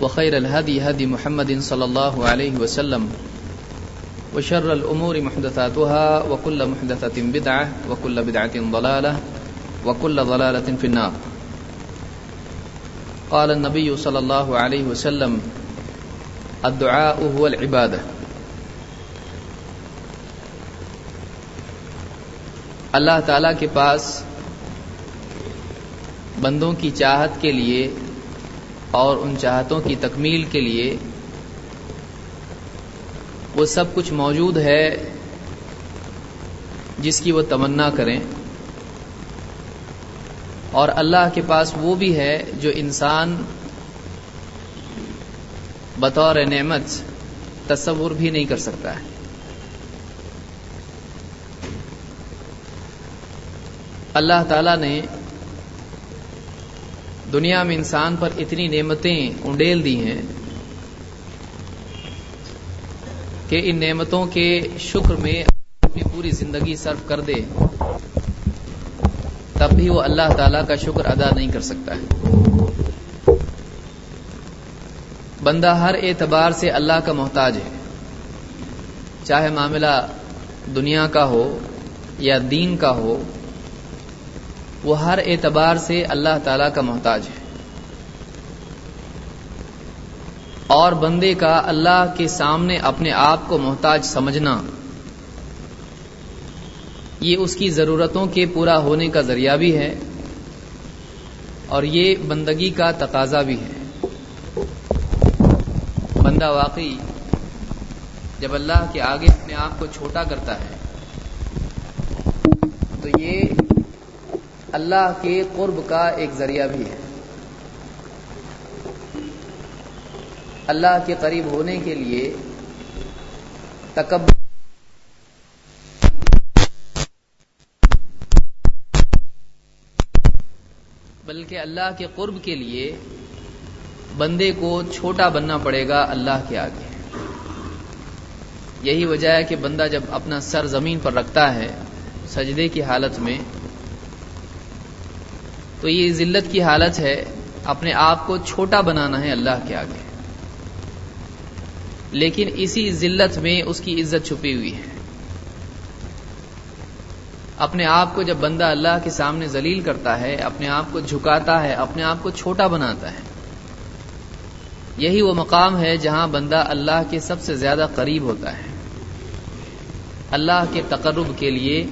وخير الهدي هدي محمد صلى الله عليه وسلم وشر الأمور محدثاتها وكل محدثة بدعة وكل بدعة ضلالة وكل ضلالة في النار. قال النبي صلى الله عليه وسلم، الدعاء هو العبادة. اللہ تعالیٰ کے پاس بندوں کی چاہت کے لیے اور ان چاہتوں کی تکمیل کے لیے وہ سب کچھ موجود ہے جس کی وہ تمنا کریں۔ اور اللہ کے پاس وہ بھی ہے جو انسان بطور نعمت تصور بھی نہیں کر سکتا ہے۔ اللہ تعالی نے دنیا میں انسان پر اتنی نعمتیں انڈیل دی ہیں کہ ان نعمتوں کے شکر میں اپنی پوری زندگی صرف کر دے، تب بھی وہ اللہ تعالی کا شکر ادا نہیں کر سکتا ہے۔ بندہ ہر اعتبار سے اللہ کا محتاج ہے۔ چاہے معاملہ دنیا کا ہو یا دین کا ہو وہ ہر اعتبار سے اللہ تعالی کا محتاج ہے۔ اور بندے کا اللہ کے سامنے اپنے آپ کو محتاج سمجھنا، یہ اس کی ضرورتوں کے پورا ہونے کا ذریعہ بھی ہے اور یہ بندگی کا تقاضا بھی ہے۔ بندہ واقعی جب اللہ کے آگے اپنے آپ کو چھوٹا کرتا ہے، تو یہ اللہ کے قرب کا ایک ذریعہ بھی ہے۔ اللہ کے قریب ہونے کے لیے تکبر بلکہ اللہ کے قرب کے لیے بندے کو چھوٹا بننا پڑے گا اللہ کے آگے۔ یہی وجہ ہے کہ بندہ جب اپنا سر زمین پر رکھتا ہے، سجدے کی حالت میں تو یہ ذلت کی حالت ہے، اپنے آپ کو چھوٹا بنانا ہے اللہ کے آگے۔ لیکن اسی ذلت میں اس کی عزت چھپی ہوئی ہے۔ اپنے آپ کو جب بندہ اللہ کے سامنے ذلیل کرتا ہے، اپنے آپ کو جھکاتا ہے، اپنے آپ کو چھوٹا بناتا ہے۔ یہی وہ مقام ہے جہاں بندہ اللہ کے سب سے زیادہ قریب ہوتا ہے۔ اللہ کے تقرب کے لیے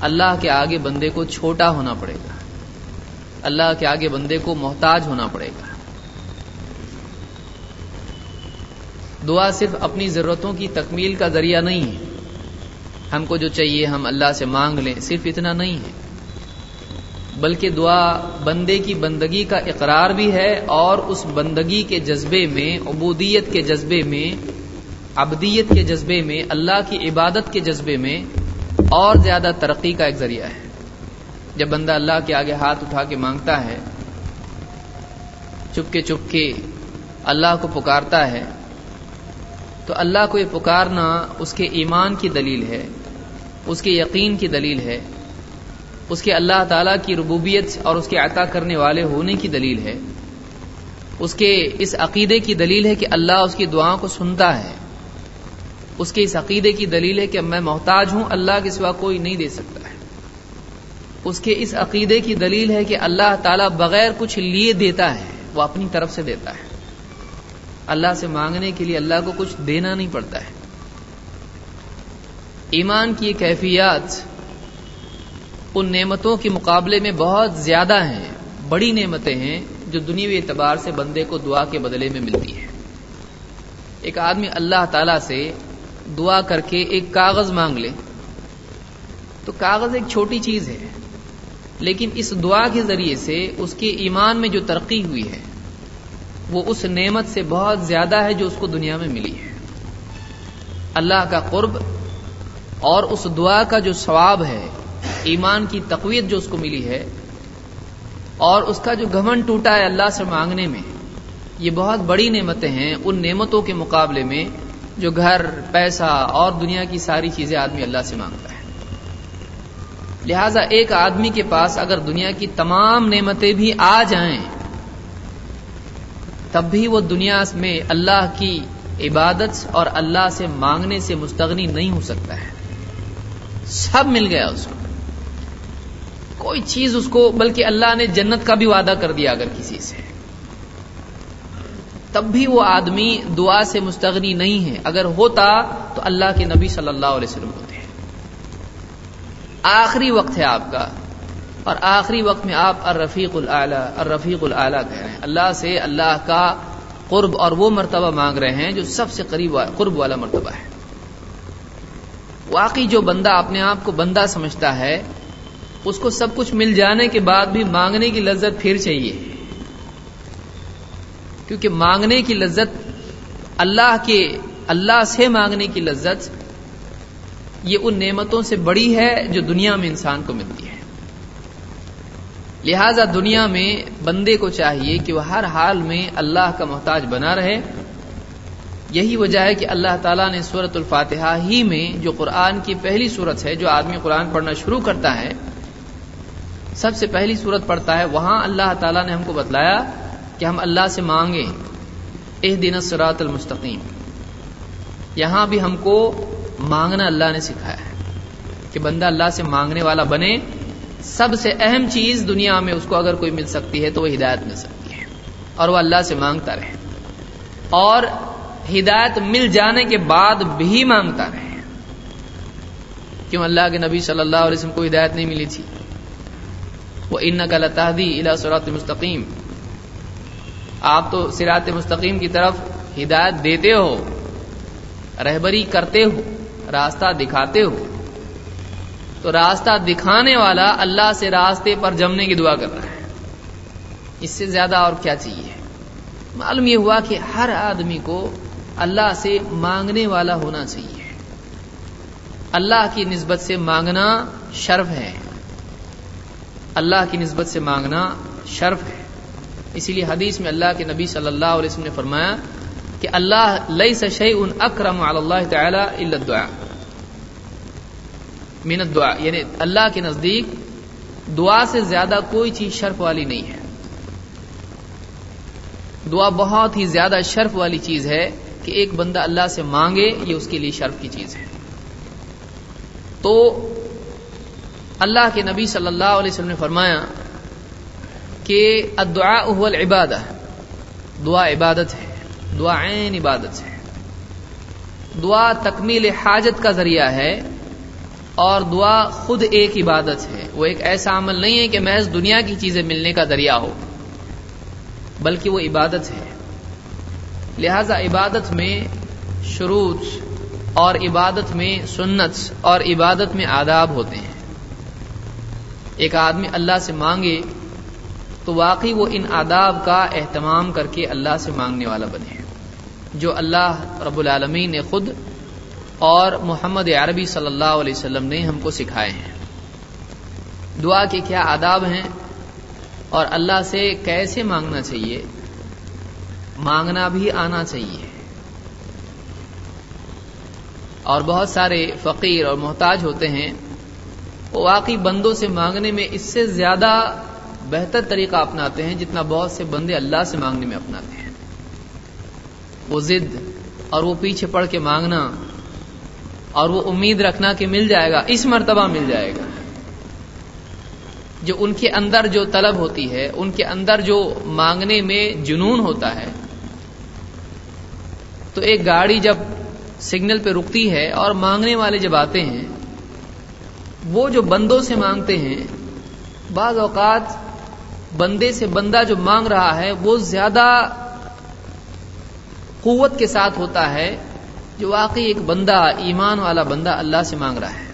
اللہ کے آگے بندے کو چھوٹا ہونا پڑے گا۔ اللہ کے آگے بندے کو محتاج ہونا پڑے گا۔ دعا صرف اپنی ضرورتوں کی تکمیل کا ذریعہ نہیں ہے۔ ہم کو جو چاہیے ہم اللہ سے مانگ لیں، صرف اتنا نہیں ہے۔ بلکہ دعا بندے کی بندگی کا اقرار بھی ہے اور اس بندگی کے جذبے میں، عبودیت کے جذبے میں ابدیت کے جذبے میں، اللہ کی عبادت کے جذبے میں اور زیادہ ترقی کا ایک ذریعہ ہے۔ جب بندہ اللہ کے آگے ہاتھ اٹھا کے مانگتا ہے چپ کے چپ کے اللہ کو پکارتا ہے، تو اللہ کو یہ پکارنا اس کے ایمان کی دلیل ہے، اس کے یقین کی دلیل ہے، اس کے اللہ تعالی کی ربوبیت اور اس کے عطا کرنے والے ہونے کی دلیل ہے۔ اس کے اس عقیدے کی دلیل ہے کہ اللہ اس کی دعاؤں کو سنتا ہے۔ اس کے اس عقیدے کی دلیل ہے کہ میں محتاج ہوں، اللہ کے سوا کوئی نہیں دے سکتا ہے۔ اس کے اس عقیدے کی دلیل ہے کہ اللہ تعالیٰ بغیر کچھ لیے دیتا ہے، وہ اپنی طرف سے دیتا ہے۔ اللہ سے مانگنے کے لیے اللہ کو کچھ دینا نہیں پڑتا ہے۔ ایمان کی کیفیات ان نعمتوں کے مقابلے میں بہت زیادہ ہیں، بڑی نعمتیں ہیں جو دنیوی اعتبار سے بندے کو دعا کے بدلے میں ملتی ہے ایک آدمی اللہ تعالی سے دعا کر کے ایک کاغذ مانگ لے۔ تو کاغذ ایک چھوٹی چیز ہے۔ لیکن اس دعا کے ذریعے سے اس کے ایمان میں جو ترقی ہوئی ہے، وہ اس نعمت سے بہت زیادہ ہے جو اس کو دنیا میں ملی ہے۔ اللہ کا قرب اور اس دعا کا جو ثواب ہے، ایمان کی تقویت جو اس کو ملی ہے، اور اس کا جو گھمن ٹوٹا ہے اللہ سے مانگنے میں، یہ بہت بڑی نعمتیں ہیں ان نعمتوں کے مقابلے میں جو گھر، پیسہ اور دنیا کی ساری چیزیں آدمی اللہ سے مانگتا ہے۔ لہذا ایک آدمی کے پاس اگر دنیا کی تمام نعمتیں بھی آ جائیں، تب بھی وہ دنیا میں اللہ کی عبادت اور اللہ سے مانگنے سے مستغنی نہیں ہو سکتا ہے۔ سب مل گیا اس کو۔ کوئی چیز اس کو، بلکہ اللہ نے جنت کا بھی وعدہ کر دیا اگر کسی سے۔ تب بھی وہ آدمی دعا سے مستغنی نہیں ہے۔ اگر ہوتا تو اللہ کے نبی صلی اللہ علیہ وسلم آخری وقت ہے آپ کا اور آخری وقت میں آپ الرفیق العلیٰ الرفیق العلیٰ کہہ رہے ہیں۔ اللہ سے اللہ کا قرب اور وہ مرتبہ مانگ رہے ہیں جو سب سے قریب قرب والا مرتبہ ہے۔ واقعی جو بندہ اپنے آپ کو بندہ سمجھتا ہے، اس کو سب کچھ مل جانے کے بعد بھی مانگنے کی لذت پھر چاہیے۔ کیونکہ مانگنے کی لذت اللہ کے اللہ سے مانگنے کی لذت یہ ان نعمتوں سے بڑی ہے جو دنیا میں انسان کو ملتی ہے۔ لہذا دنیا میں بندے کو چاہیے کہ وہ ہر حال میں اللہ کا محتاج بنا رہے۔ یہی وجہ ہے کہ اللہ تعالیٰ نے صورت الفاتحہ ہی میں جو قرآن کی پہلی صورت ہے جو آدمی قرآن پڑھنا شروع کرتا ہے، سب سے پہلی صورت پڑھتا ہے، وہاں اللہ تعالیٰ نے ہم کو بتلایا کہ ہم اللہ سے مانگیں۔ اح دن سرات المستقیم۔ یہاں بھی ہم کو مانگنا اللہ نے سکھایا ہے کہ بندہ اللہ سے مانگنے والا بنے، سب سے اہم چیز دنیا میں اس کو اگر کوئی مل سکتی ہے تو وہ ہدایت مل سکتی ہے، اور وہ اللہ سے مانگتا رہے۔ اور ہدایت مل جانے کے بعد بھی مانگتا رہے۔ کیوں اللہ کے نبی صلی اللہ علیہ وسلم کو ہدایت نہیں ملی تھی؟ وہ ان کا لتحدی الا سرات مستقیم آپ تو سرات مستقیم کی طرف ہدایت دیتے ہو، رہبری کرتے ہو۔ راستہ دکھاتے ہو۔ تو راستہ دکھانے والا اللہ سے راستے پر جمنے کی دعا کر رہا ہے۔ اس سے زیادہ اور کیا چاہیے؟ معلوم یہ ہوا کہ ہر آدمی کو اللہ سے مانگنے والا ہونا چاہیے۔ اللہ کی نسبت سے مانگنا شرف ہے۔ اللہ کی نسبت سے مانگنا شرف ہے۔ اسی لیے حدیث میں اللہ کے نبی صلی اللہ علیہ وسلم نے فرمایا کہ اللہ لئی سشئی ان اکرم اللہ تعالی الدعا من دعا یعنی اللہ کے نزدیک دعا سے زیادہ کوئی چیز شرف والی نہیں ہے. دعا بہت ہی زیادہ شرف والی چیز ہے کہ ایک بندہ اللہ سے مانگے یہ اس کے لیے شرف کی چیز ہے. تو اللہ کے نبی صلی اللہ علیہ وسلم نے فرمایا کہ الدعاء هو العبادہ. دعا عبادت ہے. دعا عین عبادت ہے دعا تکمیل حاجت کا ذریعہ ہے اور دعا خود ایک عبادت ہے۔ وہ ایک ایسا عمل نہیں ہے کہ محض دنیا کی چیزیں ملنے کا ذریعہ ہو، بلکہ وہ عبادت ہے۔ لہذا عبادت میں شروط اور عبادت میں سنت اور عبادت میں آداب ہوتے ہیں۔ ایک آدمی اللہ سے مانگے تو واقعی وہ ان آداب کا اہتمام کر کے اللہ سے مانگنے والا بنے۔ جو اللہ رب العالمین نے خود اور محمد عربی صلی اللہ علیہ وسلم نے ہم کو سکھائے ہیں۔ دعا کے کیا آداب ہیں؟ اور اللہ سے کیسے مانگنا چاہیے؟ مانگنا بھی آنا چاہیے۔ اور بہت سارے فقیر اور محتاج ہوتے ہیں۔ وہ واقعی بندوں سے مانگنے میں اس سے زیادہ بہتر طریقہ اپناتے ہیں جتنا بہت سے بندے اللہ سے مانگنے میں اپناتے ہیں۔ وہ ضد اور وہ پیچھے پڑ کے مانگنا اور وہ امید رکھنا کہ مل جائے گا، اس مرتبہ مل جائے گا۔ جو ان کے اندر جو طلب ہوتی ہے، ان کے اندر جو مانگنے میں جنون ہوتا ہے، تو ایک گاڑی جب سگنل پہ رکتی ہے اور مانگنے والے جب آتے ہیں، وہ جو بندوں سے مانگتے ہیں، بعض اوقات بندے سے بندہ جو مانگ رہا ہے، وہ زیادہ قوت کے ساتھ ہوتا ہے جو واقعی ایک بندہ، ایمان والا بندہ اللہ سے مانگ رہا ہے۔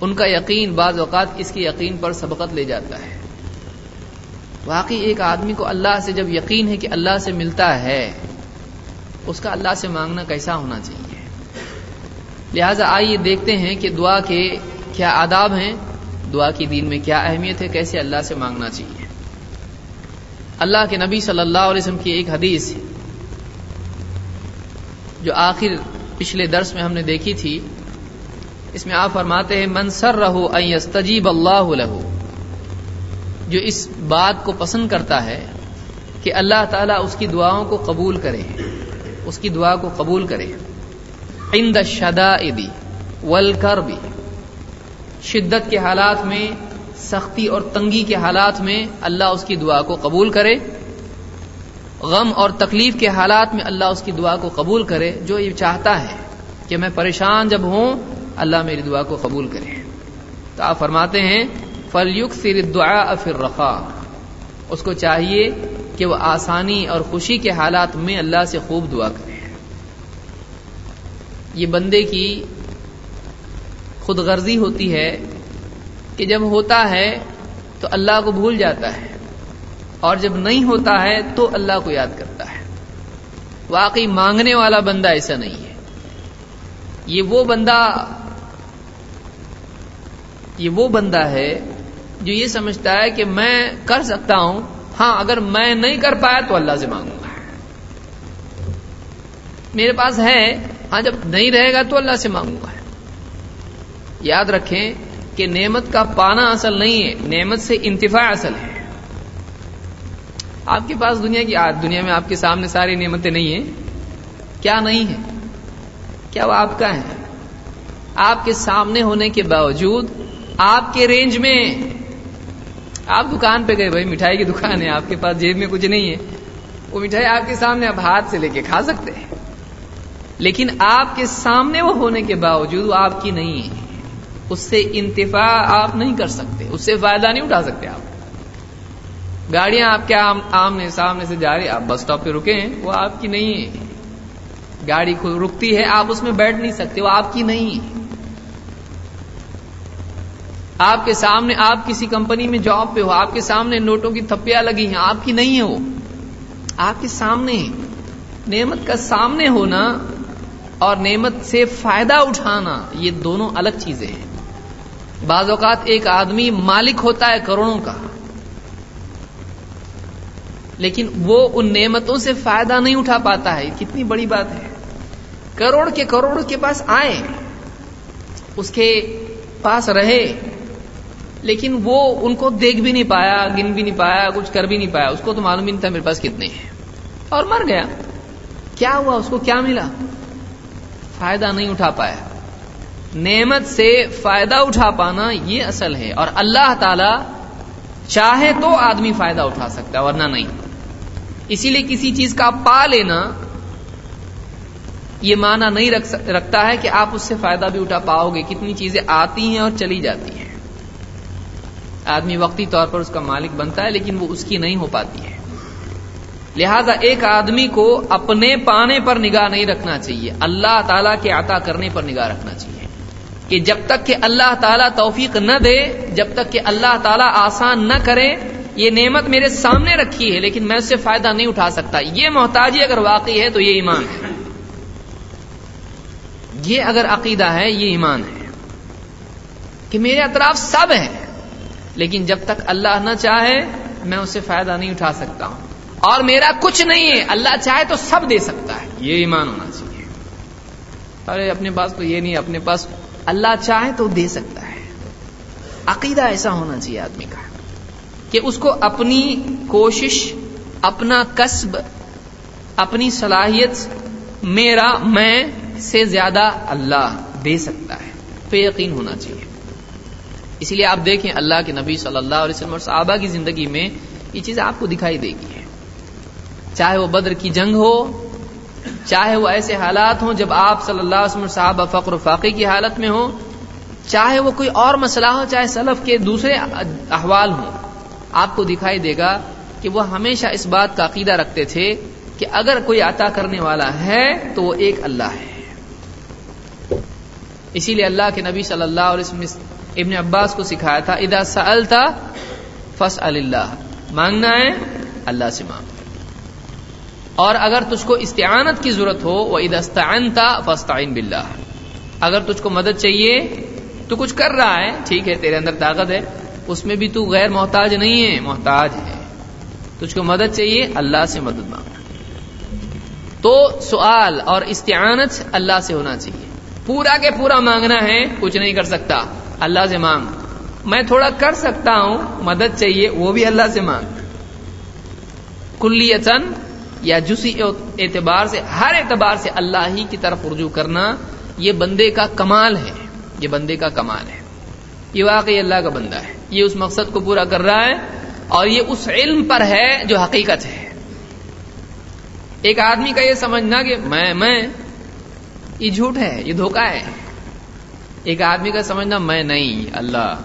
ان کا یقین بعض اوقات اس کے یقین پر سبقت لے جاتا ہے۔ واقعی ایک آدمی کو اللہ سے جب یقین ہے کہ اللہ سے ملتا ہے، اس کا اللہ سے مانگنا کیسا ہونا چاہیے؟ لہذا آئیے دیکھتے ہیں کہ دعا کے کیا آداب ہیں، دعا کی دین میں کیا اہمیت ہے، کیسے اللہ سے مانگنا چاہیے۔ اللہ کے نبی صلی اللہ علیہ وسلم کی ایک حدیث جو آخر پچھلے درس میں ہم نے دیکھی تھی، اس میں آپ فرماتے ہیں منسر رہو تجیب اللہ لہو. جو اس بات کو پسند کرتا ہے کہ اللہ تعالیٰ اس کی دعاؤں کو قبول کرے اس کی دعا کو قبول کرے عند الشدائد والکرب، شدت کے حالات میں، سختی اور تنگی کے حالات میں اللہ اس کی دعا کو قبول کرے۔ غم اور تکلیف کے حالات میں اللہ اس کی دعا کو قبول کرے جو یہ چاہتا ہے کہ میں پریشان جب ہوں، اللہ میری دعا کو قبول کرے۔ تو آپ فرماتے ہیں فلیق سر دعا افر رخا اس کو چاہیے کہ وہ آسانی اور خوشی کے حالات میں اللہ سے خوب دعا کرے۔ یہ بندے کی خود غرضی ہوتی ہے کہ جب ہوتا ہے تو اللہ کو بھول جاتا ہے۔ اور جب نہیں ہوتا ہے تو اللہ کو یاد کرتا ہے۔ واقعی مانگنے والا بندہ ایسا نہیں ہے۔ یہ وہ بندہ، یہ وہ بندہ ہے جو یہ سمجھتا ہے کہ میں کر سکتا ہوں۔ ہاں اگر میں نہیں کر پایا تو اللہ سے مانگوں گا۔ میرے پاس ہے۔ ہاں جب نہیں رہے گا تو اللہ سے مانگوں گا۔ یاد رکھیں کہ نعمت کا پانا اصل نہیں ہے۔ نعمت سے انتفاع اصل ہے۔ آپ کے پاس دنیا کی دنیا میں آپ کے سامنے ساری نعمتیں نہیں ہیں، کیا نہیں ہے کیا وہ آپ کا ہے آپ کے سامنے ہونے کے باوجود آپ کے رینج میں آپ دکان پہ گئے، بھائی مٹھائی کی دکان ہے، آپ کے پاس جیب میں کچھ نہیں ہے۔ وہ مٹھائی آپ کے سامنے آپ ہاتھ سے لے کے کھا سکتے ہیں۔ لیکن آپ کے سامنے وہ ہونے کے باوجود وہ آپ کی نہیں ہے۔ اس سے انتفاع آپ نہیں کر سکتے، اس سے فائدہ نہیں اٹھا سکتے آپ۔ گاڑیاں آپ کے آمنے سامنے سے جا رہی آپ بس اسٹاپ پہ رکے ہیں، وہ آپ کی نہیں ہے گاڑی رکتی ہے، آپ اس میں بیٹھ نہیں سکتے، وہ آپ کی نہیں ہے آپ کے سامنے، آپ کسی کمپنی میں جاب پہ ہو، آپ کے سامنے نوٹوں کی تھپیاں لگی ہیں، آپ کی نہیں ہے وہ۔ آپ کے سامنے نعمت کا سامنے ہونا اور نعمت سے فائدہ اٹھانا، یہ دونوں الگ چیزیں ہیں۔ بعض اوقات ایک آدمی مالک ہوتا ہے کروڑوں کا۔ لیکن وہ ان نعمتوں سے فائدہ نہیں اٹھا پاتا ہے۔ کتنی بڑی بات ہے۔ کروڑ کے کروڑ کے پاس آئے اس کے پاس رہے، لیکن وہ ان کو دیکھ بھی نہیں پایا، گن بھی نہیں پایا، کچھ کر بھی نہیں پایا۔ اس کو تو معلوم نہیں تھا میرے پاس کتنے ہیں۔ اور مر گیا۔ کیا ہوا؟ اس کو کیا ملا؟ فائدہ نہیں اٹھا پایا۔ نعمت سے فائدہ اٹھا پانا یہ اصل ہے۔ اور اللہ تعالی چاہے تو آدمی فائدہ اٹھا سکتا ہے، ورنہ نہیں۔ اسی لیے کسی چیز کا پا لینا، یہ معنی نہیں رکھتا ہے کہ آپ اس سے فائدہ بھی اٹھا پاؤ گے۔ کتنی چیزیں آتی ہیں اور چلی جاتی ہیں۔ آدمی وقتی طور پر اس کا مالک بنتا ہے، لیکن وہ اس کی نہیں ہو پاتی ہے۔ لہذا ایک آدمی کو اپنے پانے پر نگاہ نہیں رکھنا چاہیے۔ اللہ تعالیٰ کے عطا کرنے پر نگاہ رکھنا چاہیے۔ کہ جب تک کہ اللہ تعالیٰ توفیق نہ دے، جب تک کہ اللہ تعالیٰ آسان نہ کرے یہ نعمت میرے سامنے رکھی ہے، لیکن میں اس سے فائدہ نہیں اٹھا سکتا۔ یہ محتاجی اگر واقعی ہے تو یہ ایمان ہے۔ یہ اگر عقیدہ ہے، یہ ایمان ہے کہ میرے اطراف سب ہے لیکن جب تک اللہ نہ چاہے، میں اس سے فائدہ نہیں اٹھا سکتا۔ ہوں اور میرا کچھ نہیں ہے، اللہ چاہے تو سب دے سکتا ہے۔ یہ ایمان ہونا چاہیے۔ ارے، اپنے پاس تو یہ نہیں، اپنے پاس اللہ چاہے تو دے سکتا ہے۔ عقیدہ ایسا ہونا چاہیے آدمی کا۔ کہ اس کو اپنی کوشش، اپنا کسب، اپنی صلاحیت میرا، میں سے زیادہ اللہ دے سکتا ہے۔ تو یقین ہونا چاہیے۔ اسی لیے آپ دیکھیں اللہ کے نبی صلی اللہ علیہ وسلم اور صحابہ کی زندگی میں یہ چیز آپ کو دکھائی دے گی ہے۔ چاہے وہ بدر کی جنگ ہو، چاہے وہ ایسے حالات ہوں جب آپ صلی اللہ علیہ وسلم صحابہ فقر و فاقی کی حالت میں ہوں، چاہے وہ کوئی اور مسئلہ ہو، چاہے سلف کے دوسرے احوال ہوں۔ آپ کو دکھائی دے گا کہ وہ ہمیشہ اس بات کا عقیدہ رکھتے تھے کہ اگر کوئی عطا کرنے والا ہے تو وہ ایک اللہ ہے۔ اسی لیے اللہ کے نبی صلی اللہ علیہ وسلم ابن عباس کو سکھایا تھا ادا سلتا فس اللہ مانگنا ہے اللہ سے مانگ۔ اور اگر تجھ کو استعانت کی ضرورت ہو، وہ ادستانتا فستعین باللہ۔ اگر تجھ کو مدد چاہیے تو کچھ کر رہا ہے، ٹھیک ہے، تیرے اندر طاقت ہے۔ اس میں بھی تو غیر محتاج نہیں ہے۔ محتاج ہے۔ تجھ کو مدد چاہیے، اللہ سے مدد مانگنا تو سوال اور استعانت اللہ سے ہونا چاہیے۔ پورا کے پورا مانگنا ہے، کچھ نہیں کر سکتا۔ اللہ سے مانگ۔ میں تھوڑا کر سکتا ہوں، مدد چاہیے، وہ بھی اللہ سے مانگ۔ کلیتن یا جسی اعتبار سے، ہر اعتبار سے اللہ ہی کی طرف رجوع کرنا، یہ بندے کا کمال ہے۔ یہ بندے کا کمال ہے۔ یہ واقعی اللہ کا بندہ ہے۔ یہ اس مقصد کو پورا کر رہا ہے اور یہ اس علم پر ہے جو حقیقت ہے۔ ایک آدمی کا یہ سمجھنا کہ میں میں یہ جھوٹ ہے، یہ دھوکا ہے۔ ایک آدمی کا سمجھنا میں نہیں، اللہ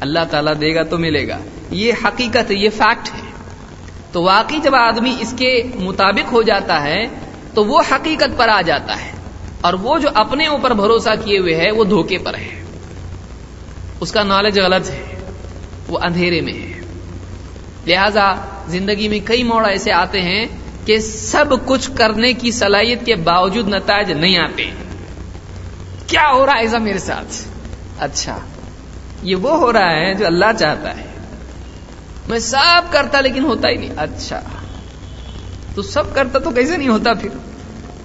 اللہ تعالیٰ دے گا تو ملے گا۔ یہ حقیقت ہے یہ فیکٹ ہے۔ تو واقعی جب آدمی اس کے مطابق ہو جاتا ہے، تو وہ حقیقت پر آ جاتا ہے۔ اور وہ جو اپنے اوپر بھروسہ کیے ہوئے ہے، وہ دھوکے پر ہے۔ اس کا نالج غلط ہے، وہ اندھیرے میں ہے۔ لہذا زندگی میں کئی موڑ ایسے آتے ہیں کہ سب کچھ کرنے کی صلاحیت کے باوجود نتائج نہیں آتے۔ کیا ہو رہا ہے ایسا میرے ساتھ؟ اچھا یہ وہ ہو رہا ہے جو اللہ چاہتا ہے۔ میں سب کرتا لیکن ہوتا ہی نہیں۔ اچھا تو سب کرتا تو کیسے نہیں ہوتا پھر؟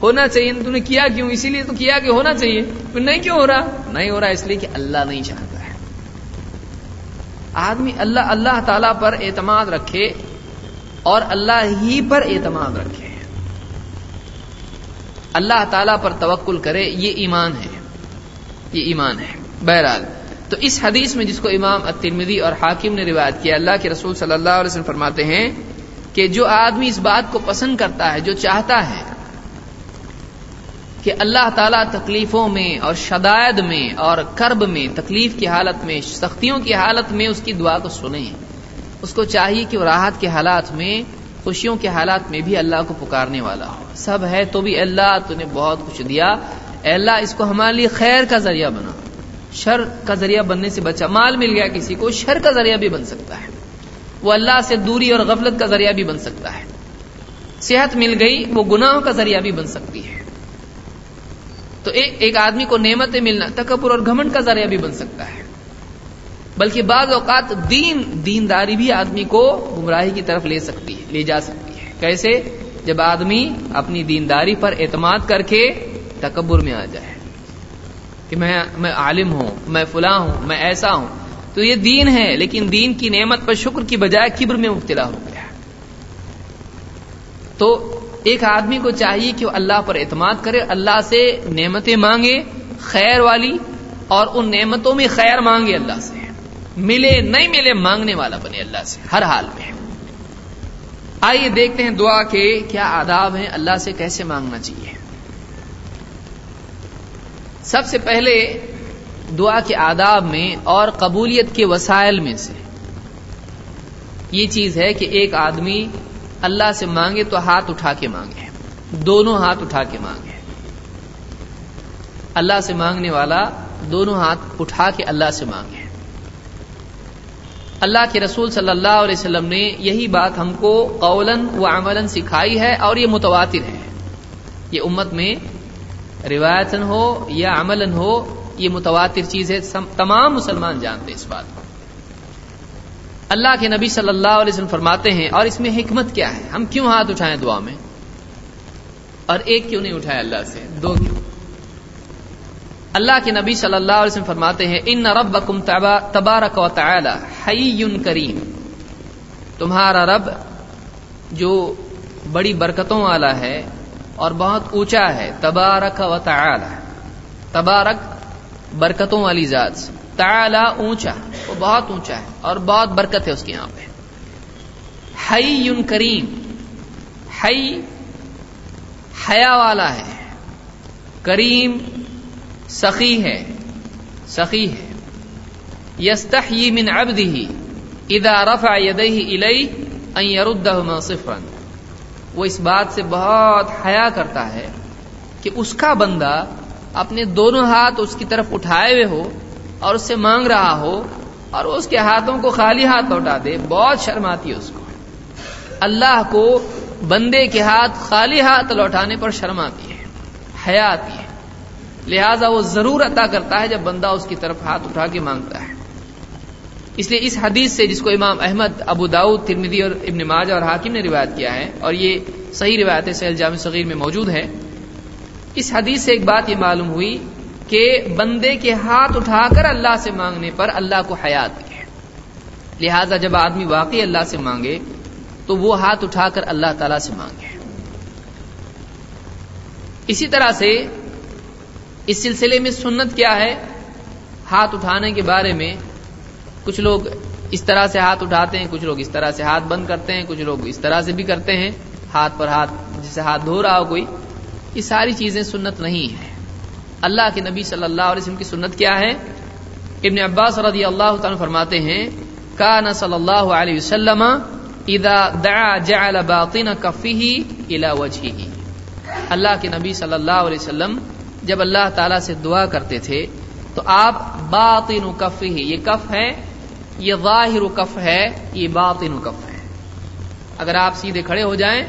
ہونا چاہیے، تو نے کیا کیوں؟ اسی لیے تو کیا کہ ہونا چاہیے۔ پھر نہیں کیوں ہو رہا؟ نہیں ہو رہا اس لیے کہ اللہ نہیں چاہتا۔ آدمی اللہ اللہ تعالی پر اعتماد رکھے اور اللہ ہی پر اعتماد رکھے۔ اللہ تعالی پر توکل کرے، یہ ایمان ہے۔ یہ ایمان ہے۔ بہرحال، تو اس حدیث میں جس کو امام الترمذی اور حاکم نے روایت کیا، اللہ کے رسول صلی اللہ علیہ وسلم فرماتے ہیں کہ جو آدمی اس بات کو پسند کرتا ہے، جو چاہتا ہے کہ اللہ تعالیٰ تکلیفوں میں اور شدائد میں اور کرب میں، تکلیف کی حالت میں، سختیوں کی حالت میں اس کی دعا کو سنیں۔ اس کو چاہیے کہ وہ راحت کے حالات میں، خوشیوں کے حالات میں بھی اللہ کو پکارنے والا ہو۔ سب ہے تو بھی اللہ، تو نے بہت کچھ دیا۔ اے اللہ، اس کو ہمارے لیے خیر کا ذریعہ بنا۔ شر کا ذریعہ بننے سے بچا۔ مال مل گیا کسی کو، شر کا ذریعہ بھی بن سکتا ہے۔ وہ اللہ سے دوری اور غفلت کا ذریعہ بھی بن سکتا ہے۔ صحت مل گئی، وہ گناہوں کا ذریعہ بھی بن سکتی ہے۔ تو ایک ایک آدمی کو نعمتیں ملنا، تکبر اور گھمنڈ کا ذریعہ بھی بن سکتا ہے۔ بلکہ بعض اوقات دین، دینداری بھی آدمی کو گمراہی کی طرف لے سکتی ہے، لے جا سکتی ہے۔ کیسے؟ جب آدمی اپنی دینداری پر اعتماد کر کے تکبر میں آ جائے۔ کہ میں میں عالم ہوں، میں فلاں ہوں، میں ایسا ہوں۔ تو یہ دین ہے، لیکن دین کی نعمت پر شکر کی بجائے کبر میں مبتلا ہو گیا۔ تو ایک آدمی کو چاہیے کہ وہ اللہ پر اعتماد کرے، اللہ سے نعمتیں مانگے، خیر والی، اور ان نعمتوں میں خیر مانگے اللہ سے۔ ملے، نہیں ملے مانگنے والا بنے اللہ سے، ہر حال میں۔ آئیے دیکھتے ہیں دعا کے کیا آداب ہیں، اللہ سے کیسے مانگنا چاہیے۔ سب سے پہلے دعا کے آداب میں اور قبولیت کے وسائل میں سے۔ یہ چیز ہے کہ ایک آدمی اللہ سے مانگے تو ہاتھ اٹھا کے مانگے دونوں ہاتھ اٹھا کے مانگے اللہ سے مانگنے والا دونوں ہاتھ اٹھا کے اللہ سے مانگے اللہ کے رسول صلی اللہ علیہ وسلم نے یہی بات ہم کو قولن و عملاً سکھائی ہے اور یہ متواتر ہے یہ امت میں روایتن ہو یا عمل ہو یہ متواتر چیز ہے تمام مسلمان جانتے اس بات کو۔ اللہ کے نبی صلی اللہ علیہ وسلم فرماتے ہیں، اور اس میں حکمت کیا ہے؟ ہم کیوں ہاتھ اٹھائیں دعا میں؟ اور ایک کیوں نہیں اٹھائے اللہ سے؟ دو کیوں؟ اللہ کے نبی صلی اللہ علیہ وسلم فرماتے ہیں، ان رب کم تبارک و تعالی حی کریم۔ تمہارا رب جو بڑی برکتوں والا ہے اور بہت اونچا ہے، تبارک و تعالی۔ تبارک برکتوں والی ذات تعالی اونچا وہ بہت اونچا ہے اور بہت برکت ہے اس کے یہاں پہ۔ حی کریم، حی، حیا والا ہے۔ کریم، سخی ہے سخی ہے۔ یستحیی من عبدہ اذا رفع یدیہ الی ان یردہما صفرا وہ اس بات سے بہت حیا کرتا ہے کہ اس کا بندہ اپنے دونوں ہاتھ اس کی طرف اٹھائے ہوئے ہو اور اس سے مانگ رہا ہو اور اس کے ہاتھوں کو خالی ہاتھ لوٹا دے، بہت شرم آتی ہے اس کو۔ اللہ کو بندے کے ہاتھ خالی ہاتھ لوٹانے پر شرم آتی ہے حیا آتی ہے۔ لہذا وہ ضرور عطا کرتا ہے جب بندہ اس کی طرف ہاتھ اٹھا کے مانگتا ہے۔ اس لیے اس حدیث سے جس کو امام احمد، ابو داود ترمدی اور ابن ماجہ اور حاکم نے روایت کیا ہے، اور یہ صحیح روایت سہل جامع صغیر میں موجود ہے۔ اس حدیث سے ایک بات یہ معلوم ہوئی کہ بندے کے ہاتھ اٹھا کر اللہ سے مانگنے پر اللہ کو حیات ہے۔ لہذا جب آدمی واقعی اللہ سے مانگے، تو وہ ہاتھ اٹھا کر اللہ تعالی سے مانگے۔ اسی طرح سے اس سلسلے میں سنت کیا ہے؟ ہاتھ اٹھانے کے بارے میں کچھ لوگ اس طرح سے ہاتھ اٹھاتے ہیں، کچھ لوگ اس طرح سے ہاتھ بند کرتے ہیں، کچھ لوگ اس طرح سے بھی کرتے ہیں۔ ہاتھ پر ہاتھ جسے ہاتھ دھو رہا ہو کوئی، یہ ساری چیزیں سنت نہیں ہے اللہ کے نبی صلی اللہ علیہ وسلم کی سنت کیا ہے؟ ابن عباس رضی اللہ تعالیٰ فرماتے ہیں، کان صلی اللہ علیہ وسلم اذا دعا جعل باطن کفیہ الى وجہہ. اللہ کے نبی صلی اللہ علیہ وسلم جب اللہ تعالی سے دعا کرتے تھے، تو آپ باطن کفیہ، یہ کف ہے، یہ ظاہر کف ہے، یہ باطن کف ہے۔ اگر آپ سیدھے کھڑے ہو جائیں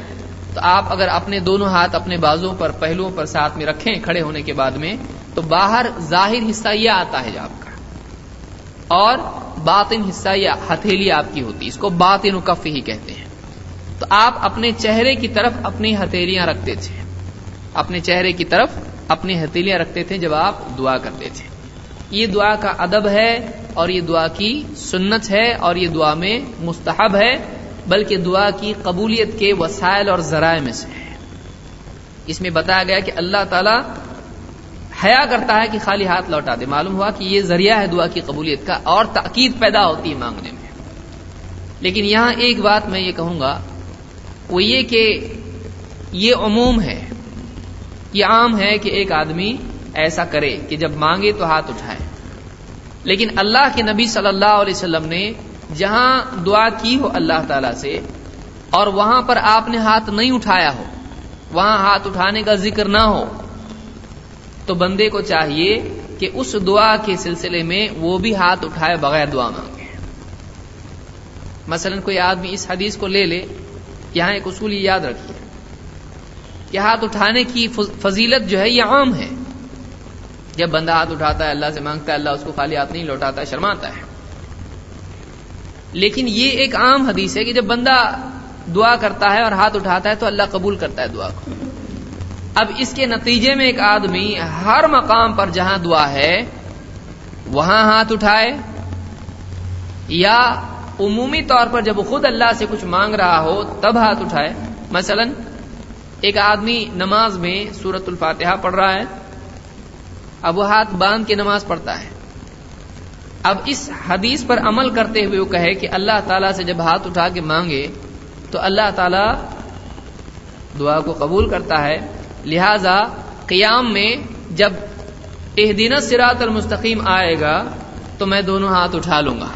تو آپ اگر اپنے دونوں ہاتھ اپنے بازوں پر، پہلوؤں پر ساتھ میں رکھیں کھڑے ہونے کے بعد میں، تو باہر ظاہر حصہ یہ آتا ہے آپ کا۔ اور باطن حصہ یا ہتھیلی آپ کی ہوتی اس کو باطن کف ہی کہتے ہیں۔ تو آپ اپنے چہرے کی طرف اپنی ہتھیلیاں رکھتے تھے۔ اپنے چہرے کی طرف اپنی ہتھیلیاں رکھتے تھے جب آپ دعا کرتے تھے۔ یہ دعا کا ادب ہے اور یہ دعا کی سنت ہے اور یہ دعا میں مستحب ہے۔ بلکہ دعا کی قبولیت کے وسائل اور ذرائع میں سے۔ ہے اس میں بتایا گیا کہ اللہ تعالی حیا کرتا ہے کہ خالی ہاتھ لوٹا دے۔ معلوم ہوا کہ یہ ذریعہ ہے دعا کی قبولیت کا اور تاکید پیدا ہوتی ہے مانگنے میں۔ لیکن یہاں ایک بات میں یہ کہوں گا، وہ یہ کہ یہ عموم ہے، یہ عام ہے کہ ایک آدمی ایسا کرے کہ جب مانگے تو ہاتھ اٹھائے۔ لیکن اللہ کے نبی صلی اللہ علیہ وسلم نے جہاں دعا کی ہو اللہ تعالی سے اور وہاں پر آپ نے ہاتھ نہیں اٹھایا ہو، وہاں ہاتھ اٹھانے کا ذکر نہ ہو، تو بندے کو چاہیے کہ اس دعا کے سلسلے میں وہ بھی ہاتھ اٹھائے بغیر دعا مانگے۔ مثلا کوئی آدمی اس حدیث کو لے لے، یہاں ایک اصول یہ یاد رکھیے۔ کہ ہاتھ اٹھانے کی فضیلت جو ہے یہ عام ہے۔ جب بندہ ہاتھ اٹھاتا ہے، اللہ سے مانگتا ہے، اللہ اس کو خالی ہاتھ نہیں لوٹاتا ہے شرماتا ہے۔ لیکن یہ ایک عام حدیث ہے کہ جب بندہ دعا کرتا ہے اور ہاتھ اٹھاتا ہے تو اللہ قبول کرتا ہے دعا کو۔ اب اس کے نتیجے میں ایک آدمی ہر مقام پر جہاں دعا ہے، وہاں ہاتھ اٹھائے یا عمومی طور پر جب خود اللہ سے کچھ مانگ رہا ہو، تب ہاتھ اٹھائے۔ مثلا ایک آدمی نماز میں سورت الفاتحہ پڑھ رہا ہے، اب وہ ہاتھ باندھ کے نماز پڑھتا ہے۔ اب اس حدیث پر عمل کرتے ہوئے وہ کہے کہ اللہ تعالیٰ سے جب ہاتھ اٹھا کے مانگے تو اللہ تعالیٰ دعا کو قبول کرتا ہے۔ لہذا قیام میں جب اہدین سرات المستقیم آئے گا تو میں دونوں ہاتھ اٹھا لوں گا۔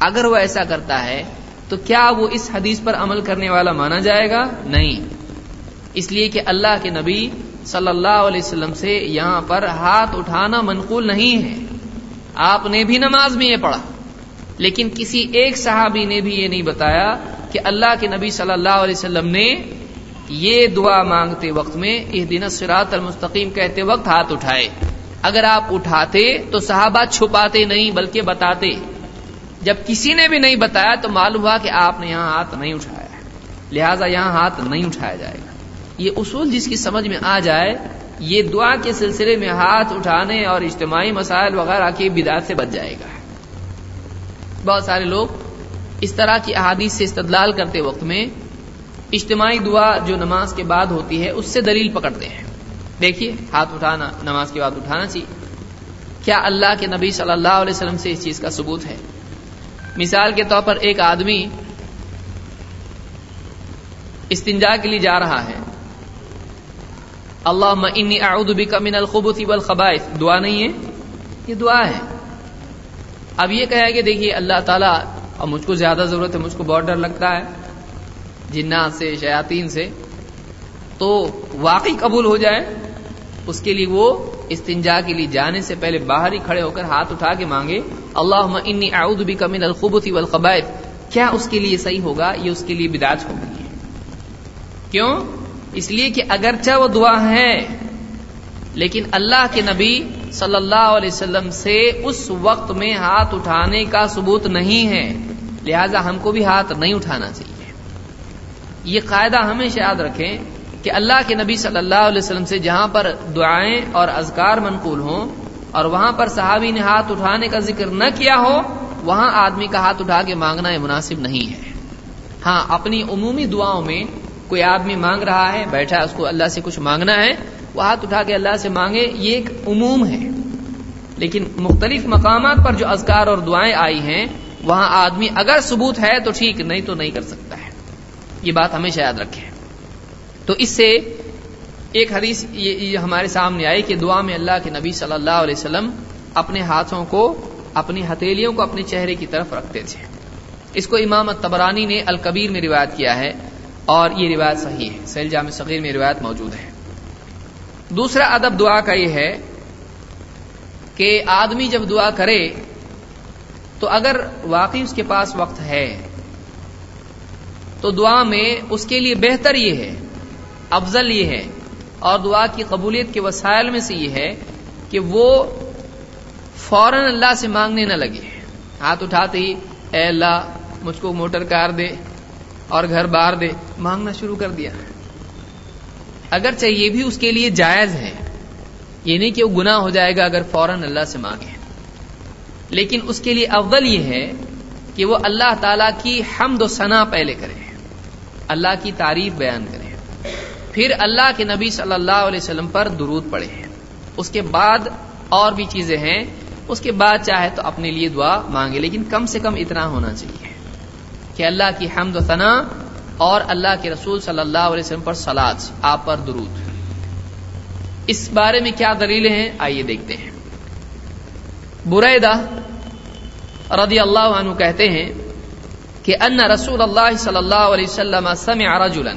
اگر وہ ایسا کرتا ہے تو کیا وہ اس حدیث پر عمل کرنے والا مانا جائے گا؟ نہیں۔ اس لیے کہ اللہ کے نبی صلی اللہ علیہ وسلم سے یہاں پر ہاتھ اٹھانا منقول نہیں ہے۔ آپ نے بھی نماز میں یہ پڑھا۔ لیکن کسی ایک صحابی نے بھی یہ نہیں بتایا کہ اللہ کے نبی صلی اللہ علیہ وسلم نے یہ دعا مانگتے وقت میں اس دن سرات المستقیم کہتے وقت ہاتھ اٹھائے۔ اگر آپ اٹھاتے تو صحابہ چھپاتے نہیں بلکہ بتاتے۔ جب کسی نے بھی نہیں بتایا تو معلوم ہوا کہ آپ نے یہاں ہاتھ نہیں اٹھایا۔ لہذا یہاں ہاتھ نہیں اٹھایا جائے گا۔ یہ اصول جس کی سمجھ میں آ جائے یہ دعا کے سلسلے میں ہاتھ اٹھانے اور اجتماعی مسائل وغیرہ کی بدعت سے بچ جائے گا۔ بہت سارے لوگ اس طرح کی احادیث سے استدلال کرتے وقت میں اجتماعی دعا جو نماز کے بعد ہوتی ہے، اس سے دلیل پکڑتے ہیں۔ دیکھیے، ہاتھ اٹھانا، نماز کے بعد اٹھانا چاہیے۔ کیا اللہ کے نبی صلی اللہ علیہ وسلم سے اس چیز کا ثبوت ہے؟ مثال کے طور پر ایک آدمی استنجا کے لیے جا رہا ہے۔ اللہ انی اعوذ بک من الخبث والخبائث. دعا نہیں ہے؟ یہ دعا ہے. اب یہ کہا کہ دیکھیے، اللہ تعالیٰ اور مجھ کو زیادہ ضرورت ہے، مجھ کو بہت ڈر لگتا ہے، جنات سے، شیاطین سے۔ تو واقعی قبول ہو جائے، اس کے لیے وہ استنجا کے لیے جانے سے پہلے باہر ہی کھڑے ہو کر ہاتھ اٹھا کے مانگے۔ اللہ انی اعوذ بک من الخبث والخبائث۔ کیا اس کے لیے صحیح ہوگا؟ یہ اس کے لیے بداج ہوگی کیوں؟ اس لیے کہ اگرچہ وہ دعا ہے لیکن اللہ کے نبی صلی اللہ علیہ وسلم سے اس وقت میں ہاتھ اٹھانے کا ثبوت نہیں ہے۔ لہذا ہم کو بھی ہاتھ نہیں اٹھانا چاہیے۔ یہ قاعدہ ہمیشہ یاد رکھیں کہ اللہ کے نبی صلی اللہ علیہ وسلم سے جہاں پر دعائیں اور اذکار منقول ہوں اور وہاں پر صحابی نے ہاتھ اٹھانے کا ذکر نہ کیا ہو، وہاں آدمی کا ہاتھ اٹھا کے مانگنا یہ مناسب نہیں ہے۔ ہاں اپنی عمومی دعاؤں میں کوئی آدمی مانگ رہا ہے، بیٹھا اس کو اللہ سے کچھ مانگنا ہے، وہ ہاتھ اٹھا کے اللہ سے مانگے، یہ ایک عموم ہے۔ لیکن مختلف مقامات پر جو اذکار اور دعائیں آئی ہیں، وہاں آدمی اگر ثبوت ہے تو ٹھیک، نہیں تو نہیں کر سکتا ہے۔ یہ بات ہمیشہ یاد رکھیں۔ تو اس سے ایک حدیث یہ ہمارے سامنے آئی کہ دعا میں اللہ کے نبی صلی اللہ علیہ وسلم اپنے ہاتھوں کو، اپنی ہتھیلیوں کو اپنے چہرے کی طرف رکھتے تھے۔ اس کو امام تبرانی نے الکبیر میں روایت کیا ہے۔ اور یہ روایت صحیح ہے۔ سیل جامع صغیر میں روایت موجود ہے۔ دوسرا ادب دعا کا یہ ہے کہ آدمی جب دعا کرے تو اگر واقعی اس کے پاس وقت ہے تو دعا میں اس کے لیے بہتر یہ ہے، افضل یہ ہے۔ اور دعا کی قبولیت کے وسائل میں سے یہ ہے کہ وہ فوراً اللہ سے مانگنے نہ لگے۔ ہاتھ اٹھاتے ہی، اے اللہ، مجھ کو موٹر کار دے۔ اور گھر بار دے۔ مانگنا شروع کر دیا۔ اگرچہ یہ بھی اس کے لیے جائز ہے یہ نہیں کہ وہ گناہ ہو جائے گا اگر فوراً اللہ سے مانگے۔ لیکن اس کے لیے افضل یہ ہے کہ وہ اللہ تعالی کی حمد و ثنا پہلے کرے۔ اللہ کی تعریف بیان کرے۔ پھر اللہ کے نبی صلی اللہ علیہ وسلم پر درود پڑے۔ اس کے بعد اور بھی چیزیں ہیں۔ اس کے بعد چاہے تو اپنے لیے دعا مانگے لیکن کم سے کم اتنا ہونا چاہیے۔ کہ اللہ کی حمد و ثنا اور اللہ کے رسول صلی اللہ علیہ وسلم پر سلاد آپ پر درود۔ اس بارے میں کیا دلیلیں ہیں؟ آئیے دیکھتے ہیں۔ بریدہ رضی اللہ عنہ کہتے ہیں کہ ان رسول اللہ صلی اللہ علیہ وسلم سمع رجلا۔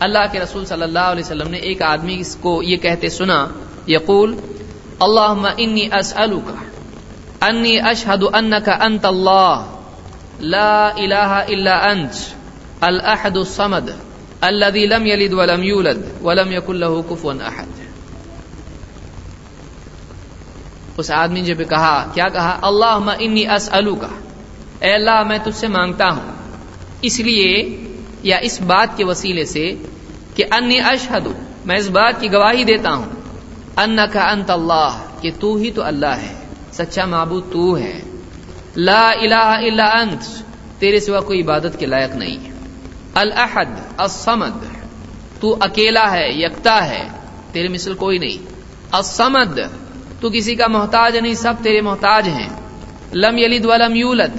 اللہ کے رسول صلی اللہ علیہ وسلم نے ایک آدمی اس کو یہ کہتے سنا، یقول، اللہم انی اسألک، انی اشہد انک انت اللہ۔ لا الہ الا انت الاحد الصمد، الذي لم يلد ولم يولد، ولم يكن له كفوا احد اس آدمی نے جب کہا، کیا کہا؟ اللہ انی اسلو کا اے اللہ، میں تجھ سے مانگتا ہوں۔ اس لیے یا اس بات کے وسیلے سے کہ انی اشہد، میں اس بات کی گواہی دیتا ہوں ان کا انت اللہ، کہ تو ہی تو اللہ ہے، سچا معبود تو ہے۔ لا الہ الا انت. تیرے سوا کوئی عبادت کے لائق نہیں. ہے الاحد، الصمد. تو اکیلا ہے، یکتا ہے، تیرے مثل کوئی نہیں. الصمد، تو کسی کا محتاج نہیں، سب تیرے محتاج ہیں. لم یلد ولم یولد.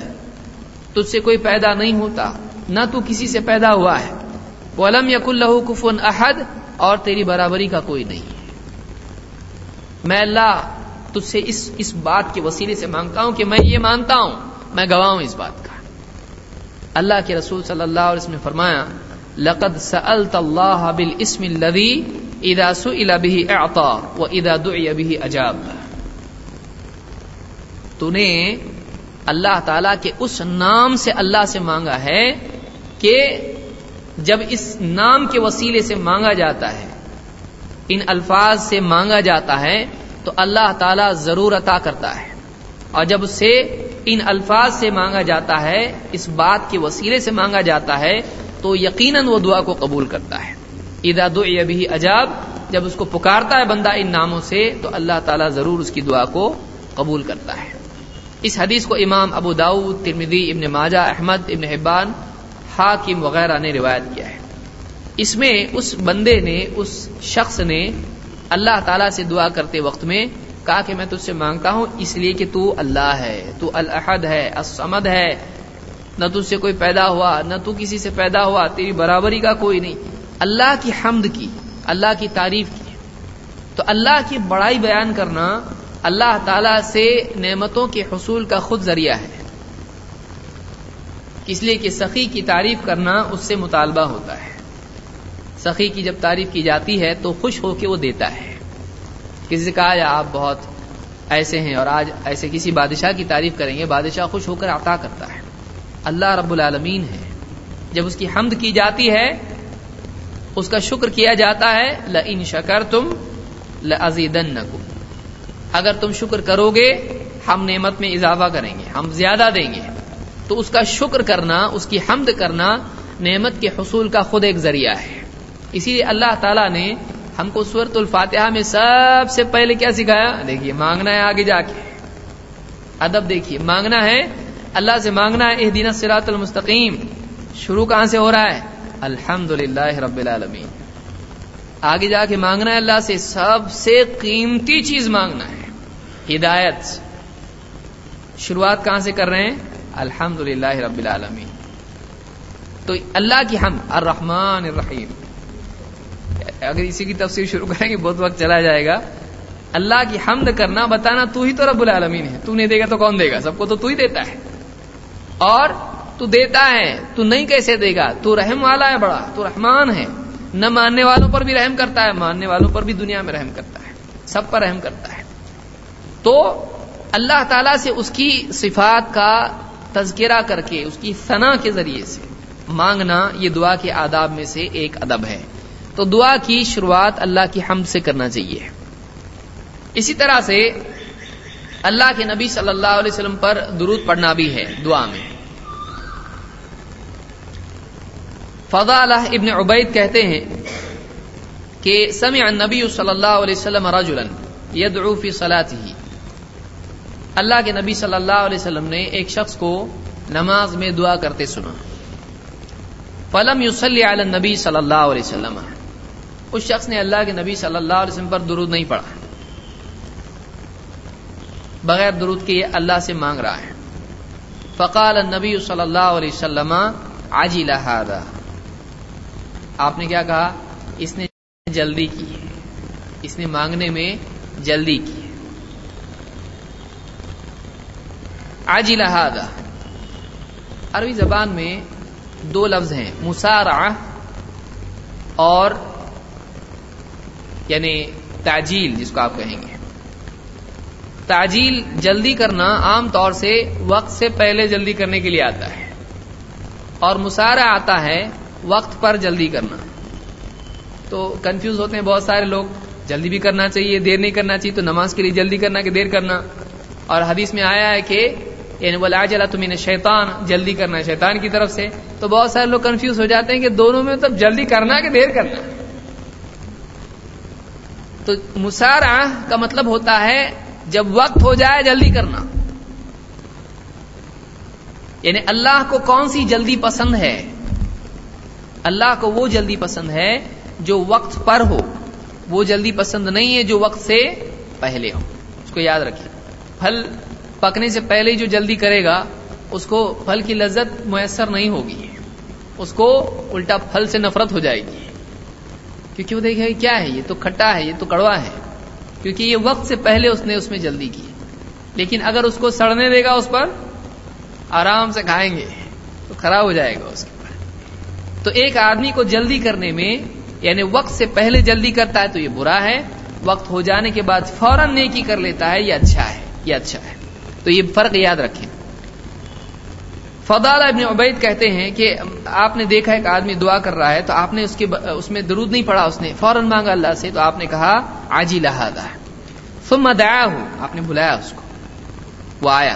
تجھ سے کوئی پیدا نہیں ہوتا، نہ تو کسی سے پیدا ہوا ہے. ولم یق اللہ کفن احد، اور تیری برابری کا کوئی نہیں. میں اللہ تجھ سے اس اس بات کے وسیلے سے مانگتا ہوں کہ میں یہ مانتا ہوں، میں گواہ ہوں اس بات کا۔ اللہ کے رسول صلی اللہ علیہ وسلم نے فرمایا، لقد سألت اللہ بالاسم الذي اذا سئل به اعطا واذا دعي به اجاب۔ تو نے اللہ تعالی کے اس نام سے اللہ سے مانگا ہے کہ جب اس نام کے وسیلے سے مانگا جاتا ہے، ان الفاظ سے مانگا جاتا ہے تو اللہ تعالی ضرور عطا کرتا ہے۔ اور جب سے ان الفاظ سے مانگا جاتا ہے، اس بات کے وسیلے سے مانگا جاتا ہے، تو یقیناً وہ دعا کو قبول کرتا ہے۔ ادا دو ابھی عجاب، جب اس کو پکارتا ہے بندہ ان ناموں سے، تو اللہ تعالیٰ ضرور اس کی دعا کو قبول کرتا ہے۔ اس حدیث کو امام ابو داود ترمدی ابن ماجہ، احمد، ابن حبان، حاکم وغیرہ نے روایت کیا ہے۔ اس میں اس بندے نے، اس شخص نے اللہ تعالی سے دعا کرتے وقت میں کہا کہ میں تجھ سے مانگتا ہوں، اس لیے کہ تو اللہ ہے، تو الحد ہے، الصمد ہے۔ نہ تجھ سے کوئی پیدا ہوا، نہ تو کسی سے پیدا ہوا، تیری برابری کا کوئی نہیں۔ اللہ کی حمد کی، اللہ کی تعریف کی۔ تو اللہ کی بڑائی بیان کرنا اللہ تعالی سے نعمتوں کے حصول کا خود ذریعہ ہے۔ اس لیے کہ سخی کی تعریف کرنا اس سے مطالبہ ہوتا ہے۔ سخی کی جب تعریف کی جاتی ہے تو خوش ہو کے وہ دیتا ہے۔ کسی سے کہا، یا آپ بہت ایسے ہیں اور آج ایسے کسی بادشاہ کی تعریف کریں گے، بادشاہ خوش ہو کر عطا کرتا ہے۔ اللہ رب العالمین ہے۔ جب اس کی حمد کی جاتی ہے، اس کا شکر کیا جاتا ہے ل ان شکر تم لزیدن اگر تم شکر کرو گے، ہم نعمت میں اضافہ کریں گے، ہم زیادہ دیں گے۔ تو اس کا شکر کرنا، اس کی حمد کرنا نعمت کے حصول کا خود ایک ذریعہ ہے۔ اسی لیے اللہ تعالیٰ نے ہم کو صورت الفاتحہ میں سب سے پہلے کیا سکھایا؟ دیکھیے، مانگنا ہے آگے جا کے۔ ادب دیکھیے، مانگنا ہے، اللہ سے مانگنا ہے دین سراط المستقیم۔ شروع کہاں سے ہو رہا ہے؟ الحمد رب العالمین۔ آگے جا کے مانگنا ہے اللہ سے، سب سے قیمتی چیز مانگنا ہے۔ ہدایت۔ شروعات کہاں سے کر رہے ہیں؟ الحمد رب العالمین۔ تو اللہ کی ہم، الرحمن الرحیم۔ اگر اسی کی تفسیر شروع کریں گے، بہت وقت چلا جائے گا۔ اللہ کی حمد کرنا، بتانا تو ہی تو رب العالمین ہے۔ تو نہیں دے گا تو کون دے گا؟ سب کو تو تو ہی دیتا ہے۔ اور تو دیتا ہے، تو نہیں کیسے دے گا؟ تو رحم والا ہے بڑا، تو رحمان ہے۔ نہ ماننے والوں پر بھی رحم کرتا ہے، ماننے والوں پر بھی دنیا میں رحم کرتا ہے۔ سب پر رحم کرتا ہے۔ تو اللہ تعالی سے اس کی صفات کا تذکرہ کر کے، اس کی ثنا کے ذریعے سے مانگنا، یہ دعا کے آداب میں سے ایک ادب ہے۔ تو دعا کی شروعات اللہ کی حمد سے کرنا چاہیے۔ اسی طرح سے اللہ کے نبی صلی اللہ علیہ وسلم پر درود پڑھنا بھی ہے دعا میں۔ فضا اللہ ابن عبید کہتے ہیں کہ سمع النبی صلی اللہ علیہ وسلم رجلا یدعو فی صلاته۔ اللہ کے نبی صلی اللہ علیہ وسلم نے ایک شخص کو نماز میں دعا کرتے سنا۔ فلم یوسلی علی النبی صلی اللہ علیہ وسلم۔ اس شخص نے اللہ کے نبی صلی اللہ علیہ وسلم پر درود نہیں پڑھا۔ بغیر درود کے یہ اللہ سے مانگ رہا ہے۔ فقال النبی صلی اللہ علیہ وسلم، عجل هذا. آپ نے کیا کہا؟ اس نے جلدی کی۔ اس نے مانگنے میں جلدی کی۔ عجل هذا. عربی زبان میں دو لفظ ہیں مسارع اور یعنی تاجیل جس کو آپ کہیں گے۔ تاجیل جلدی کرنا عام طور سے وقت سے پہلے جلدی کرنے کے لیے آتا ہے۔ اور مسارہ آتا ہے وقت پر جلدی کرنا۔ تو کنفیوز ہوتے ہیں بہت سارے لوگ، جلدی بھی کرنا چاہیے، دیر نہیں کرنا چاہیے، تو نماز کے لیے جلدی کرنا کہ دیر کرنا۔ اور حدیث میں آیا ہے کہ یعنی بولا جلا تمہیں شیطان جلدی کرنا شیطان کی طرف سے۔ تو بہت سارے لوگ کنفیوز ہو جاتے ہیں کہ دونوں میں تب جلدی کرنا کہ دیر کرنا۔ تو مسارا کا مطلب ہوتا ہے جب وقت ہو جائے جلدی کرنا۔ یعنی اللہ کو کون سی جلدی پسند ہے؟ اللہ کو وہ جلدی پسند ہے جو وقت پر ہو۔ وہ جلدی پسند نہیں ہے جو وقت سے پہلے ہو۔ اس کو یاد رکھیے۔ پھل پکنے سے پہلے جو جلدی کرے گا، اس کو پھل کی لذت میسر نہیں ہوگی۔ اس کو الٹا پھل سے نفرت ہو جائے گی۔ کیونکہ وہ دیکھے کیا ہے یہ تو کھٹا ہے، یہ تو کڑوا ہے۔ کیونکہ یہ وقت سے پہلے اس نے اس میں جلدی کی۔ لیکن اگر اس کو سڑنے دے گا اس پر، آرام سے کھائیں گے، تو خراب ہو جائے گا اس کے اوپر۔ تو ایک آدمی کو جلدی کرنے میں یعنی وقت سے پہلے جلدی کرتا ہے تو یہ برا ہے۔ وقت ہو جانے کے بعد فوراً نیکی کر لیتا ہے، یہ اچھا ہے، یہ اچھا ہے۔ تو یہ فرق یاد رکھیں۔ فضال ابن عبید کہتے ہیں کہ آپ نے دیکھا ایک آدمی دعا کر رہا ہے تو آپ نے اس کے اس میں درود نہیں پڑھا اس نے، فوراً مانگا اللہ سے تو آپ نے کہا آجی لہٰذا ثم دعاه، آپ نے بلایا اس کو، وہ آیا۔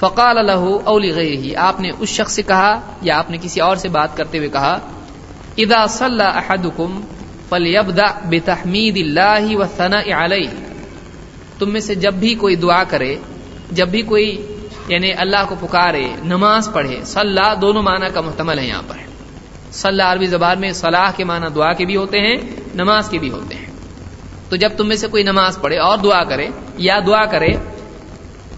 فقال له اولی غیره آپ نے اس شخص سے کہا یا آپ نے کسی اور سے بات کرتے ہوئے کہا، اذا صلى احدكم فليبدا بتحمید اللہ والثناء علیہ۔ تم میں سے جب بھی کوئی دعا کرے، جب بھی کوئی یعنی اللہ کو پکارے، نماز پڑھے، صلاح دونوں معنی کا محتمل ہے یہاں پر۔ صلاح عربی زبان میں صلاح کے معنی دعا کے بھی ہوتے ہیں، نماز کے بھی ہوتے ہیں۔ تو جب تم میں سے کوئی نماز پڑھے اور دعا کرے یا دعا کرے،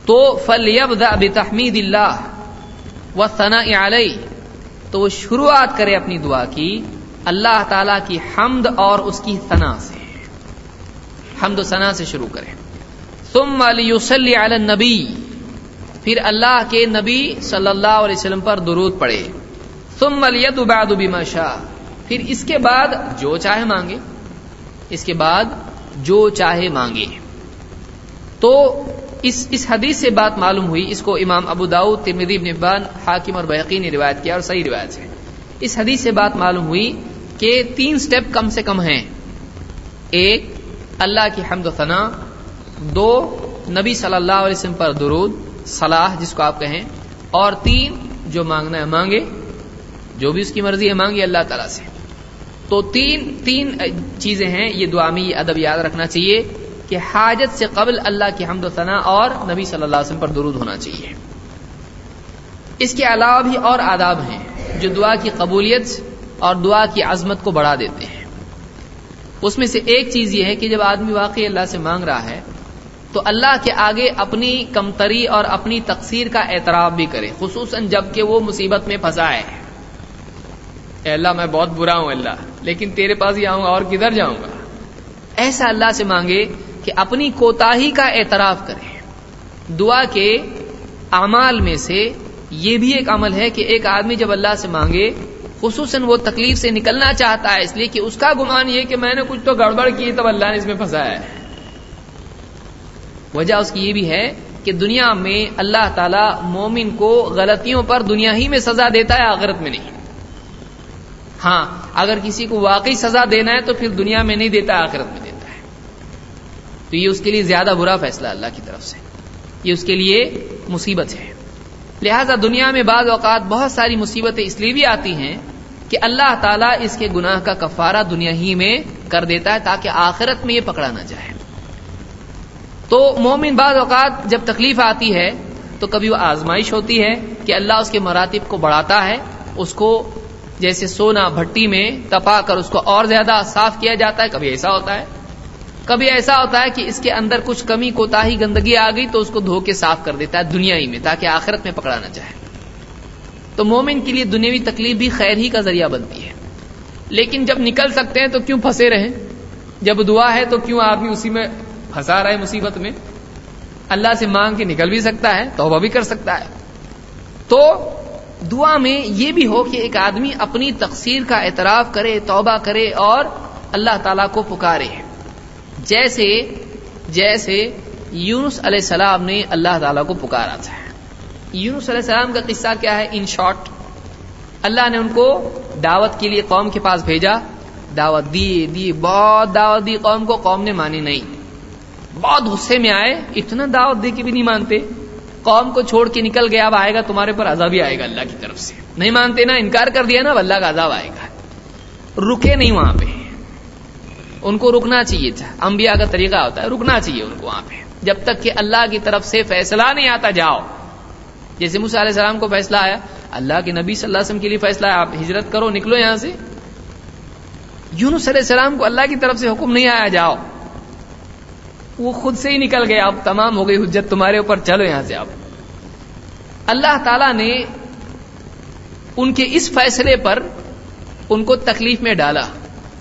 تو فل بتحمید اللہ و ثنا علیہ تو وہ شروعات کرے اپنی دعا کی، اللہ تعالی کی حمد اور اس کی ثنا سے۔ حمد و ثنا سے شروع کرے۔ ثم علی علی النبی پھر اللہ کے نبی صلی اللہ علیہ وسلم پر درود پڑے۔ ثم الیت بعد بما شاء۔ پھر اس کے بعد جو چاہے مانگے۔ اس کے بعد جو چاہے مانگے۔ تو اس اس حدیث سے بات معلوم ہوئی۔ اس کو امام ابو داؤد، ترمذی، ابن ابان حاکم اور بحقی نے روایت کیا اور صحیح روایت ہے۔ اس حدیث سے بات معلوم ہوئی کہ تین سٹیپ کم سے کم ہیں۔ ایک، اللہ کی حمد و ثنا دو، نبی صلی اللہ علیہ وسلم پر درود۔ صلاح جس کو آپ کہیں، اور تین جو مانگنا ہے مانگے، جو بھی اس کی مرضی ہے مانگے اللہ تعالیٰ سے۔ تو تین تین چیزیں ہیں، یہ دعا میں یہ ادب یاد رکھنا چاہیے کہ حاجت سے قبل اللہ کی حمد و ثنا اور نبی صلی اللہ علیہ وسلم پر درود ہونا چاہیے۔ اس کے علاوہ بھی اور آداب ہیں جو دعا کی قبولیت اور دعا کی عظمت کو بڑھا دیتے ہیں۔ اس میں سے ایک چیز یہ ہے کہ جب آدمی واقعی اللہ سے مانگ رہا ہے تو اللہ کے آگے اپنی کمتری اور اپنی تقسیر کا اعتراف بھی کرے، خصوصاً جبکہ وہ مصیبت میں پھنسا ہے۔ اے اللہ، میں بہت برا ہوں اللہ، لیکن تیرے پاس ہی آؤں گا اور کدھر جاؤں گا؟ ایسا اللہ سے مانگے کہ اپنی کوتاہی کا اعتراف کرے۔ دعا کے اعمال میں سے یہ بھی ایک عمل ہے کہ ایک آدمی جب اللہ سے مانگے، خصوصاً وہ تکلیف سے نکلنا چاہتا ہے، اس لیے کہ اس کا گمان یہ کہ میں نے کچھ تو گڑبڑ کی تب اللہ نے اس میں پھنسایا ہے۔ وجہ اس کی یہ بھی ہے کہ دنیا میں اللہ تعالی مومن کو غلطیوں پر دنیا ہی میں سزا دیتا ہے، آخرت میں نہیں۔ ہاں اگر کسی کو واقعی سزا دینا ہے تو پھر دنیا میں نہیں دیتا، آخرت میں دیتا ہے۔ تو یہ اس کے لیے زیادہ برا فیصلہ اللہ کی طرف سے۔ یہ اس کے لیے مصیبت ہے۔ لہذا دنیا میں بعض اوقات بہت ساری مصیبتیں اس لیے بھی آتی ہیں کہ اللہ تعالیٰ اس کے گناہ کا کفارہ دنیا ہی میں کر دیتا ہے تاکہ آخرت میں یہ پکڑا نہ جائے۔ تو مومن بعض اوقات جب تکلیف آتی ہے تو کبھی وہ آزمائش ہوتی ہے کہ اللہ اس کے مراتب کو بڑھاتا ہے، اس کو جیسے سونا بھٹی میں تپا کر اس کو اور زیادہ صاف کیا جاتا ہے، کبھی ایسا ہوتا ہے۔ کبھی ایسا ہوتا ہے کہ اس کے اندر کچھ کمی کوتا ہی گندگی آ گئی تو اس کو دھو کے صاف کر دیتا ہے دنیا ہی میں، تاکہ آخرت میں پکڑا نہ جائے۔ تو مومن کے لیے دنیاوی تکلیف بھی خیر ہی کا ذریعہ بنتی ہے۔ لیکن جب نکل سکتے ہیں تو کیوں پھنسے رہیں؟ جب دعا ہے تو کیوں آدمی اسی میں پھنسا رہا ہے مصیبت میں، اللہ سے مانگ کے نکل بھی سکتا ہے، توبہ بھی کر سکتا ہے۔ تو دعا میں یہ بھی ہو کہ ایک آدمی اپنی تقسیر کا اعتراف کرے، توبہ کرے اور اللہ تعالی کو پکارے۔ جیسے جیسے یونس علیہ السلام نے اللہ تعالیٰ کو پکارا تھا۔ یونس علیہ السلام کا قصہ کیا ہے؟ ان شارٹ اللہ نے ان کو دعوت کے لیے قوم کے پاس بھیجا۔ دعوت دی دی، بہت دعوت دی، قوم کو قوم نے مانی نہیں۔ بہت غصے میں آئے، اتنا دعوت دے کے بھی نہیں مانتے۔ قوم کو چھوڑ کے نکل گیا اب آئے گا، تمہارے پر عذاب ہی آئے گا اللہ کی طرف سے۔ نہیں مانتے نا، انکار کر دیا نا اللہ کا عذاب آئے گا۔ رکے نہیں وہاں پہ۔ ان کو رکنا چاہیے تھا۔ انبیاء کا طریقہ ہوتا ہے، رکنا چاہیے ان کو وہاں پہ۔ جب تک کہ اللہ کی طرف سے فیصلہ نہیں آتا، جاؤ۔ جیسے علیہ السلام کو فیصلہ آیا، اللہ کے نبی صلی اللہ علیہ وسلم کے لیے فیصلہ ہے، آپ ہجرت کرو، نکلو یہاں سے۔ یونس علیہ السلام کو اللہ کی طرف سے حکم نہیں آیا، جاؤ۔ وہ خود سے ہی نکل گئے۔ اب تمام ہو گئی حجت تمہارے اوپر۔ چلو یہاں سے اب اللہ تعالی نے ان کے اس فیصلے پر ان کو تکلیف میں ڈالا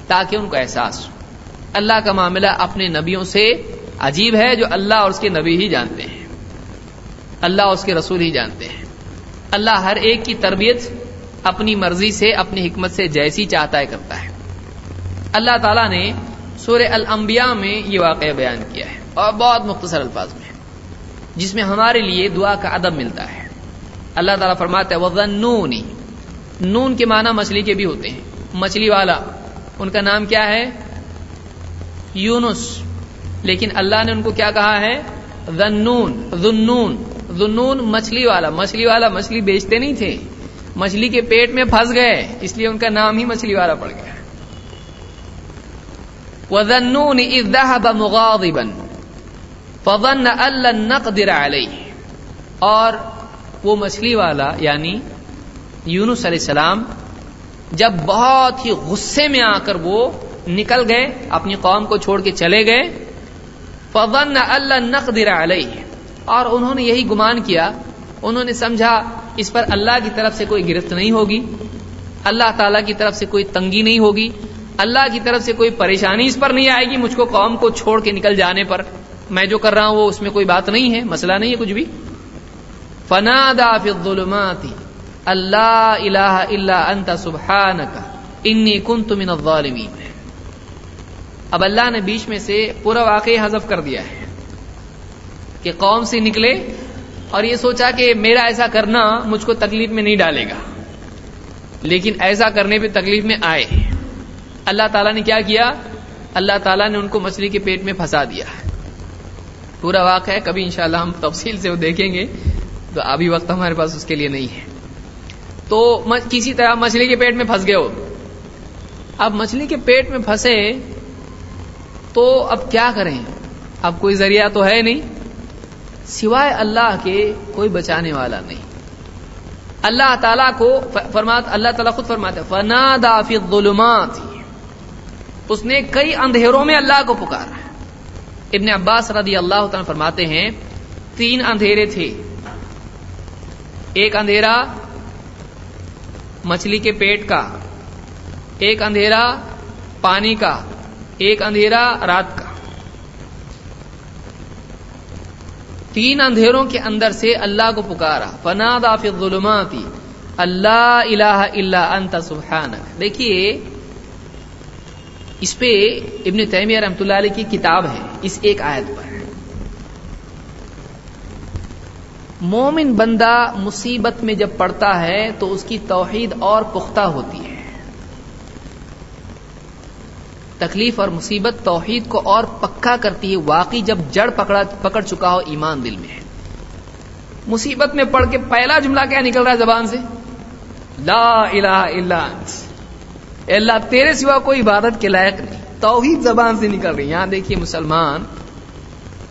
تاکہ ان کو احساس ہو۔ اللہ کا معاملہ اپنے نبیوں سے عجیب ہے جو اللہ اور اس کے نبی ہی جانتے ہیں۔ اللہ اور اس کے رسول ہی جانتے ہیں۔ اللہ ہر ایک کی تربیت اپنی مرضی سے، اپنی حکمت سے جیسی چاہتا ہے کرتا ہے۔ اللہ تعالیٰ نے سورہ الانبیاء میں یہ واقعہ بیان کیا ہے اور بہت مختصر الفاظ میں جس میں ہمارے لیے دعا کا ادب ملتا ہے۔ اللہ تعالیٰ فرماتا ہے وہ نون کے معنی مچھلی کے بھی ہوتے ہیں۔ مچھلی والا، ان کا نام کیا ہے؟ یونس۔ لیکن اللہ نے ان کو کیا کہا ہے؟ ذنون ذنون ذنون مچھلی والا۔ مچھلی والا مچھلی بیچتے نہیں تھے۔ مچھلی کے پیٹ میں پھنس گئے، اس لیے ان کا نام ہی مچھلی والا پڑ گیا۔ وَذَنُّونِ إِذْ ذَهَبَ مُغَاضِبًا فَظَنَّ أَلَّن نَقْدِرَ عَلَيْهِ اور وہ مچھلی والا یعنی یونس علیہ السلام، جب بہت ہی غصے میں آ کر وہ نکل گئے، اپنی قوم کو چھوڑ کے چلے گئے فضن اللہ نقدر علیہ اور انہوں نے یہی گمان کیا، انہوں نے سمجھا اس پر اللہ کی طرف سے کوئی گرفت نہیں ہوگی، اللہ تعالی کی طرف سے کوئی تنگی نہیں ہوگی اللہ کی طرف سے کوئی پریشانی اس پر نہیں آئے گی، مجھ کو قوم کو چھوڑ کے نکل جانے پر۔ میں جو کر رہا ہوں وہ اس میں کوئی بات نہیں ہے، مسئلہ نہیں ہے کچھ بھی۔ فنادا فی الظلمات اللہ الہ الا انت سبحانک انی کنت من الظالمین اب اللہ نے بیچ میں سے پورا واقعی حذف کر دیا ہے کہ قوم سے نکلے اور یہ سوچا کہ میرا ایسا کرنا مجھ کو تکلیف میں نہیں ڈالے گا۔ لیکن ایسا کرنے پہ تکلیف میں آئے۔ اللہ تعالیٰ نے کیا کیا؟ اللہ تعالیٰ نے ان کو مچھلی کے پیٹ میں پھنسا دیا پورا واقعہ ہے، کبھی انشاءاللہ ہم تفصیل سے وہ دیکھیں گے۔ تو ابھی وقت ہمارے پاس اس کے لیے نہیں ہے۔ تو کسی طرح مچھلی کے پیٹ میں پھنس گئے ہو۔ اب مچھلی کے پیٹ میں پھنسے، تو اب کیا کریں؟ اب کوئی ذریعہ تو ہے نہیں۔ سوائے اللہ کے کوئی بچانے والا نہیں۔ اللہ تعالیٰ کو فرمات، اللہ تعالیٰ خود فرماتے فنا دافی ظلمات اس نے کئی اندھیروں میں اللہ کو پکارا۔ ابن عباس رضی اللہ تعالیٰ فرماتے ہیں، تین اندھیرے تھے۔ ایک اندھیرا مچھلی کے پیٹ کا، ایک اندھیرا پانی کا، ایک اندھیرا رات کا۔ تین اندھیروں کے اندر سے اللہ کو پکارا۔ فنا دافی الظلماتی اللہ الہ الا انت سبحانک دیکھیے اس پہ ابن تیمیہ رحمۃ اللہ علیہ کی کتاب ہے، اس ایک آیت پر۔ مومن بندہ مصیبت میں جب پڑتا ہے تو اس کی توحید اور پختہ ہوتی ہے۔ تکلیف اور مصیبت توحید کو اور پکا کرتی ہے، واقعی جب جڑ پکڑا، پکڑ چکا ہو ایمان دل میں ہے۔ مصیبت میں پڑھ کے پہلا جملہ کیا نکل رہا ہے زبان سے؟ لا الہ الا انت۔ اللہ تیرے سوا کوئی عبادت کے لائق نہیں۔ توحید زبان سے نکل رہی یہاں دیکھیے مسلمان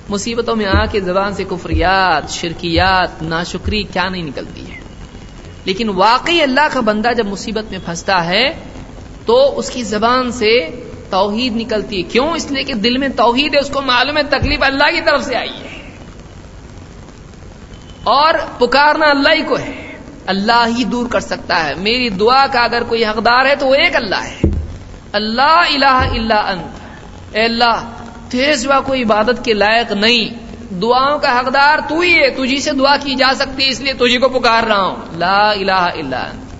مصیبتوں میں آ کے زبان سے کفریات، شرکیات، ناشکری کیا نہیں نکلتی ہے۔ لیکن واقعی اللہ کا بندہ جب مصیبت میں پھنستا ہے تو اس کی زبان سے توحید نکلتی ہے۔ کیوں؟ اس لیے کہ دل میں توحید ہے، اس کو معلوم ہے، تکلیف اللہ کی طرف سے آئی ہے۔ اور پکارنا اللہ ہی کو ہے۔ اللہ ہی دور کر سکتا ہے۔ میری دعا کا اگر کوئی حقدار ہے تو وہ ایک اللہ ہے۔ اللہ الہ الا انت۔ اے اللہ، تیرے سوا کوئی عبادت کے لائق نہیں۔ دعاؤں کا حقدار تو ہی ہے۔ تجھی سے دعا کی جا سکتی ہے، اس لیے تجھی کو پکار رہا ہوں۔ لا الہ الا انت۔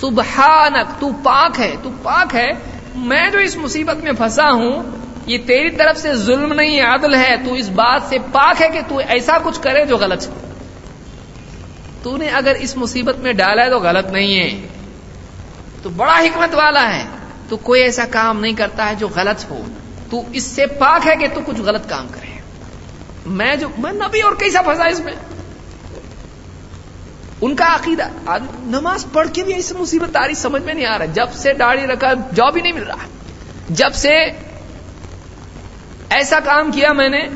سبحانک، تو پاک ہے، تو پاک ہے۔ میں جو اس مصیبت میں پھنسا ہوں، یہ تیری طرف سے ظلم نہیں، عدل ہے۔ تو اس بات سے پاک ہے کہ تو ایسا کچھ کرے جو غلط ہے۔ تو نے اگر اس مصیبت میں ڈالا ہے تو غلط نہیں ہے۔ تو بڑا حکمت والا ہے۔ تو کوئی ایسا کام نہیں کرتا ہے جو غلط ہو۔ تو اس سے پاک ہے کہ تو کچھ غلط کام کرے۔ میں جو میں نبی اور کیسا پھنسا اس میں۔ ان کا عقیدہ نماز پڑھ کے بھی ایسی مصیبت آ رہی سمجھ میں نہیں آ رہا۔ جب سے داڑھی رکھا جاب ہی نہیں مل رہا۔ جب سے ایسا کام کیا میں نے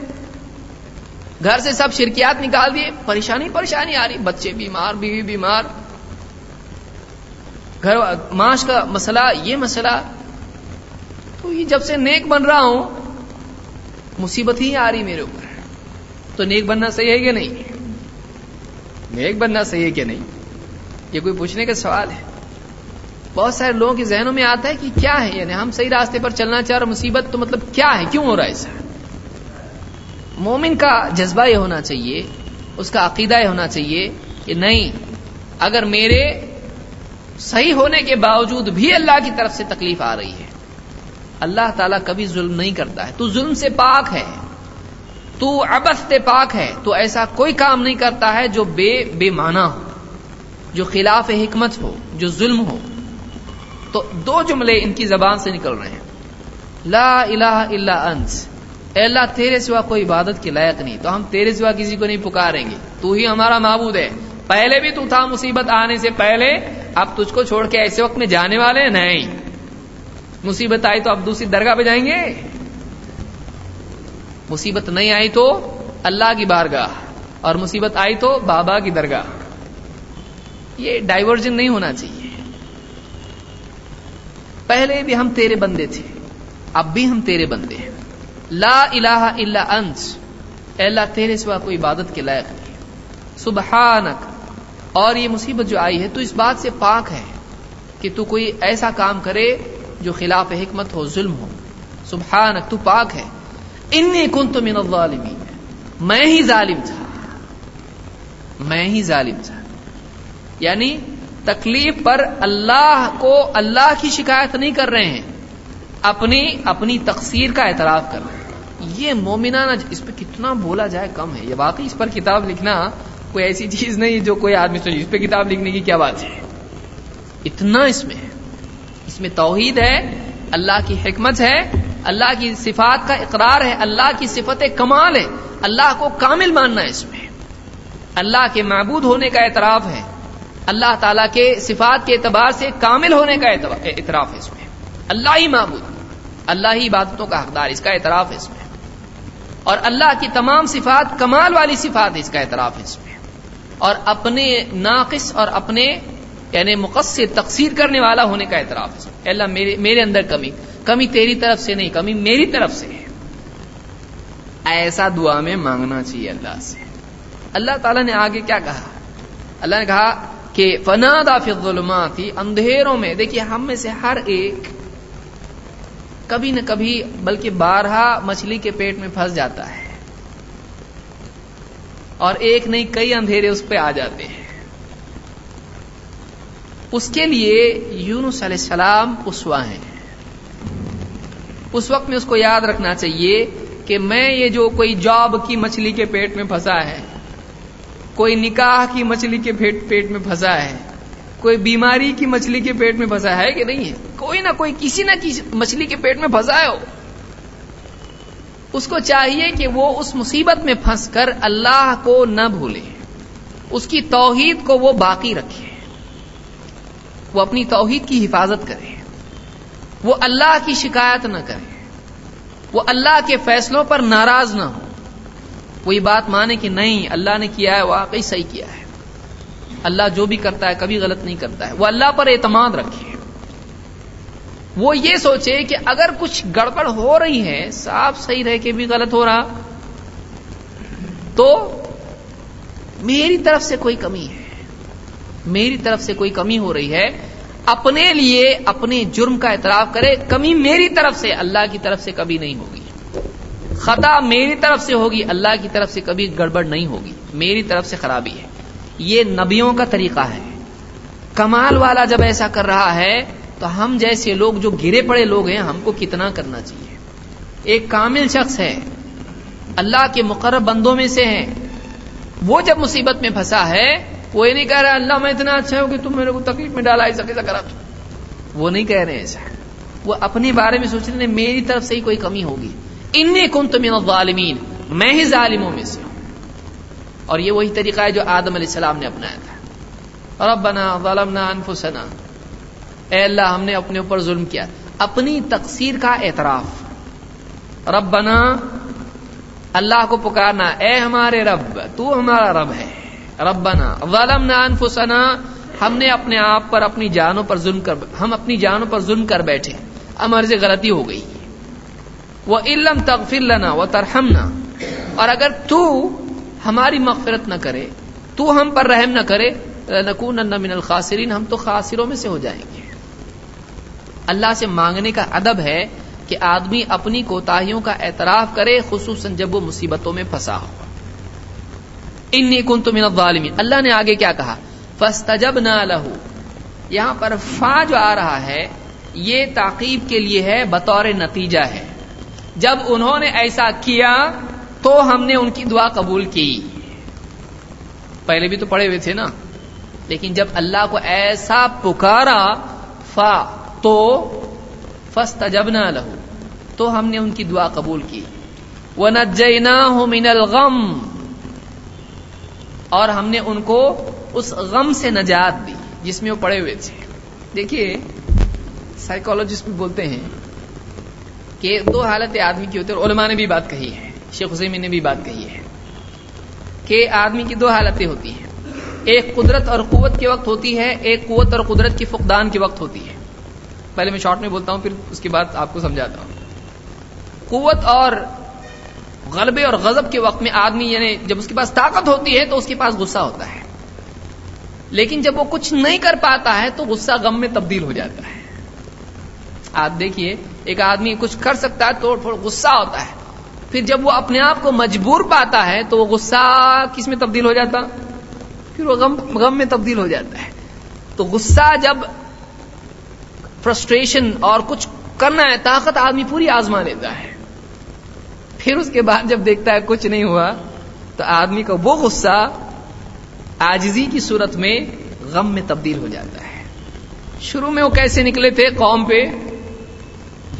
گھر سے سب شرکیات نکال دیے، پریشانی پریشانی آ رہی، بچے بیمار، بیوی بیمار۔ گھر معاش کا مسئلہ، یہ مسئلہ۔ تو یہ جب سے نیک بن رہا ہوں، مصیبت ہی آ رہی میرے اوپر۔ تو نیک بننا صحیح ہے کہ نہیں؟ نیک بننا صحیح ہے کہ نہیں؟ یہ کوئی پوچھنے کا سوال ہے۔ بہت سارے لوگوں کے ذہنوں میں آتا ہے کہ کیا ہے؟ یعنی ہم صحیح راستے پر چلنا چاہ رہے مصیبت تو مطلب کیا ہے؟ کیوں ہو رہا ہے ایسا مومن کا جذبہ یہ ہونا چاہیے، اس کا عقیدہ یہ ہونا چاہیے کہ نہیں، اگر میرے صحیح ہونے کے باوجود بھی اللہ کی طرف سے تکلیف آ رہی ہے۔ اللہ تعالیٰ کبھی ظلم نہیں کرتا ہے۔ تو ظلم سے پاک ہے۔ تو ابست پاک ہے۔ تو ایسا کوئی کام نہیں کرتا ہے جو بے بے معنی ہو، جو خلاف حکمت ہو، جو ظلم ہو۔ تو دو جملے ان کی زبان سے نکل رہے ہیں۔ لا الہ الا انت۔ اے اللہ، تیرے سوا کوئی عبادت کے لائق نہیں، تو ہم تیرے سوا کسی کو نہیں پکاریں گے۔ تو ہی ہمارا معبود ہے۔ پہلے بھی تو تھا مصیبت آنے سے پہلے، اب تجھ کو چھوڑ کے ایسے وقت میں جانے والے نہیں۔ مصیبت آئی تو اب دوسری درگاہ پہ جائیں گے؟ مصیبت نہیں آئی تو اللہ کی بارگاہ، اور مصیبت آئی تو بابا کی درگاہ۔ یہ ڈائیورژن نہیں ہونا چاہیے۔ پہلے بھی ہم تیرے بندے تھے، اب بھی ہم تیرے بندے ہیں۔ لا الہ الا انت. اے اللہ، تیرے سوا کوئی عبادت کے لائق نہیں. سبحانک. اور یہ مصیبت جو آئی ہے، تو اس بات سے پاک ہے کہ تو کوئی ایسا کام کرے جو خلاف حکمت ہو، ظلم ہو. سبحانک، تو پاک ہے. انی کنت من الظالمین. میں ہی ظالم تھا. میں ہی ظالم تھا. یعنی تکلیف پر اللہ کو اللہ کی شکایت نہیں کر رہے ہیں. اپنی اپنی تقسیر کا اعتراف کر یہ مومنانہ اس پہ کتنا بولا جائے کم ہے۔ یہ واقعی اس پر کتاب لکھنا کوئی ایسی چیز نہیں جو کوئی آدمی سوچے، اس پہ کتاب لکھنے کی کیا بات ہے؟ اتنا اس میں ہے۔ اس میں توحید ہے، اللہ کی حکمت ہے، اللہ کی صفات کا اقرار ہے، اللہ کی صفت کمال ہے۔ اللہ کو کامل ماننا ہے اس میں اللہ کے معبود ہونے کا اعتراف ہے۔ اللہ تعالی کے صفات کے اعتبار سے کامل ہونے کا اعتراف ہے اس میں۔ اللہ ہی معبود۔ اللہ ہی عبادتوں کا حقدار اس کا اعتراف ہے اس میں۔ اور اللہ کی تمام صفات، کمال والی صفات اس کا اعتراف ہے اس میں۔ اور اپنے ناقص اور اپنے یعنی مقصر تقسیر کرنے والا ہونے کا اعتراف ہے اللہ، میرے میرے اندر کمی۔ کمی تیری طرف سے نہیں، کمی میری طرف سے ہے۔ ایسا دعا میں مانگنا چاہیے اللہ سے۔ اللہ تعالیٰ نے آگے کیا کہا؟ اللہ نے کہا کہ فنا دافی ظلمات اندھیروں میں، دیکھیے ہم میں سے ہر ایک کبھی نہ کبھی بلکہ بارہا مچھلی کے پیٹ میں پھنس جاتا ہے اور ایک نہیں کئی اندھیرے اس پہ آ جاتے ہیں۔ اس کے لیے یونس علیہ السلام اسوا ہیں۔ اس وقت میں اس کو یاد رکھنا چاہیے کہ میں یہ جو کوئی جاب کی مچھلی کے پیٹ میں پھنسا ہے، کوئی نکاح کی مچھلی کے پیٹ میں پھنسا ہے کوئی بیماری کی مچھلی کے پیٹ میں پھنسا ہے کہ نہیں ہے؟ کوئی نہ کوئی کسی نہ کسی مچھلی کے پیٹ میں پھنسا ہے اس کو چاہیے کہ وہ اس مصیبت میں پھنس کر اللہ کو نہ بھولے۔ اس کی توحید کو وہ باقی رکھے۔ وہ اپنی توحید کی حفاظت کرے۔ وہ اللہ کی شکایت نہ کرے۔ وہ اللہ کے فیصلوں پر ناراض نہ ہو۔ وہ یہ بات مانے کہ نہیں، اللہ نے کیا ہے، واقعی صحیح کیا ہے۔ اللہ جو بھی کرتا ہے کبھی غلط نہیں کرتا ہے وہ اللہ پر اعتماد رکھے وہ یہ سوچے کہ اگر کچھ گڑبڑ ہو رہی ہے صاف صحیح رہ کے بھی غلط ہو رہا۔ تو میری طرف سے کوئی کمی ہے۔ میری طرف سے کوئی کمی ہو رہی ہے۔ اپنے لیے اپنے جرم کا اعتراف کرے، کمی میری طرف سے، اللہ کی طرف سے کبھی نہیں ہوگی۔ خطا میری طرف سے ہوگی، اللہ کی طرف سے کبھی گڑبڑ نہیں ہوگی۔ میری طرف سے خرابی ہے۔ یہ نبیوں کا طریقہ ہے۔ کمال والا جب ایسا کر رہا ہے، تو ہم جیسے لوگ جو گرے پڑے لوگ ہیں، ہم کو کتنا کرنا چاہیے۔ ایک کامل شخص ہے، اللہ کے مقرر بندوں میں سے ہے۔ وہ جب مصیبت میں پھنسا ہے وہ یہ نہیں کہہ رہا، اللہ میں اتنا اچھا ہوں کہ تم میرے کو تکلیف میں ڈالا، ایسا کیسا کرا وہ نہیں کہہ رہے ایسا۔ وہ اپنے بارے میں سوچ رہے میری طرف سے ہی کوئی کمی ہوگی۔ انی کن من الظالمین، میں ہی ظالموں میں سے ہوں۔ اور یہ وہی طریقہ ہے جو آدم علیہ السلام نے اپنایا تھا۔ ربنا ظلمنا انفسنا۔ اے اللہ، ہم نے اپنے اوپر ظلم کیا۔ اپنی تقصیر کا اعتراف۔ ربنا، اللہ کو پکارنا۔ اے ہمارے رب، تو ہمارا رب ہے۔ ربنا ظلمنا انفسنا۔ ہم نے اپنے آپ پر اپنی جانوں پر ظلم کر، ہم اپنی جانوں پر ظلم کر بیٹھے ہمارے سے غلطی ہو گئی۔ وہ علم تغفر لنا وہ ترہمنا اور اگر تو ہماری مغفرت نہ کرے، تو ہم پر رحم نہ کرے نکون من الخاسرین، ہم تو خاصروں میں سے ہو جائیں گے۔ اللہ سے مانگنے کا ادب ہے کہ آدمی اپنی کوتاہیوں کا اعتراف کرے، خصوصاً جب وہ مصیبتوں میں پھنسا ہو۔ انی کنت من الظالمین۔ اللہ نے آگے کیا کہا؟ فاستجبنا له یہاں پر فا جو آ رہا ہے، یہ تعقیب کے لیے ہے، بطور نتیجہ ہے۔ جب انہوں نے ایسا کیا تو ہم نے ان کی دعا قبول کی۔ پہلے بھی تو پڑھے ہوئے تھے نا۔ لیکن جب اللہ کو ایسا پکارا، فا، تو فسٹ جب نہ لہو تو ہم نے ان کی دعا قبول کی۔ وہ نجنا من الغم۔ اور ہم نے ان کو اس غم سے نجات دی، جس میں وہ پڑے ہوئے تھے۔ دیکھیے سائیکولوجسٹ بھی بولتے ہیں کہ دو حالت آدمی کی ہوتی ہے علماء نے بھی بات کہی ہے۔ شیخ حسین نے بھی بات کہی ہے کہ آدمی کی دو حالتیں ہوتی ہیں۔ ایک قدرت اور قوت کے وقت ہوتی ہے، ایک قوت اور قدرت کی فقدان کے وقت ہوتی ہے۔ پہلے میں شارٹ میں بولتا ہوں، پھر اس کے بعد آپ کو سمجھاتا ہوں۔ قوت اور غلبے اور غضب کے وقت میں آدمی یعنی جب اس کے پاس طاقت ہوتی ہے تو اس کے پاس غصہ ہوتا ہے۔ لیکن جب وہ کچھ نہیں کر پاتا ہے تو غصہ غم میں تبدیل ہو جاتا ہے۔ آپ دیکھیے، ایک آدمی کچھ کر سکتا ہے تو تھوڑا غصہ ہوتا ہے۔ پھر جب وہ اپنے آپ کو مجبور پاتا ہے تو وہ غصہ کس میں تبدیل ہو جاتا؟ پھر وہ غم غم میں تبدیل ہو جاتا ہے۔ تو غصہ جب فرسٹریشن اور کچھ کرنا ہے، طاقت آدمی پوری آزما لیتا ہے۔ پھر اس کے بعد جب دیکھتا ہے کچھ نہیں ہوا، تو آدمی کا وہ غصہ آجزی کی صورت میں غم میں تبدیل ہو جاتا ہے۔ شروع میں وہ کیسے نکلے تھے؟ قوم پہ۔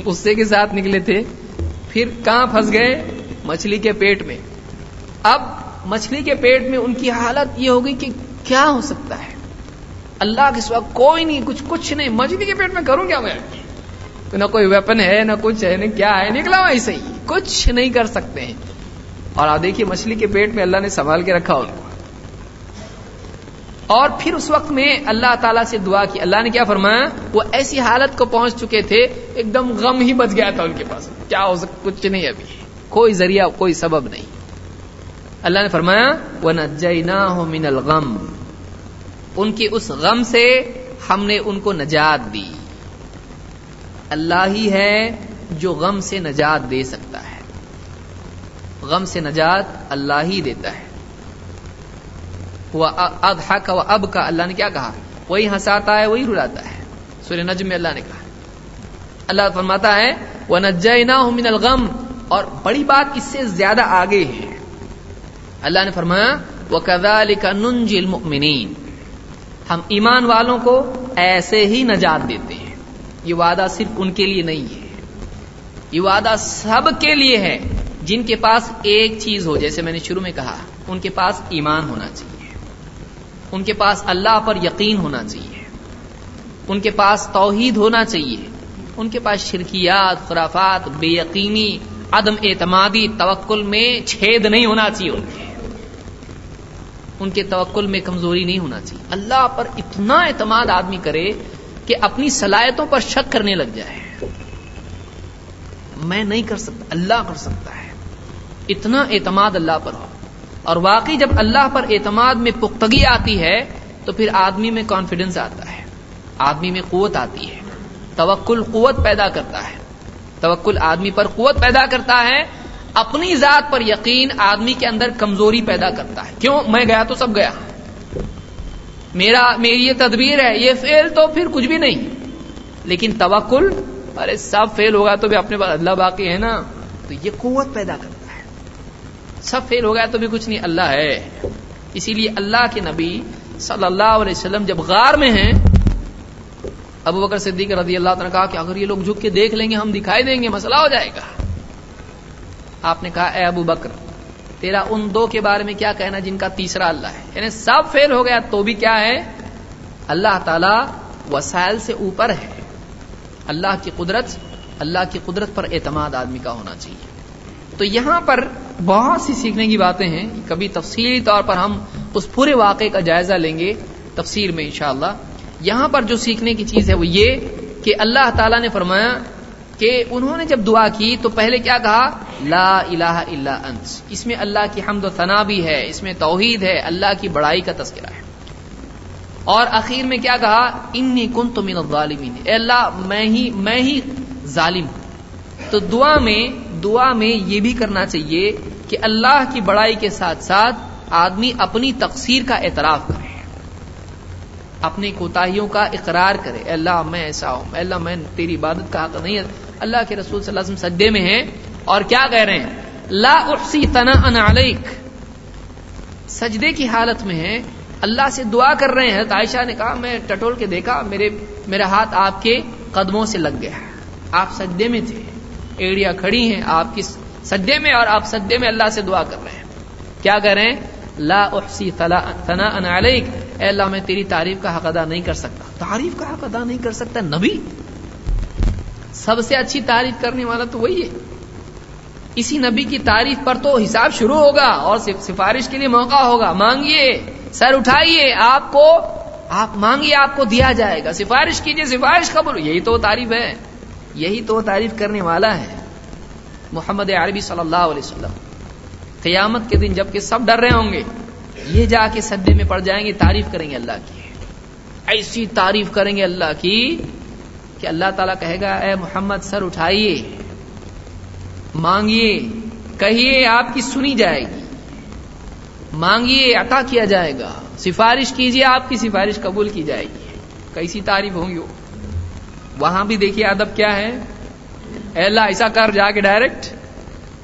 غصے کے ساتھ نکلے تھے۔ پھر کہاں پھنس گئے؟ مچھلی کے پیٹ میں۔ اب مچھلی کے پیٹ میں ان کی حالت یہ ہوگی کہ کیا ہو سکتا ہے؟ اللہ کے سوا کوئی نہیں، کچھ کچھ نہیں۔ مچھلی کے پیٹ میں کروں کیا میں؟ نہ کوئی ویپن ہے، نہ کچھ ہے، نہ کیا ہے، نکلا ہوا ایسے ہی۔ کچھ نہیں کر سکتے ہیں۔ اور آپ دیکھیے، مچھلی کے پیٹ میں اللہ نے سنبھال کے رکھا ان کو۔ اور پھر اس وقت میں اللہ تعالیٰ سے دعا کی۔ اللہ نے کیا فرمایا؟ وہ ایسی حالت کو پہنچ چکے تھے، ایک دم غم ہی بچ گیا تھا ان کے پاس۔ کیا ہو سکتا کچھ نہیں ابھی۔ کوئی ذریعہ، کوئی سبب نہیں۔ اللہ نے فرمایا وہ نہ من الغم۔ ان کی اس غم سے ہم نے ان کو نجات دی۔ اللہ ہی ہے جو غم سے نجات دے سکتا ہے۔ غم سے نجات اللہ ہی دیتا ہے۔ وہ ادحا وہ اب کا اللہ نے کیا کہا؟ وہی ہنساتا ہے، وہی رلاتا ہے۔ سورہ نجم میں اللہ نے کہا۔ اللہ فرماتا ہے وہ من الغم۔ اور بڑی بات اس سے زیادہ آگے ہے۔ اللہ نے فرمایا وہ کدا کا ننجل ہم ایمان والوں کو ایسے ہی نجات دیتے ہیں۔ یہ وعدہ صرف ان کے لیے نہیں ہے۔ یہ وعدہ سب کے لیے ہے۔ جن کے پاس ایک چیز ہو، جیسے میں نے شروع میں کہا، ان کے پاس ایمان ہونا چاہیے۔ ان کے پاس اللہ پر یقین ہونا چاہیے۔ ان کے پاس توحید ہونا چاہیے۔ ان کے پاس شرکیات، خرافات، بے یقینی، عدم اعتمادی، توکل میں چھید نہیں ہونا چاہیے ان کے۔ ان کے توکل میں کمزوری نہیں ہونا چاہیے۔ اللہ پر اتنا اعتماد آدمی کرے کہ اپنی صلاحیتوں پر شک کرنے لگ جائے۔ میں نہیں کر سکتا، اللہ کر سکتا ہے۔ اتنا اعتماد اللہ پر ہو۔ اور واقعی جب اللہ پر اعتماد میں پختگی آتی ہے، تو پھر آدمی میں کانفیڈنس آتا ہے، آدمی میں قوت آتی ہے، توکل قوت پیدا کرتا ہے۔ توکل آدمی پر قوت پیدا کرتا ہے، اپنی ذات پر یقین آدمی کے اندر کمزوری پیدا کرتا ہے۔ کیوں؟ میں گیا تو سب گیا۔ میرا، میری یہ تدبیر ہے، یہ فیل تو پھر کچھ بھی نہیں۔ لیکن توکل، ارے سب فیل ہوگا تو بھی اپنے پاس اللہ باقی ہے نا۔ تو یہ قوت پیدا کرتا سب فیل ہو گیا تو بھی کچھ نہیں، اللہ ہے۔ اسی لیے اللہ کے نبی صلی اللہ علیہ وسلم جب غار میں ہیں، ابو بکر صدیق رضی اللہ تعالیٰ کہا کہ اگر یہ لوگ جھک کے دیکھ لیں گے، ہم دکھائی دیں گے، مسئلہ ہو جائے گا۔ آپ نے کہا، اے ابو بکر، تیرا ان دو کے بارے میں کیا کہنا جن کا تیسرا اللہ ہے؟ یعنی سب فیل ہو گیا تو بھی کیا ہے؟ اللہ تعالی وسائل سے اوپر ہے۔ اللہ کی قدرت، اللہ کی قدرت پر اعتماد آدمی کا ہونا چاہیے۔ تو یہاں پر بہت سی سیکھنے کی باتیں ہیں کبھی تفصیلی طور پر ہم اس پورے واقعے کا جائزہ لیں گے تفسیر میں انشاءاللہ۔ یہاں پر جو سیکھنے کی چیز ہے وہ یہ کہ اللہ تعالیٰ نے فرمایا کہ انہوں نے جب دعا کی تو پہلے کیا کہا؟ لا الہ الا انت۔ اس میں اللہ کی حمد و ثنا بھی ہے، اس میں توحید ہے، اللہ کی بڑائی کا تذکرہ ہے۔ اور اخیر میں کیا کہا؟ انی کن تو من الظالمین۔ اے اللہ، میں ہی میں ہی ظالم ہوں۔ تو دعا میں دعا میں یہ بھی کرنا چاہیے کہ اللہ کی بڑائی کے ساتھ ساتھ آدمی اپنی تقسیر کا اعتراف کرے اپنی کوتاہیوں کا اقرار کرے۔ اے اللہ، میں ایسا ہوں، اے اللہ، میں تیری عبادت کا حق نہیں اللہ کے رسول صلی اللہ علیہ وسلم سجدے میں ہیں اور کیا کہہ رہے ہیں؟ لا احسی تنا ان علیک۔ سجدے کی حالت میں ہیں، اللہ سے دعا کر رہے ہیں۔ عائشہ نے کہا، میں ٹٹول کے دیکھا، میرے، میرا ہاتھ آپ کے قدموں سے لگ گیا۔ آپ سجدے میں تھے۔ ایڑیا کھڑی ہیں، آپ کی سجدے میں اور آپ سجدے میں اللہ سے دعا کر رہے ہیں۔ کیا کہہ رہے ہیں؟ لا احسی تنا ان علیک۔ اے اللہ، میں تیری تعریف کا حق ادا نہیں کر سکتا۔ تعریف کا حق ادا نہیں کر سکتا، نبی۔ سب سے اچھی تعریف کرنے والا تو وہی ہے۔ اسی نبی کی تعریف پر تو حساب شروع ہوگا اور سفارش کے لیے موقع ہوگا۔ مانگیے، سر اٹھائیے، آپ کو آپ مانگیے، آپ کو دیا جائے گا۔ سفارش کیجیے، سفارش قبول۔ یہی تو تعریف ہے۔ یہی تو تعریف کرنے والا ہے محمد عربی صلی اللہ علیہ وسلم۔ قیامت کے دن جبکہ سب ڈر رہے ہوں گے، یہ جا کے سدے میں پڑ جائیں گے، تعریف کریں گے اللہ کی۔ ایسی تعریف کریں گے اللہ کی کہ اللہ تعالیٰ کہے گا، اے محمد سر اٹھائیے، مانگیے، کہیے آپ کی سنی جائے گی۔ مانگیے، عطا کیا جائے گا۔ سفارش کیجیے، آپ کی سفارش قبول کی جائے گی۔ کیسی تعریف ہوں گی وہ؟ وہاں بھی دیکھیے ادب کیا ہے؟ اے اللہ ایسا کر جا کے ڈائریکٹ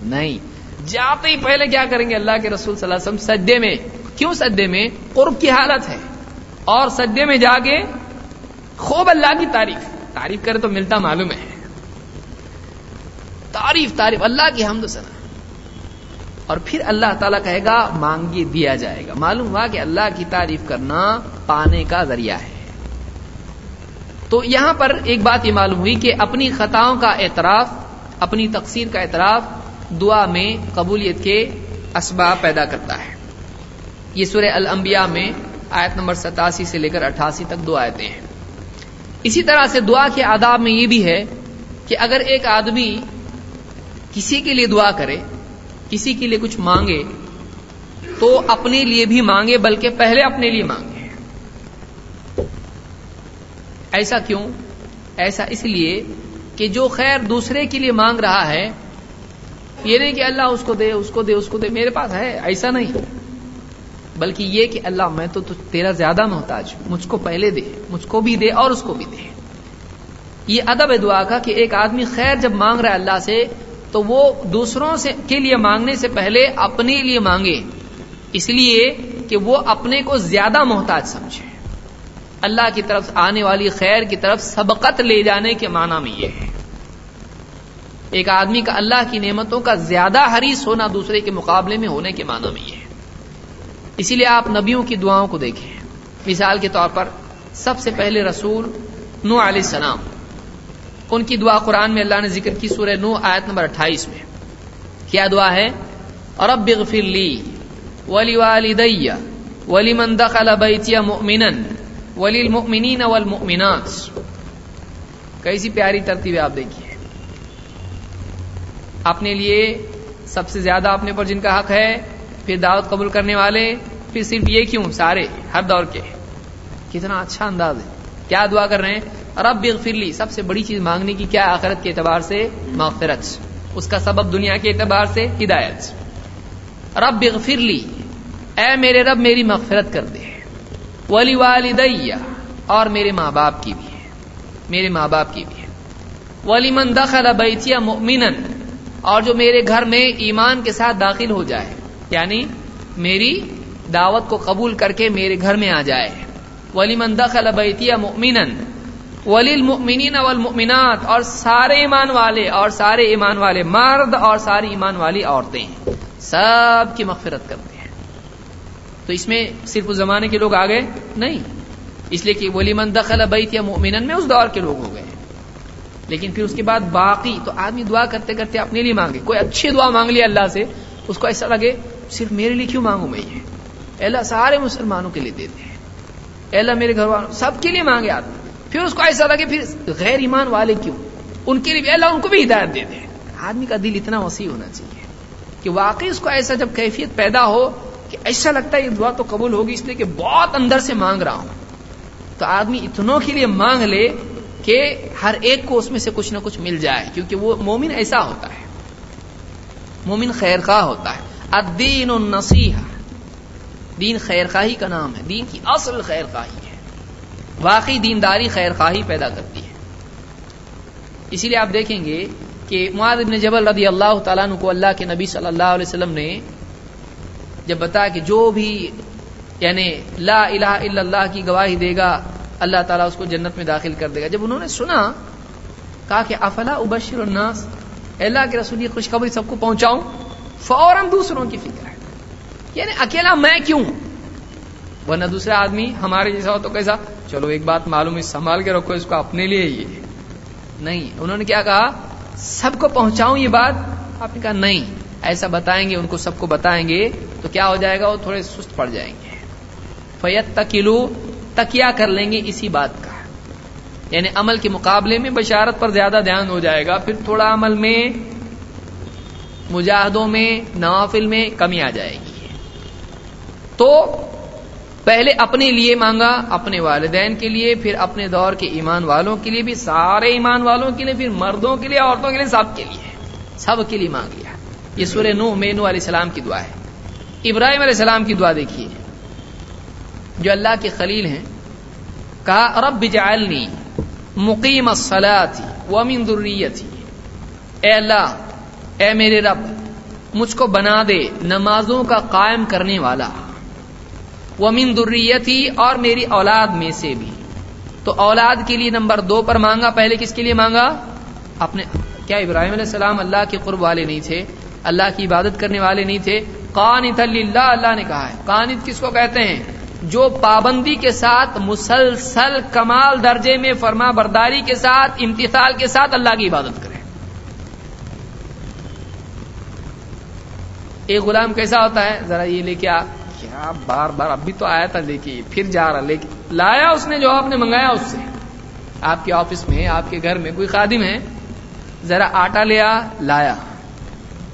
نہیں۔ جاتے ہی پہلے کیا کریں گے؟ اللہ کے رسول صلی اللہ علیہ وسلم سجدے میں۔ کیوں سجدے میں؟ قرب کی حالت ہے۔ اور سجدے میں جا کے خوب اللہ کی تعریف۔ تعریف کرے تو ملتا معلوم ہے۔ تعریف تعریف اللہ کی حمد سنا اور پھر اللہ تعالیٰ کہے گا مانگے دیا جائے گا۔ معلوم ہوا کہ اللہ کی تعریف کرنا پانے کا ذریعہ ہے۔ تو یہاں پر ایک بات یہ معلوم ہوئی کہ اپنی خطاؤں کا اعتراف، اپنی تقسیر کا اعتراف دعا میں قبولیت کے اسباب پیدا کرتا ہے۔ یہ سورہ الانبیاء میں آیت نمبر ستاسی سے لے کر اٹھاسی تک دو آیتیں ہیں۔ اسی طرح سے دعا کے آداب میں یہ بھی ہے کہ اگر ایک آدمی کسی کے لیے دعا کرے، کسی کے لیے کچھ مانگے، تو اپنے لیے بھی مانگے، بلکہ پہلے اپنے لیے مانگے۔ ایسا کیوں؟ ایسا اس لیے کہ جو خیر دوسرے کے لیے مانگ رہا ہے، یہ نہیں کہ اللہ اس کو دے، اس کو دے، اس کو دے، میرے پاس ہے، ایسا نہیں۔ بلکہ یہ کہ اللہ، میں تو تیرا زیادہ محتاج مجھ کو پہلے دے، مجھ کو بھی دے اور اس کو بھی دے۔ یہ ادب ہے دعا کا کہ ایک آدمی خیر جب مانگ رہا ہے اللہ سے، تو وہ دوسروں سے، کے لیے مانگنے سے پہلے اپنے لیے مانگے۔ اس لیے کہ وہ اپنے کو زیادہ محتاج سمجھے۔ اللہ کی طرف آنے والی خیر کی طرف سبقت لے جانے کے معنی میں یہ ہے۔ ایک آدمی کا اللہ کی نعمتوں کا زیادہ حریص ہونا دوسرے کے مقابلے میں ہونے کے معنی میں یہ ہے۔ اسی لیے آپ نبیوں کی دعاؤں کو دیکھیں۔ مثال کے طور پر سب سے پہلے رسول نو علیہ السلام، ان کی دعا قرآن میں اللہ نے ذکر کی سورہ نو آیت نمبر اٹھائیس میں۔ کیا دعا ہے؟ رب اغفر لی ولی والدی ولی من دخل بیتی مؤمنا ولی المؤمنین والمؤمنات۔ کیسی پیاری ترتیب آپ دیکھیے۔ اپنے لیے سب سے زیادہ اپنے پر جن کا حق ہے، پھر دعوت قبول کرنے والے، پھر صرف یہ کیوں؟ سارے، ہر دور کے۔ کتنا اچھا انداز ہے۔ کیا دعا کر رہے ہیں؟ رب اغفر لی۔ سب سے بڑی چیز مانگنے کی کیا آخرت کے اعتبار سے؟ مغفرت۔ اس کا سبب دنیا کے اعتبار سے ہدایت۔ رب اغفر لی۔ اے میرے رب، میری مغفرت کر دے۔ ولی والدیہ اور میرے ماں باپ کی بھی ہے۔ میرے ماں باپ کی بھی ہے۔ ولی من دخل بیتیا مؤمنا اور جو میرے گھر میں ایمان کے ساتھ داخل ہو جائے یعنی میری دعوت کو قبول کر کے میرے گھر میں آ جائے۔ ولی من دخل بیتیا مؤمنا ولی المؤمنین والمؤمنات اور سارے ایمان والے اور سارے ایمان والے مرد اور ساری ایمان والی عورتیں، سب کی مغفرت کرتے تو اس میں صرف اس زمانے کے لوگ آ گئے نہیں۔ اس لیے کہ ولی من دخل بیتیا مؤمنا میں اس دور کے لوگ ہو گئے لیکن پھر اس کے بعد باقی تو آدمی دعا کرتے کرتے اپنے لیے مانگے۔ کوئی اچھی دعا مانگ لیا اللہ سے، اس کو ایسا لگے صرف میرے لیے کیوں مانگوں میں یہ؟ اللہ سارے مسلمانوں کے لیے دیتے ہیں اللہ میرے گھر والوں، سب کے لیے مانگے آدمی۔ پھر اس کو ایسا لگے پھر غیر ایمان والے کیوں؟ ان کے لیے بھی اللہ ان کو بھی ہدایت دے دے۔ آدمی کا دل اتنا وسیع ہونا چاہیے کہ واقعی اس کو ایسا جب کیفیت پیدا ہو ایسا لگتا ہے یہ دعا تو قبول ہوگی، اس لیے کہ بہت اندر سے مانگ رہا ہوں۔ تو آدمی اتنوں کے لیے مانگ لے کہ ہر ایک کو اس میں سے کچھ نہ کچھ مل جائے، کیونکہ وہ مومن ایسا ہوتا ہے۔ مومن خیر خواہ ہوتا ہے۔ الدین النصیحہ۔ دین خیر خواہی کا نام ہے۔ دین کی اصل خیر خواہی ہے۔ واقعی دینداری خیر خواہی پیدا کرتی ہے۔ اسی لیے آپ دیکھیں گے کہ معاذ ابن جبل رضی اللہ تعالیٰ کو اللہ کے نبی صلی اللہ علیہ وسلم نے جب بتایا کہ جو بھی یعنی لا الہ الا اللہ کی گواہی دے گا، اللہ تعالیٰ اس کو جنت میں داخل کر دے گا۔ جب انہوں نے سنا، کہا کہ افلا ابشر الناس اللہ کے رسول، یہ خوشخبری سب کو پہنچاؤں؟ فوراً دوسروں کی فکر ہے۔ یعنی اکیلا میں کیوں؟ ورنہ دوسرا آدمی ہمارے جیسا ہو تو کیسا؟ چلو ایک بات معلوم ہے سنبھال کے رکھو، اس کو اپنے لیے یہ نہیں، انہوں نے کیا کہا؟ سب کو پہنچاؤں یہ بات؟ آپ نے کہا نہیں، ایسا بتائیں گے، ان کو سب کو بتائیں گے۔ تو کیا ہو جائے گا؟ وہ تھوڑے سست پڑ جائیں گے۔ فیت تکلو تکیا کر لیں گے اسی بات کا۔ یعنی عمل کے مقابلے میں بشارت پر زیادہ دھیان ہو جائے گا، پھر تھوڑا عمل میں، مجاہدوں میں، نوافل میں کمی آ جائے گی۔ تو پہلے اپنے لیے مانگا، اپنے والدین کے لیے، پھر اپنے دور کے ایمان والوں کے لیے بھی، سارے ایمان والوں کے لیے، پھر مردوں کے لیے، عورتوں کے لیے، سب کے لیے، سب کے لیے مانگ لیا۔ یہ سورہ نو مینو علیہ السلام کی دعا ہے۔ ابراہیم علیہ السلام کی دعا دیکھیے۔ جو اللہ کے خلیل ہیں، کہا، رب جعلنی مقیم الصلاة ومن ذریتی۔ اے اللہ، اے میرے رب، مجھ کو بنا دے نمازوں کا قائم کرنے والا۔ وہ من دریتی اور میری اولاد میں سے بھی۔ تو اولاد کے لیے نمبر دو پر مانگا، پہلے کس کے لیے مانگا؟ اپنے، کیا ابراہیم علیہ السلام اللہ کے قرب والے نہیں تھے؟ اللہ کی عبادت کرنے والے نہیں تھے؟ قانت اللہ اللہ نے کہا ہے۔ قانت کس کو کہتے ہیں؟ جو پابندی کے ساتھ، مسلسل، کمال درجے میں فرما برداری کے ساتھ امتحال کے ساتھ اللہ کی عبادت کرے۔ ایک غلام کیسا ہوتا ہے؟ ذرا یہ لے کے آ۔ کیا بار بار ابھی تو آیا تھا لے کے پھر جا رہا لے کے لایا اس نے جو آپ نے منگایا اس سے۔ آپ کے آفس میں، آپ کے گھر میں کوئی خادم ہے؟ ذرا آٹا لیا لایا۔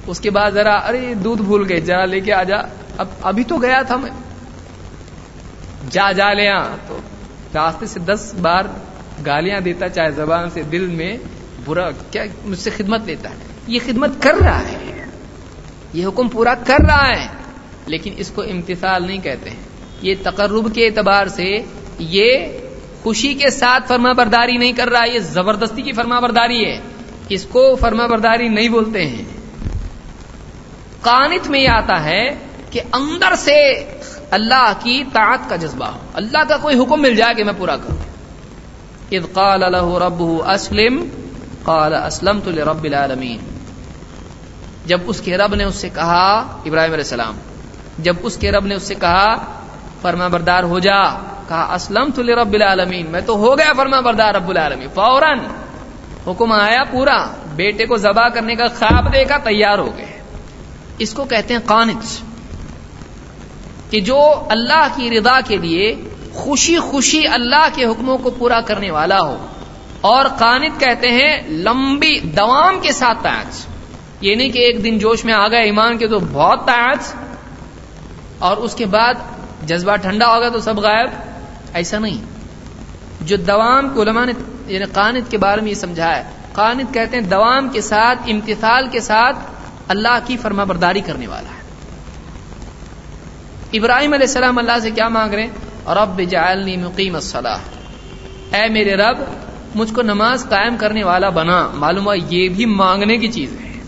اس کے بعد ذرا، ارے، دودھ بھول گئے، ذرا لے کے آ جا۔ اب، ابھی تو گیا تھا میں۔ جا جا لیا تو راستے سے دس بار گالیاں دیتا، چاہے زبان سے، دل میں برا، کیا مجھ سے خدمت لیتا ہے؟ یہ خدمت کر رہا ہے۔ یہ حکم پورا کر رہا ہے۔ لیکن اس کو امتسال نہیں کہتے ہیں۔ یہ تقرب کے اعتبار سے یہ خوشی کے ساتھ فرما برداری نہیں کر رہا، یہ زبردستی کی فرما برداری ہے۔ اس کو فرما برداری نہیں بولتے ہیں۔ قانت میں یہ آتا ہے کہ اندر سے اللہ کی طاعت کا جذبہ ہو۔ اللہ کا کوئی حکم مل جائے کہ میں پورا کروں۔ اذ قال له ربه اسلم، قال اسلمت لرب العالمین۔ جب اس کے رب نے اس سے کہا، ابراہیم علیہ السلام، جب اس کے رب نے اس سے کہا فرما بردار ہو جا، کہا اسلم تو رب العالمین، میں تو ہو گیا فرما بردار رب العالمین۔ فوراً حکم آیا پورا، بیٹے کو ذبح کرنے کا خواب دے کا تیار ہو گئے۔ اس کو کہتے ہیں قانچ کہ جو اللہ کی رضا کے لیے خوشی خوشی اللہ کے حکموں کو پورا کرنے والا ہو، اور قانت کہتے ہیں لمبی دوام کے ساتھ تاج یہ نہیں کہ ایک دن جوش میں آ گئے ایمان کے تو بہت تاج اور اس کے بعد جذبہ ٹھنڈا ہوگا تو سب غائب۔ ایسا نہیں۔ جو دوام کو علماء نے یعنی قانت کے بارے میں یہ سمجھایا قانت کہتے ہیں دوام کے ساتھ، امتثال کے ساتھ اللہ کی فرما برداری کرنے والا ہے۔ ابراہیم علیہ السلام اللہ سے کیا مانگ رہے ہیں؟ رب جعلنی مقیم الصلاح اے میرے رب، مجھ کو نماز قائم کرنے والا بنا۔ معلوم ہوا یہ بھی مانگنے کی چیز ہے۔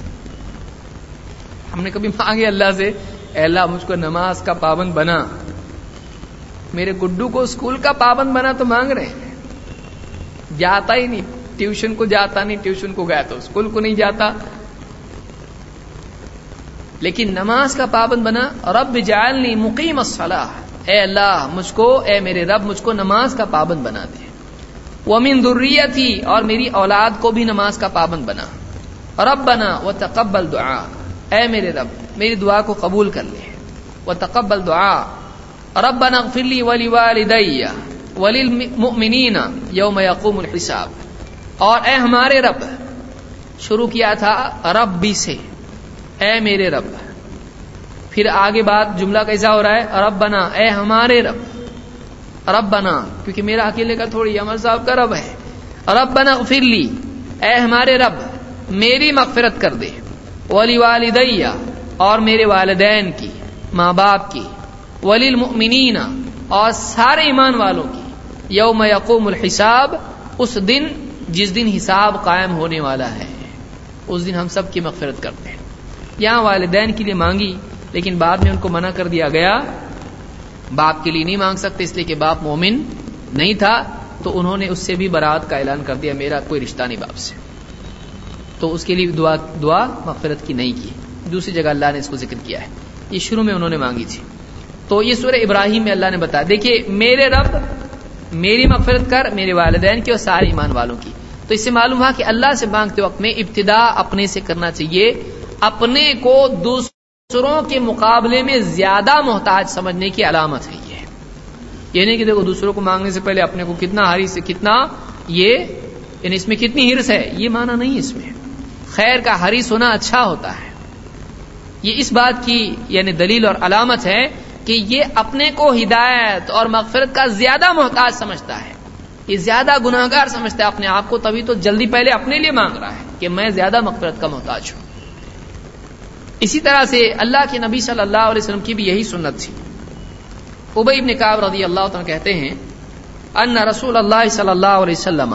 ہم نے کبھی مانگے اللہ سے، اے اللہ، مجھ کو نماز کا پابند بنا۔ میرے گڈو کو اسکول کا پابند بنا تو مانگ رہے ہیں۔ جاتا ہی نہیں۔ ٹیوشن کو جاتا نہیں، ٹیوشن کو گیا تو اسکول کو نہیں جاتا۔ لیکن نماز کا پابند بنا، رب جعلنی مقیم الصلاح۔ اے اللہ، مجھ کو، اے میرے رب، مجھ کو نماز کا پابند بنا دے۔ وہ من ذریتی، اور میری اولاد کو بھی نماز کا پابند بنا۔ رب بنا وہ تقبل دعا۔ اے میرے رب، میری دعا کو قبول کر لے۔ وہ تقبل دعا۔ رب بنا فلی ولی والدی وللمؤمنین یوم یقوم الحساب۔ اور اے ہمارے رب، شروع کیا تھا رب بھی سے۔ اے میرے رب۔ پھر آگے بات جملہ کیسا ہو رہا ہے؟ رب بنا اے ہمارے رب۔ رب بنا کیونکہ میرا اکیلے کا تھوڑی عمر صاحب کا رب ہے۔ رب بنا پھر لی۔ اے ہمارے رب، میری مغفرت کر دے۔ ولی والدیا اور میرے والدین کی، ماں باپ کی۔ ولی المؤمنین اور سارے ایمان والوں کی۔ یوم یقوم الحساب، اس دن جس دن حساب قائم ہونے والا ہے، اس دن ہم سب کی مغفرت کرتے ہیں۔ یہاں والدین کے لیے مانگی، لیکن بعد میں ان کو منع کر دیا گیا۔ باپ کے لیے نہیں مانگ سکتے، اس لیے کہ باپ مومن نہیں تھا۔ تو انہوں نے اس سے بھی برات کا اعلان کر دیا، میرا کوئی رشتہ نہیں باپ سے۔ تو اس کے لیے دعا دعا مغفرت کی نہیں کی۔ دوسری جگہ اللہ نے اس کو ذکر کیا ہے۔ یہ شروع میں انہوں نے مانگی تھی۔ تو یہ سورہ ابراہیم میں اللہ نے بتایا۔ دیکھیے، میرے رب میری مغفرت کر، میرے والدین کی اور سارے ایمان والوں کی۔ تو اس سے معلوم ہوا کہ اللہ سے مانگتے وقت میں ابتدا اپنے سے کرنا چاہیے۔ اپنے کو دوسروں کے مقابلے میں زیادہ محتاج سمجھنے کی علامت ہے یہ۔ یہ نہیں کہ دیکھو دوسروں کو مانگنے سے پہلے اپنے کو کتنا ہری سے کتنا یہ یعنی اس میں کتنی ہرس ہے، یہ مانا نہیں اس میں۔ خیر کا حریص ہونا اچھا ہوتا ہے۔ یہ اس بات کی یعنی دلیل اور علامت ہے کہ یہ اپنے کو ہدایت اور مغفرت کا زیادہ محتاج سمجھتا ہے۔ یہ زیادہ گناہ گار سمجھتا ہے اپنے آپ کو، تبھی تو جلدی پہلے اپنے لیے مانگ رہا ہے کہ میں زیادہ مغفرت کا محتاج ہوں۔ اسی طرح سے اللہ کے نبی صلی اللہ علیہ وسلم کی بھی یہی سنت تھی۔ ابئی ابن کعب رضی اللہ عنہ کہتے ہیں، ان رسول اللہ صلی اللہ علیہ وسلم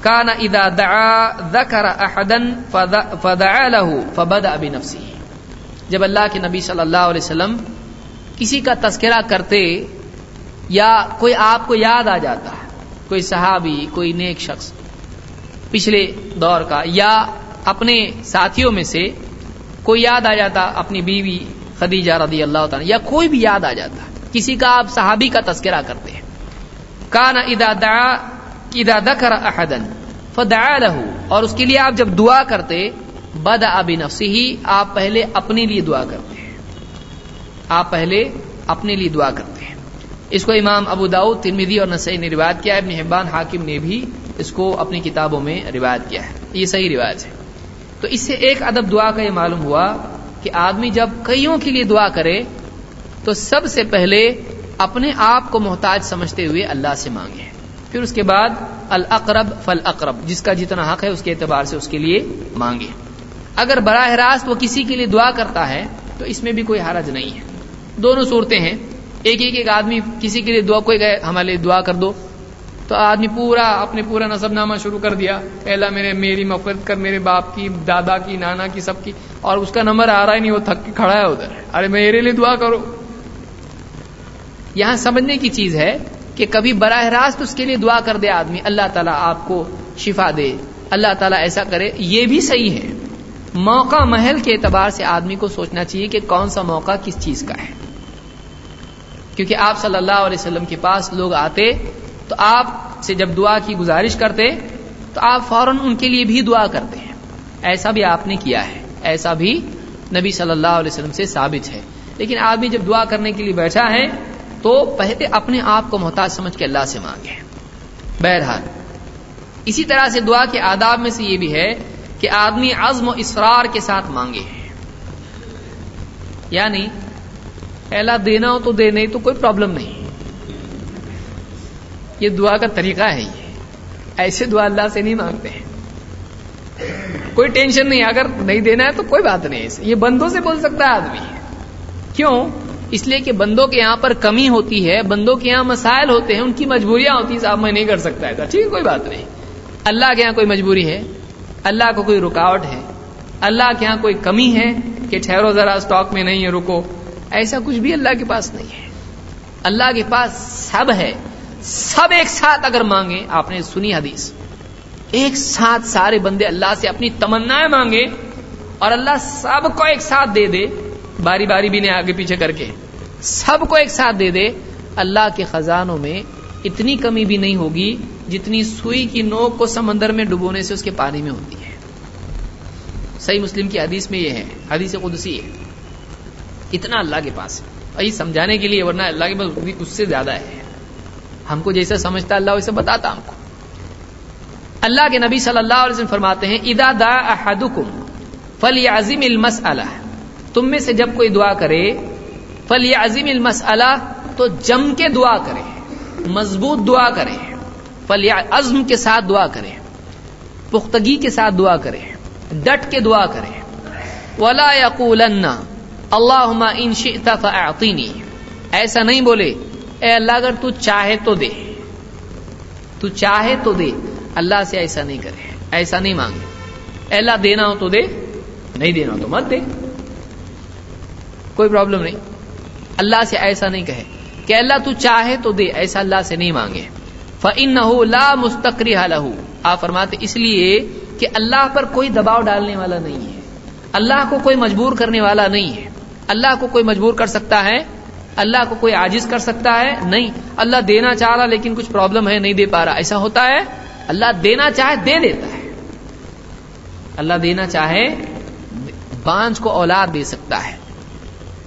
کان اذا دعا ذکر احدا فدعا له فبدأ بنفسه۔ جب اللہ کے نبی صلی اللہ علیہ وسلم کسی کا تذکرہ کرتے یا کوئی آپ کو یاد آ جاتا ہے، کوئی صحابی، کوئی نیک شخص، پچھلے دور کا یا اپنے ساتھیوں میں سے کوئی یاد آ جاتا اپنی بیوی خدیجہ رضی اللہ تعالی یا کوئی بھی یاد آ جاتا، کسی کا آپ صحابی کا تذکرہ کرتے ہیں۔ کانا ادا دعا ادا دکر احدن فدعا اور اس کے لیے آپ جب دعا کرتے بد ابی نفسی ہی آپ پہلے اپنے لیے دعا کرتے ہیں۔ آپ پہلے اپنے لیے دعا کرتے ہیں۔ اس کو امام ابو داؤد ترمیدی اور نسائی نے روایت کیا ہے۔ ابن حبان حاکم نے بھی اس کو اپنی کتابوں میں روایت کیا ہے۔ یہ صحیح رواج ہے۔ تو اس سے ایک ادب دعا کا یہ معلوم ہوا کہ آدمی جب کئیوں کے لیے دعا کرے تو سب سے پہلے اپنے آپ کو محتاج سمجھتے ہوئے اللہ سے مانگے۔ پھر اس کے بعد الاقرب فل اقرب جس کا جتنا حق ہے اس کے اعتبار سے اس کے لیے مانگے۔ اگر براہ راست وہ کسی کے لیے دعا کرتا ہے تو اس میں بھی کوئی حرج نہیں ہے۔ دونوں صورتیں ہیں۔ ایک ایک ایک آدمی کسی کے لیے دعا، کوئی گئے ہمارے لیے دعا کر دو۔ تو آدمی پورا اپنے پورا نصب نامہ شروع کر دیا۔ پہلا میرے، میری مفرت کر، میرے باپ کی، دادا کی، نانا کی، سب کی۔ اور اس کا نمبر آ رہا ہی نہیں، وہ تھک کے کھڑا ہے ادھر۔ ارے، میرے لیے دعا کرو۔ یہاں سمجھنے کی چیز ہے کہ کبھی براہ راست اس کے لیے دعا کر دے آدمی۔ اللہ تعالیٰ آپ کو شفا دے۔ اللہ تعالیٰ ایسا کرے، یہ بھی صحیح ہے۔ موقع، محل کے اعتبار سے آدمی کو سوچنا چاہیے کہ کون سا موقع کس چیز کا ہے۔ کیونکہ آپ صلی اللہ علیہ وسلم کے پاس لوگ آتے تو آپ سے جب دعا کی گزارش کرتے، تو آپ فوراً ان کے لیے بھی دعا کرتے ہیں۔ ایسا بھی آپ نے کیا ہے۔ ایسا بھی نبی صلی اللہ علیہ وسلم سے ثابت ہے۔ لیکن آدمی جب دعا کرنے کے لیے بیٹھا ہے تو پہلے اپنے آپ کو محتاج سمجھ کے اللہ سے مانگے بہرحال، اسی طرح سے دعا کے آداب میں سے یہ بھی ہے کہ آدمی عزم و اسرار کے ساتھ مانگے۔ یعنی پہلا دینا ہو تو دے نہیں تو کوئی پرابلم نہیں۔ یہ دعا کا طریقہ ہے یہ۔ ایسے دعا اللہ سے نہیں مانگتے ہیں۔ کوئی ٹینشن نہیں، اگر نہیں دینا ہے تو کوئی بات نہیں ایسے یہ بندوں سے بول سکتا ہے آدمی۔ کیوں؟ اس لیے کہ بندوں کے یہاں پر کمی ہوتی ہے، بندوں کے یہاں مسائل ہوتے ہیں، ان کی مجبوریاں ہوتی ہیں، صاحب میں نہیں کر سکتا ہے ٹھیک ہے، کوئی بات نہیں۔ اللہ کے یہاں کوئی مجبوری ہے، اللہ کو کوئی رکاوٹ ہے، اللہ کے یہاں کوئی کمی ہے کہ ٹھہرو ذرا اسٹاک میں نہیں ہے، رکو۔ ایسا کچھ بھی اللہ کے پاس نہیں ہے۔ اللہ کے پاس سب ہے۔ سب ایک ساتھ اگر مانگے آپ نے سنی حدیث۔ ایک ساتھ سارے بندے اللہ سے اپنی تمنا مانگے اور اللہ سب کو ایک ساتھ دے دے، باری باری بھی نہیں آگے پیچھے کر کے۔ سب کو ایک ساتھ دے دے، اللہ کے خزانوں میں اتنی کمی بھی نہیں ہوگی جتنی سوئی کی نوک کو سمندر میں ڈبونے سے اس کے پانی میں ہوتی ہے۔ صحیح مسلم کی حدیث میں یہ ہے، حدیث قدسی ہے۔ اتنا اللہ کے پاس ہے۔ وہی سمجھانے کے لیے ورنہ اللہ کے پاس اس سے زیادہ ہے۔ ہم کو جیسا سمجھتا اللہ ویسے بتاتا ہم کو۔ اللہ کے نبی صلی اللہ علیہ وسلم فرماتے ہیں ادا دا احدکم فلی عظیم المس تم میں سے جب کوئی دعا کرے فلی عظیم المس تو جم کے دعا کرے، مضبوط دعا کرے فلی عزم کے ساتھ دعا کرے، پختگی کے ساتھ دعا کرے، ڈٹ کے دعا کرے۔ ولا یقولن اللہ ان شئت فاعطینی ایسا نہیں بولے اے اللہ، اگر تو چاہے تو دے۔ تو چاہے تو دے۔ اللہ سے ایسا نہیں کرے، ایسا نہیں مانگے۔ اے اللہ، دینا ہو تو دے، نہیں دینا ہو تو مت دے۔ کوئی پرابلم نہیں۔ اللہ سے ایسا نہیں کہے کہ اللہ، تو چاہے تو دے، ایسا اللہ سے نہیں مانگے۔ فَإِنَّهُ لَا مُسْتَقْرِحَ لَهُ۔ آپ فرماتے، اس لیے کہ اللہ پر کوئی دباؤ ڈالنے والا نہیں ہے۔ اللہ کو کوئی مجبور کرنے والا نہیں ہے۔ اللہ کو کوئی مجبور کر سکتا ہے اللہ کو کوئی عاجز کر سکتا ہے؟ نہیں. اللہ دینا چاہ رہا لیکن کچھ پرابلم ہے، نہیں دے پا رہا. ایسا ہوتا ہے؟ اللہ دینا چاہے، دے دیتا ہے. اللہ دینا چاہے بانج کو اولاد دے سکتا ہے.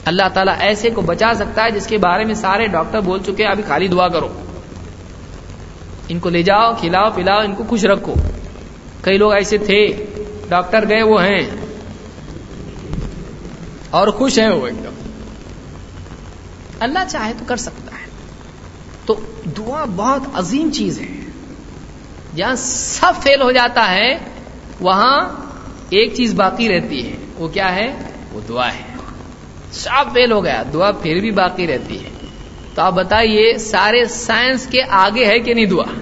اللہ تعالیٰ ایسے کو بچا سکتا ہے جس کے بارے میں سارے ڈاکٹر بول چکے ابھی خالی دعا کرو. ان کو لے جاؤ، کھلاؤ، پلاؤ، ان کو خوش رکھو. کئی لوگ ایسے تھے، ڈاکٹر گئے، وہ ہیں. اور خوش ہیں وہ ایک دم. اللہ چاہے تو کر سکتا ہے۔ تو دعا بہت عظیم چیز ہے۔ جہاں سب فیل ہو جاتا ہے، وہاں ایک چیز باقی رہتی ہے۔ وہ کیا ہے؟ وہ دعا ہے۔ سب فیل ہو گیا۔ دعا پھر بھی باقی رہتی ہے۔ تو آپ بتائیے، سارے سائنس کے آگے ہے کہ نہیں دعا؟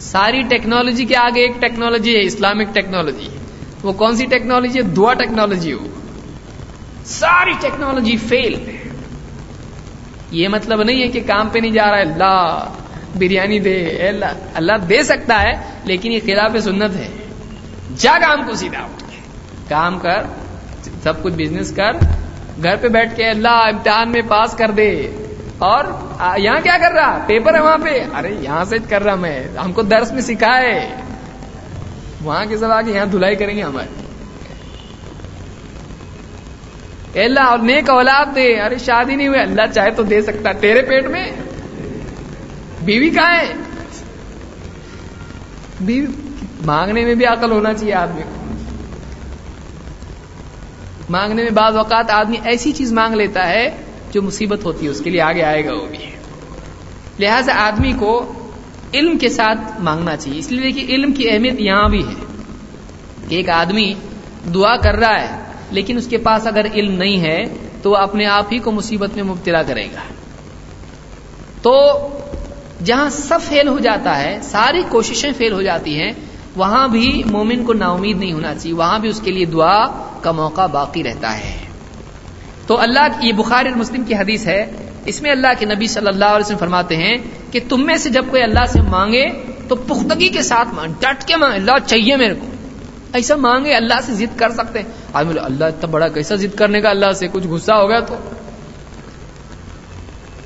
ساری ٹیکنالوجی کے آگے ایک ٹیکنالوجی ہے، اسلامک ٹیکنالوجی۔ وہ کون سی ٹیکنالوجی ہے؟ دعا ٹیکنالوجی ہو۔ ساری ٹیکنالوجی فیل ہے۔ یہ مطلب نہیں ہے کہ کام پہ نہیں جا رہا ہے۔ اللہ بریانی دے۔ اللہ اللہ دے سکتا ہے، لیکن یہ خلاف سنت ہے۔ جا کام کو سیدھا۔ کام کر، سب کچھ بزنس کر۔ گھر پہ بیٹھ کے اللہ امتحان میں پاس کر دے۔ اور یہاں کیا کر رہا؟ پیپر ہے وہاں پہ۔ ارے، یہاں سے کر رہا میں۔ ہم کو درس میں سکھائے۔ وہاں کے سب آگے یہاں دھلائی کریں گے ہمارے اللہ، اور نیک اولاد دے۔ ارے، شادی نہیں ہوئی۔ اللہ چاہے تو دے سکتا تیرے پیٹ میں بیوی کہاں ہے؟ بیوی، مانگنے میں بھی عقل ہونا چاہیے آدمی کو۔ مانگنے میں بعض اوقات آدمی ایسی چیز مانگ لیتا ہے جو مصیبت ہوتی ہے، اس کے لیے آگے آئے گا وہ بھی۔ لہذا آدمی کو علم کے ساتھ مانگنا چاہیے۔ اس لیے کہ علم کی اہمیت یہاں بھی ہے کہ ایک آدمی دعا کر رہا ہے۔ لیکن اس کے پاس اگر علم نہیں ہے تو وہ اپنے آپ ہی کو مصیبت میں مبتلا کرے گا۔ تو جہاں سب فیل ہو جاتا ہے، ساری کوششیں فیل ہو جاتی ہیں، وہاں بھی مومن کو نا امید نہیں ہونا چاہیے، وہاں بھی اس کے لیے دعا کا موقع باقی رہتا ہے۔ تو اللہ یہ بخار مسلم کی حدیث ہے، اس میں اللہ کے نبی صلی اللہ علیہ وسلم فرماتے ہیں کہ تم میں سے جب کوئی اللہ سے مانگے تو پختگی کے ساتھ مانگ، ڈٹ کے مانگ اللہ چاہیے میرے کو۔ ایسا مانگے اللہ سے ضد کر سکتے ہیں۔ آدمی اللہ اتنا بڑا کیسا ضد کرنے کا؟ اللہ سے کچھ غصہ ہو گیا تو۔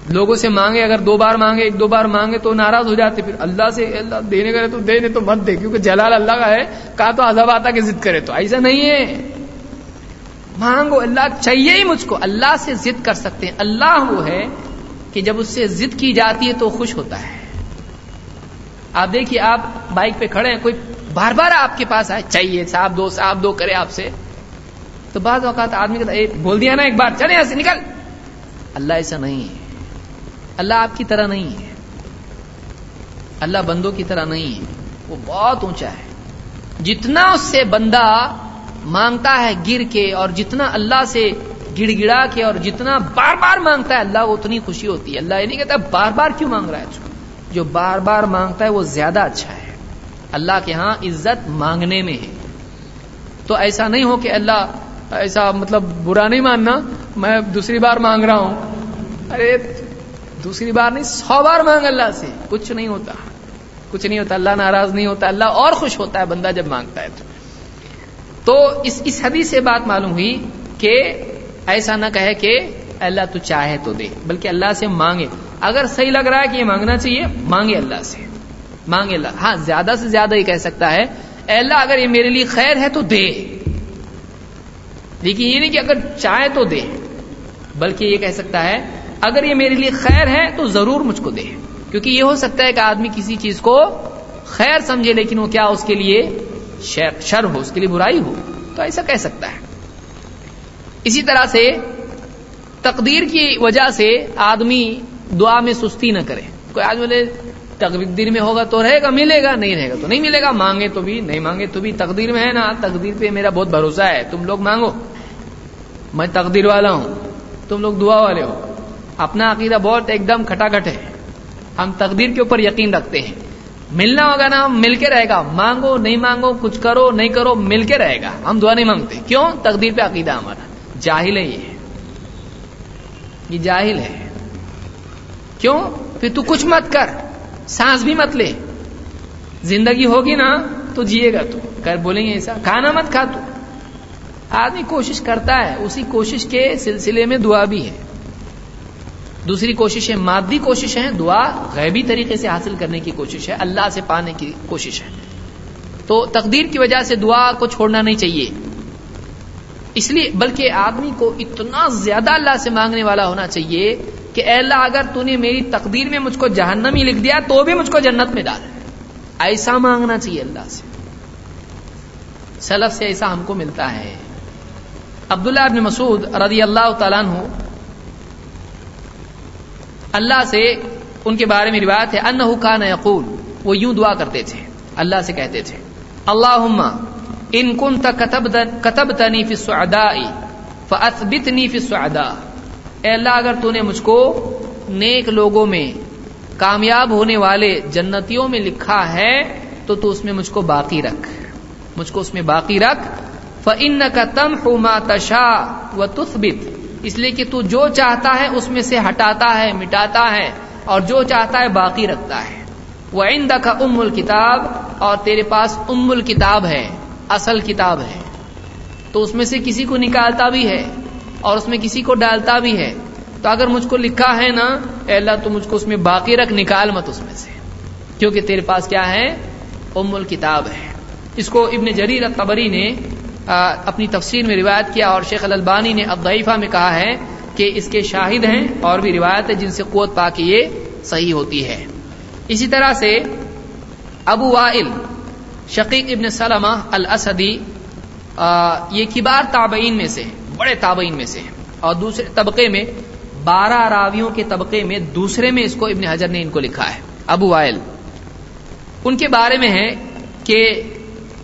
لوگوں سے مانگے، اگر دو بار مانگے، ایک دو بار مانگے تو ناراض ہو جاتے۔ پھر اللہ سے، اللہ دینے کرے تو دے تو مت دے، کیونکہ جلال اللہ کا ہے۔ کہا تو عذاب آتا کہ ضد کرے تو۔ ایسا نہیں ہے۔ مانگو، اللہ چاہیے ہی مجھ کو۔ اللہ سے ضد کر سکتے ہیں۔ اللہ وہ ہے کہ جب اس سے ضد کی جاتی ہے تو خوش ہوتا ہے۔ آپ دیکھیے، آپ بائک پہ کھڑے ہیں، کوئی بار بار آپ کے پاس آئے، چاہیے، صاحب دو صاحب دو، کرے آپ سے۔ تو بعض اوقات آدمی کہتا بول دیا نا ایک بار، چلے ایسے نکل۔ اللہ ایسا نہیں ہے۔ اللہ آپ کی طرح نہیں ہے۔ اللہ بندوں کی طرح نہیں ہے۔ وہ بہت اونچا ہے۔ جتنا اس سے بندہ مانگتا ہے گر کے، اور جتنا اللہ سے گڑ گڑا کے، اور جتنا بار بار مانگتا ہے، اللہ اتنی خوشی ہوتی ہے۔ اللہ یہ نہیں کہتا، بار بار کیوں مانگ رہا ہے جو بار بار مانگتا ہے وہ زیادہ اچھا ہے۔ اللہ کے ہاں عزت مانگنے میں ہے۔ تو ایسا نہیں ہو کہ اللہ ایسا مطلب برا نہیں ماننا، میں دوسری بار مانگ رہا ہوں۔ ارے، دوسری بار نہیں، سو بار مانگ اللہ سے۔ کچھ نہیں ہوتا۔ کچھ نہیں ہوتا، اللہ ناراض نہیں ہوتا، اللہ اور خوش ہوتا ہے بندہ جب مانگتا ہے تو۔ اس اس حدیث سے بات معلوم ہوئی کہ ایسا نہ کہے کہ اللہ تو چاہے تو دے، بلکہ اللہ سے مانگے۔ اگر صحیح لگ رہا ہے کہ یہ مانگنا چاہیے، مانگے اللہ سے۔ مانگے اللہ۔ ہاں زیادہ سے زیادہ یہ کہہ سکتا ہے، اے اللہ، اگر یہ میرے لیے خیر ہے تو دے۔ لیکن یہ نہیں کہ اگر چاہے تو دے۔ بلکہ یہ کہہ سکتا ہے، اگر یہ میرے لیے خیر ہے تو ضرور مجھ کو دے۔ کیونکہ یہ ہو سکتا ہے کہ آدمی کسی چیز کو خیر سمجھے، لیکن وہ کیا اس کے لیے شر ہو، اس کے لیے برائی ہو۔ تو ایسا کہہ سکتا ہے۔ اسی طرح سے تقدیر کی وجہ سے آدمی دعا میں سستی نہ کرے۔ کوئی آدمی بولے تقدیر میں ہوگا تو رہے گا، ملے گا، نہیں رہے گا تو نہیں ملے گا، مانگے تو بھی، نہیں مانگے تو بھی، تقدیر میں ہے نا، تقدیر پہ میرا بہت بھروسہ ہے، تم لوگ مانگو۔ میں تقدیر والا ہوں، تم لوگ دعا والے ہو۔ اپنا عقیدہ بہت ایک دم کھٹا کھٹ ہے۔ ہم تقدیر کے اوپر یقین رکھتے ہیں۔ ملنا ہوگا نا، مل کے رہے گا۔ مانگو، نہیں مانگو، کچھ کرو، نہیں کرو، مل کے رہے گا۔ ہم دعا نہیں مانگتے۔ کیوں؟ تقدیر پہ عقیدہ ہمارا۔ جاہل ہے یہ۔ یہ جاہل ہے۔ کیوں؟ پھر تو کچھ مت کر۔ سانس بھی مت لے۔ زندگی ہوگی نا تو جیے گا تو۔ کر بولیں گے ایسا۔ کھانا مت کھا تو۔ آدمی کوشش کرتا ہے۔ اسی کوشش کے سلسلے میں دعا بھی ہے۔ دوسری کوشش ہے، مادی کوشش ہے۔ دعا غیبی طریقے سے حاصل کرنے کی کوشش ہے۔ اللہ سے پانے کی کوشش ہے۔ تو تقدیر کی وجہ سے دعا کو چھوڑنا نہیں چاہیے۔ اس لیے بلکہ آدمی کو اتنا زیادہ اللہ سے مانگنے والا ہونا چاہیے کہ اے اللہ، اگر تو نے میری تقدیر میں مجھ کو جہنم ہی لکھ دیا، تو بھی مجھ کو جنت میں ڈال۔ ایسا مانگنا چاہیے اللہ سے۔ سلف سے ایسا ہم کو ملتا ہے۔ عبداللہ ابن مسعود رضی اللہ تعالیٰ عنہ، اللہ سے ان کے بارے میں روایت ہے، انہو کان یقول، وہ یوں دعا کرتے تھے، اللہ سے کہتے تھے، اللہم، ان کنت کتبتنی فی السعداء، فاثبتنی فی السعداء۔ اے اللہ، اگر تو نے مجھ کو نیک لوگوں میں کامیاب ہونے والے جنتیوں میں لکھا ہے، تو تو اس میں مجھ کو باقی رکھ۔ مجھ کو اس میں باقی رکھ۔ فن کا تم ما تشا و تثبت اس لیے کہ تو جو چاہتا ہے، اس میں سے ہٹاتا ہے، مٹاتا ہے، اور جو چاہتا ہے، باقی رکھتا ہے۔ وہ آئندہ کا ام الکتاب اور تیرے پاس ام الکتاب ہے، اصل کتاب ہے۔ تو اس میں سے کسی کو نکالتا بھی ہے۔ اور اس میں کسی کو ڈالتا بھی ہے۔ تو اگر مجھ کو لکھا ہے نا، اے اللہ تو مجھ کو اس میں باقی رکھ، نکال مت اس میں سے۔ کیونکہ تیرے پاس کیا ہے؟ ام الکتاب ہے۔ اس کو ابن جریر الطبری نے اپنی تفسیر میں روایت کیا اور شیخ البانی نے ابضعیفہ میں کہا ہے کہ اس کے شاہد ہیں اور بھی روایت ہے جن سے قوت پا کے یہ صحیح ہوتی ہے۔ اسی طرح سے ابو وائل، شقیق ابن سلمہ الاسدی یہ کبار تابعین میں سے بڑے تابعین میں سے ہیں۔ اور دوسرے طبقے میں بارہ راویوں کے طبقے میں دوسرے میں اس کو ابن حجر نے ان کو لکھا ہے، ابو وائل۔ ان کے بارے میں ہے کہ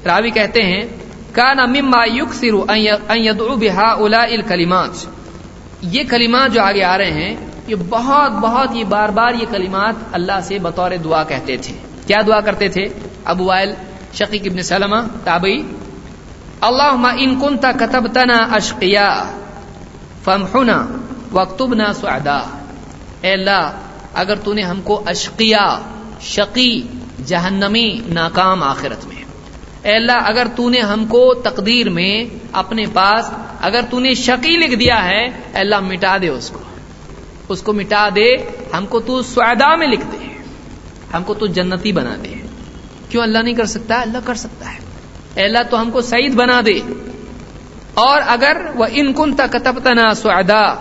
راوی کہتے ہیں کا مما یکسر ان یدعو بها الا الکلیمات یہ کلمات جو آگے آ رہے ہیں، یہ بہت بہت یہ بار بار یہ کلمات اللہ سے بطور دعا کہتے تھے۔ کیا دعا کرتے تھے؟ ابو وائل، شقیق ابن سلمہ، تابعی۔ اللہ ان کنت كتبتنا اشقیا فمحنا واكتبنا سعدا اے اللہ اگر تو نے ہم کو اشقیا شقی جہنمی ناکام آخرت میں اے اللہ اگر تو نے ہم کو تقدیر میں اپنے پاس اگر تو نے شقی لکھ دیا ہے اے اللہ مٹا دے اس کو اس کو مٹا دے ہم کو تو سعدا میں لکھ دے ہم کو تو جنتی بنا دے کیوں اللہ نہیں کر سکتا اللہ کر سکتا ہے اے اللہ تو ہم کو سعید بنا دے۔ اور اگر وہ ان کن تکتبتنا سعدا،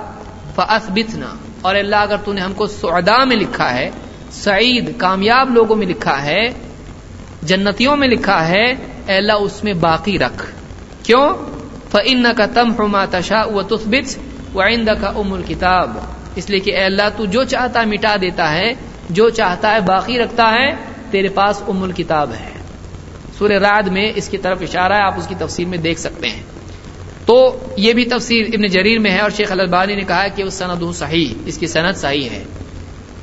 فاثبتنا۔ اور اللہ اگر تو نے ہم کو سعدا میں لکھا ہے، سعید کامیاب لوگوں میں لکھا ہے، جنتیوں میں لکھا ہے، اے اللہ اس میں باقی رکھ۔ کیوں؟ فن کا تم حما تشا و تثبت و آئندہ کا ام الکتاب اس لیے کہ اے اللہ تو جو چاہتا ہے مٹا دیتا ہے، جو چاہتا ہے باقی رکھتا ہے، تیرے پاس ام الکتاب ہے۔ سورہ راد میں اس کی طرف اشارہ ہے، آپ اس کی تفسیر میں دیکھ سکتے ہیں۔ تو یہ بھی تفسیر ابن جریر میں ہے اور شیخ البانی نے کہا کہ وہ سند صحیح، اس کی صنعت صحیح ہے۔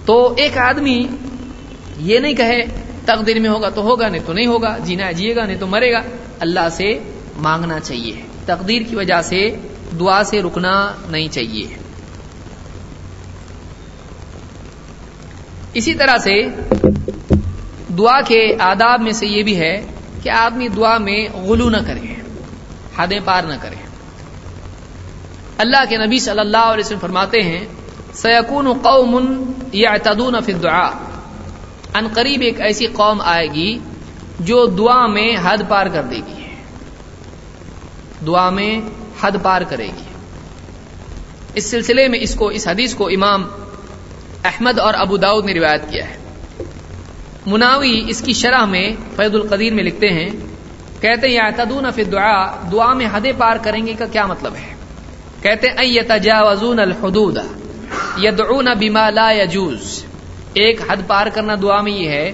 تو ایک آدمی یہ نہیں کہے تقدیر میں ہوگا تو ہوگا، نہیں تو نہیں ہوگا، جینا جیے گا، نہیں تو مرے گا۔ اللہ سے مانگنا چاہیے۔ تقدیر کی وجہ سے دعا سے رکنا نہیں چاہیے۔ اسی طرح سے دعا کے آداب میں سے یہ بھی ہے کہ آدمی دعا میں غلو نہ کرے، حدیں پار نہ کرے۔ اللہ کے نبی صلی اللہ علیہ وسلم فرماتے ہیں سیکون قوم یعتدون فی الدعاء۔ ان قریب ایک ایسی قوم آئے گی جو دعا میں حد پار کر دے گی۔ دعا میں حد پار کرے گی۔ اس سلسلے میں اس کو، اس حدیث کو امام احمد اور ابو داؤد نے روایت کیا ہے۔ مناوی اس کی شرح میں فیض القدیر میں لکھتے ہیں، کہتے ہیں، یعتدون فی الدعاء، دعا میں حد پار کریں گے کا کیا مطلب ہے؟ کہتے ہیں ان یتجاوزون الحدود، یدعون بما لا يجوز ایک حد پار کرنا دعا میں یہ ہے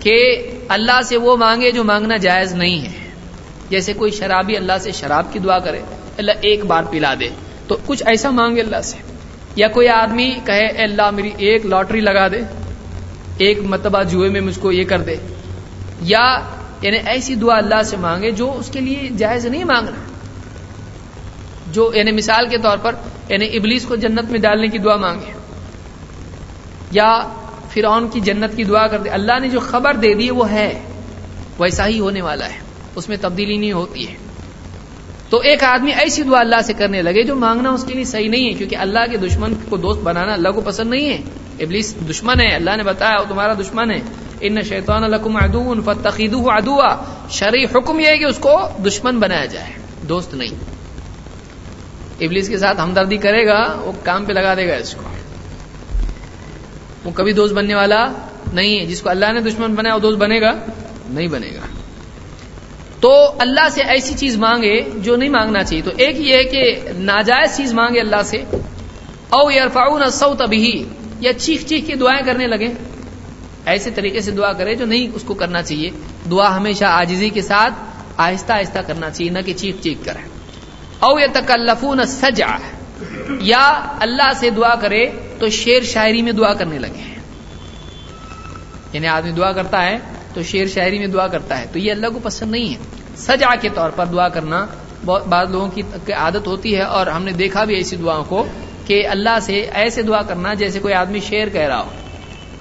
کہ اللہ سے وہ مانگے جو مانگنا جائز نہیں ہے۔ جیسے کوئی شرابی اللہ سے شراب کی دعا کرے، اللہ ایک بار پلا دے، تو کچھ ایسا مانگے اللہ سے۔ یا کوئی آدمی کہے، اے اللہ میری ایک لاٹری لگا دے ایک مرتبہ جوئے میں مجھ کو یہ کر دے۔ یا یعنی ایسی دعا اللہ سے مانگے جو اس کے لیے جائز نہیں مانگنا۔ جو یعنی مثال کے طور پر یعنی ابلیس کو جنت میں ڈالنے کی دعا مانگے۔ یا فرعون کی جنت کی دعا کر دے۔ اللہ نے جو خبر دے دی وہ ہے۔ ویسا ہی ہونے والا ہے۔ اس میں تبدیلی نہیں ہوتی ہے۔ تو ایک آدمی ایسی دعا اللہ سے کرنے لگے جو مانگنا اس کے لیے صحیح نہیں ہے، کیونکہ اللہ کے دشمن کو دوست بنانا اللہ کو پسند نہیں ہے۔ ابلیس دشمن ہے، اللہ نے بتایا وہ تمہارا دشمن ہے۔ ان شیطان الکم ادون فتقید ادوا شرعی حکم یہ ہے کہ اس کو دشمن بنایا جائے، دوست نہیں۔ ابلیس کے ساتھ ہمدردی کرے گا، وہ کام پہ لگا دے گا اس کو۔ وہ کبھی دوست بننے والا نہیں ہے، جس کو اللہ نے دشمن بنایا، وہ دوست بنے گا؟ نہیں بنے گا۔ تو اللہ سے ایسی چیز مانگے جو نہیں مانگنا چاہیے۔ تو ایک یہ ہے کہ ناجائز چیز مانگے اللہ سے۔ او یار سو تبھی یا چیخ چیخ کے دعائیں کرنے لگے ایسے طریقے سے دعا کرے جو نہیں اس کو کرنا چاہیے۔ دعا ہمیشہ آجزی کے ساتھ آہستہ آہستہ کرنا چاہیے، نہ کہ چیخ چیخ کرے او یہ تکلفون سجا یا اللہ سے دعا کرے تو شیر شاعری میں دعا کرنے لگے۔ یعنی آدمی دعا کرتا ہے تو شیر شاعری میں دعا کرتا ہے۔ تو یہ اللہ کو پسند نہیں ہے۔ سجا کے طور پر دعا کرنا بعض لوگوں کی عادت ہوتی ہے اور ہم نے دیکھا بھی ایسی دعاؤں کو۔ کہ اللہ سے ایسے دعا کرنا جیسے کوئی آدمی شیر کہہ رہا ہو۔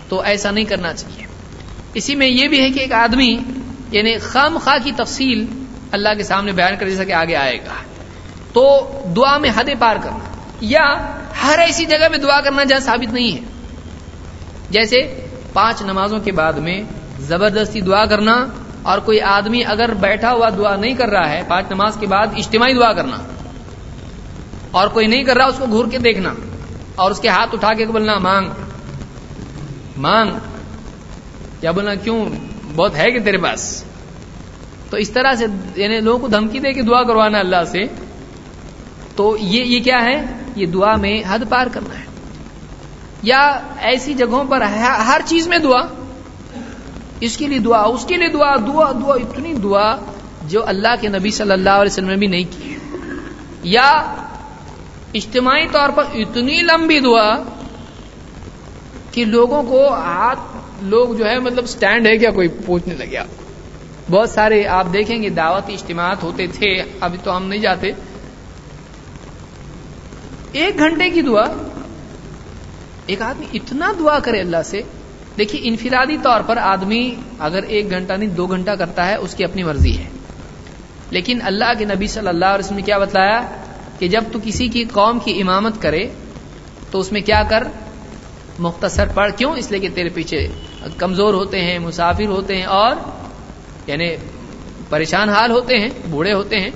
تو ایسا نہیں کرنا چاہیے۔ اسی میں یہ بھی ہے کہ ایک آدمی یعنی خام خواہ کی تفصیل اللہ کے سامنے بیان کر جیسا کہ آگے آئے گا۔ تو دعا میں حد پار کرنا، یا ہر ایسی جگہ میں دعا کرنا جہاں ثابت نہیں ہے۔ جیسے پانچ نمازوں کے بعد میں زبردستی دعا کرنا اور کوئی آدمی اگر بیٹھا ہوا دعا نہیں کر رہا ہے، پانچ نماز کے بعد اجتماعی دعا کرنا۔ اور کوئی نہیں کر رہا اس کو گھور کے دیکھنا اور اس کے ہاتھ اٹھا کے بولنا، مانگ مانگ۔ کیا بولنا، کیوں؟ بہت ہے کہ تیرے پاس۔ تو اس طرح سے یعنی لوگوں کو دھمکی دے کے دعا کروانا اللہ سے، تو یہ یہ کیا ہے؟ یہ دعا میں حد پار کرنا ہے۔ یا ایسی جگہوں پر ہر چیز میں دعا۔ اس کے لیے دعا، اس کے لیے دعا دعا دعا، اتنی دعا جو اللہ کے نبی صلی اللہ علیہ وسلم نے بھی نہیں کی۔ یا اجتماعی طور پر اتنی لمبی دعا کہ لوگوں کو ہاتھ لوگ جو ہے مطلب سٹینڈ ہے کیا کوئی پوچھنے لگے بہت سارے آپ دیکھیں گے دعوتی اجتماعات ہوتے تھے، ابھی تو ہم نہیں جاتے۔ ایک گھنٹے کی دعا، ایک آدمی اتنا دعا کرے اللہ سے۔ دیکھیے، انفرادی طور پر آدمی اگر ایک گھنٹہ نہیں، دو گھنٹہ کرتا ہے، اس کی اپنی مرضی ہے۔ لیکن اللہ کے نبی صلی اللہ علیہ وسلم نے کیا بتلایا؟ کہ جب تو کسی کی قوم کی امامت کرے تو اس میں کیا کر؟ مختصر پڑھ۔ کیوں؟ اس لیے کہ تیرے پیچھے کمزور ہوتے ہیں، مسافر ہوتے ہیں اور یعنی پریشان حال ہوتے ہیں، بوڑھے ہوتے ہیں۔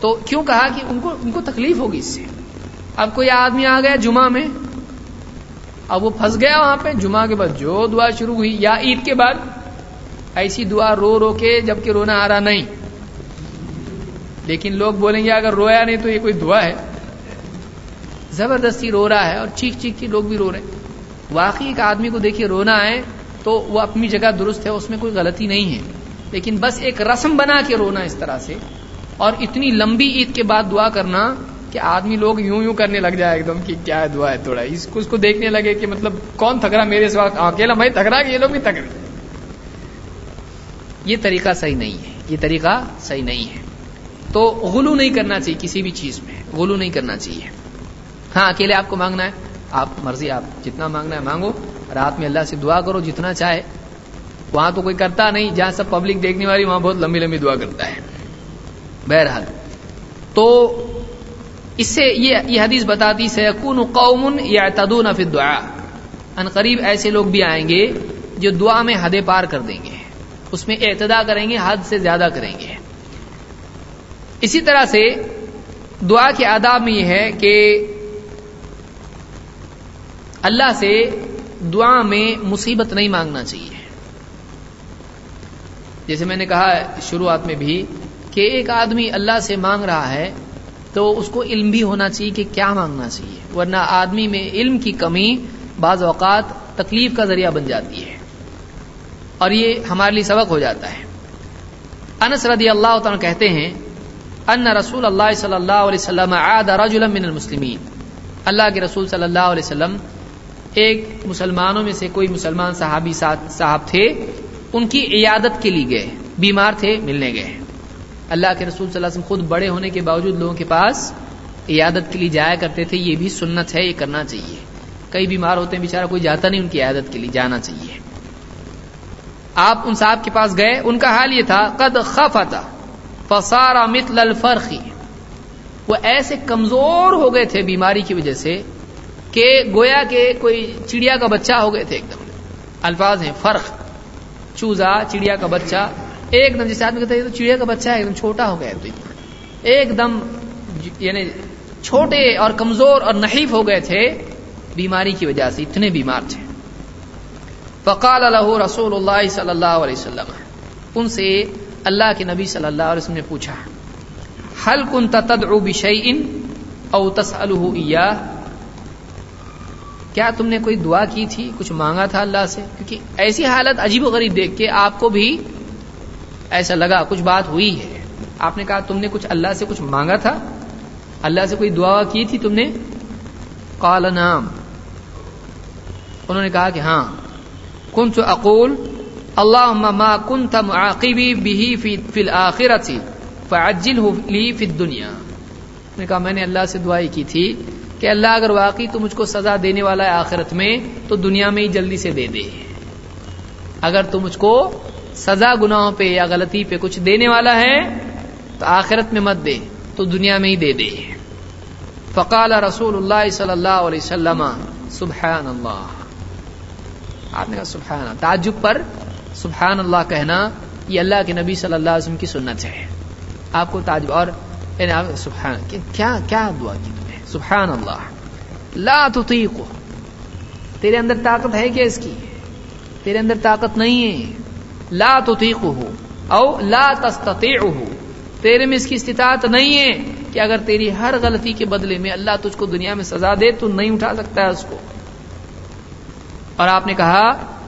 تو کیوں کہا کہ ان کو ان کو تکلیف ہوگی اس سے؟ اب کوئی آدمی آ گیا جمعہ میں، اب وہ پھنس گیا وہاں پہ۔ جمعہ کے بعد جو دعا شروع ہوئی، یا عید کے بعد، ایسی دعا رو رو کے جبکہ رونا آ رہا نہیں۔ لیکن لوگ بولیں گے اگر رویا نہیں تو یہ کوئی دعا ہے۔ زبردستی رو رہا ہے اور چیخ چیخ کے لوگ بھی رو رہے واقعی ایک آدمی کو دیکھیے رونا ہے تو وہ اپنی جگہ درست ہے، اس میں کوئی غلطی نہیں ہے۔ لیکن بس ایک رسم بنا کے رونا اس طرح سے۔ اور اتنی لمبی عید کے بعد دعا کرنا کہ آدمی لوگ یوں یوں کرنے لگ جائے ایک دم کہ کیا ہے دعا ہے تھوڑا۔ اس کو اس کو دیکھنے لگے کہ مطلب کون تھک رہا میرے ساتھ؟ اکیلا میں تھک رہا کہ یہ لوگ بھی تھک رہے یہ طریقہ صحیح نہیں ہے۔ یہ طریقہ صحیح نہیں ہے۔ تو غلو نہیں کرنا چاہیے، کسی بھی چیز میں غلو نہیں کرنا چاہیے۔ ہاں اکیلے آپ کو مانگنا ہے؟ آپ مرضی، آپ جتنا مانگنا ہے مانگو۔ رات میں اللہ سے دعا کرو، جتنا چاہے۔ وہاں تو کوئی کرتا نہیں، جہاں سب پبلک دیکھنے والی، وہاں بہت لمبی لمبی دعا کرتا ہے۔ بہرحال، تو اس سے یہ حدیث بتاتی سیکون قوم یا تدون دعا ان قریب ایسے لوگ بھی آئیں گے جو دعا میں حد پار کر دیں گے۔ اس میں اعتدا کریں گے، حد سے زیادہ کریں گے۔ اسی طرح سے دعا کے آداب میں یہ ہے کہ اللہ سے دعا میں مصیبت نہیں مانگنا چاہیے۔ جیسے میں نے کہا شروعات میں بھی کہ ایک آدمی اللہ سے مانگ رہا ہے تو اس کو علم بھی ہونا چاہیے کہ کیا مانگنا چاہیے، ورنہ آدمی میں علم کی کمی بعض اوقات تکلیف کا ذریعہ بن جاتی ہے۔ اور یہ ہمارے لیے سبق ہو جاتا ہے۔ انس رضی اللہ تعالیٰ کہتے ہیں ان رسول اللہ صلی اللہ علیہ وسلم عاد رجلا من المسلمین اللہ کے رسول صلی اللہ علیہ وسلم ایک مسلمانوں میں سے کوئی مسلمان صحابی صاحب تھے، ان کی عیادت کے لیے گئے، بیمار تھے، ملنے گئے۔ اللہ کے رسول صلی اللہ علیہ وسلم خود بڑے ہونے کے باوجود لوگوں کے پاس عیادت کے لیے جایا کرتے تھے، یہ بھی سنت ہے، یہ کرنا چاہیے۔ کئی بیمار ہوتے ہیں بےچارا کوئی جاتا نہیں، ان کی عیادت کے لیے جانا چاہیے۔ آپ ان صاحب کے پاس گئے، ان کا حال یہ تھا، قد خفتا فسارا مثل الفرخی وہ ایسے کمزور ہو گئے تھے بیماری کی وجہ سے کہ گویا کے کوئی چڑیا کا بچہ ہو گئے تھے ایک دم. الفاظ ہیں فرق چوزا، چڑیا کا بچہ. ایک دم جیسے آدمی کہتے ہیں تو چڑیا کا بچہ ایک دم چھوٹا ہو گیا تو. ایک دم یعنی چھوٹے اور کمزور اور نحیف ہو گئے تھے بیماری کی وجہ سے، اتنے بیمار تھے. فقال اللہ رسول اللہ صلی اللہ علیہ وسلم، ان سے اللہ کے نبی صلی اللہ علیہ وسلم نے پوچھا حل کن تدعو بشیء او تسألہ ایاہ؟ کیا تم نے کوئی دعا کی تھی، کچھ مانگا تھا اللہ سے؟ کیونکہ ایسی حالت عجیب و غریب دیکھ کے آپ کو بھی ایسا لگا، کچھ بات ہوئی ہے۔ آپ نے کہا، تم نے کچھ اللہ سے کچھ مانگا تھا؟ اللہ سے کوئی دعا کی تھی تم نے؟ قال نام انہوں نے کہا کہ ہاں۔ کن اقول اللہ ما کن تھا معاقبی بھی فی الآخرت فعجل لی فی الدنیا نے کہا، میں نے اللہ سے دعائی کی تھی کہ اللہ اگر واقعی تو مجھ کو سزا دینے والا ہے آخرت میں، تو دنیا میں ہی جلدی سے دے دے۔ اگر تو مجھ کو سزا گناہوں پہ یا غلطی پہ کچھ دینے والا ہے، تو آخرت میں مت دے، تو دنیا میں ہی دے دے۔ فقال رسول اللہ صلی اللہ علیہ وسلم، سبحان اللہ۔ آپ نے کہا، سبحان تعجب پر سبحان اللہ کہنا، یہ اللہ کے نبی صلی اللہ علیہ وسلم کی سنت ہے۔ آپ کو تعجب، اور یعنی سبحان کیا کیا دعا کی تم نے؟ سبحان اللہ لا تطیق تیرے اندر طاقت ہے کیا اس کی؟ تیرے اندر طاقت نہیں ہے۔ لا تطیق ہو او لا تستطیع ہو تیرے میں اس کی استطاعت نہیں ہے کہ اگر تیری ہر غلطی کے بدلے میں اللہ تجھ کو دنیا میں سزا دے، تو نہیں اٹھا سکتا ہے اس کو۔ اور آپ نے کہا،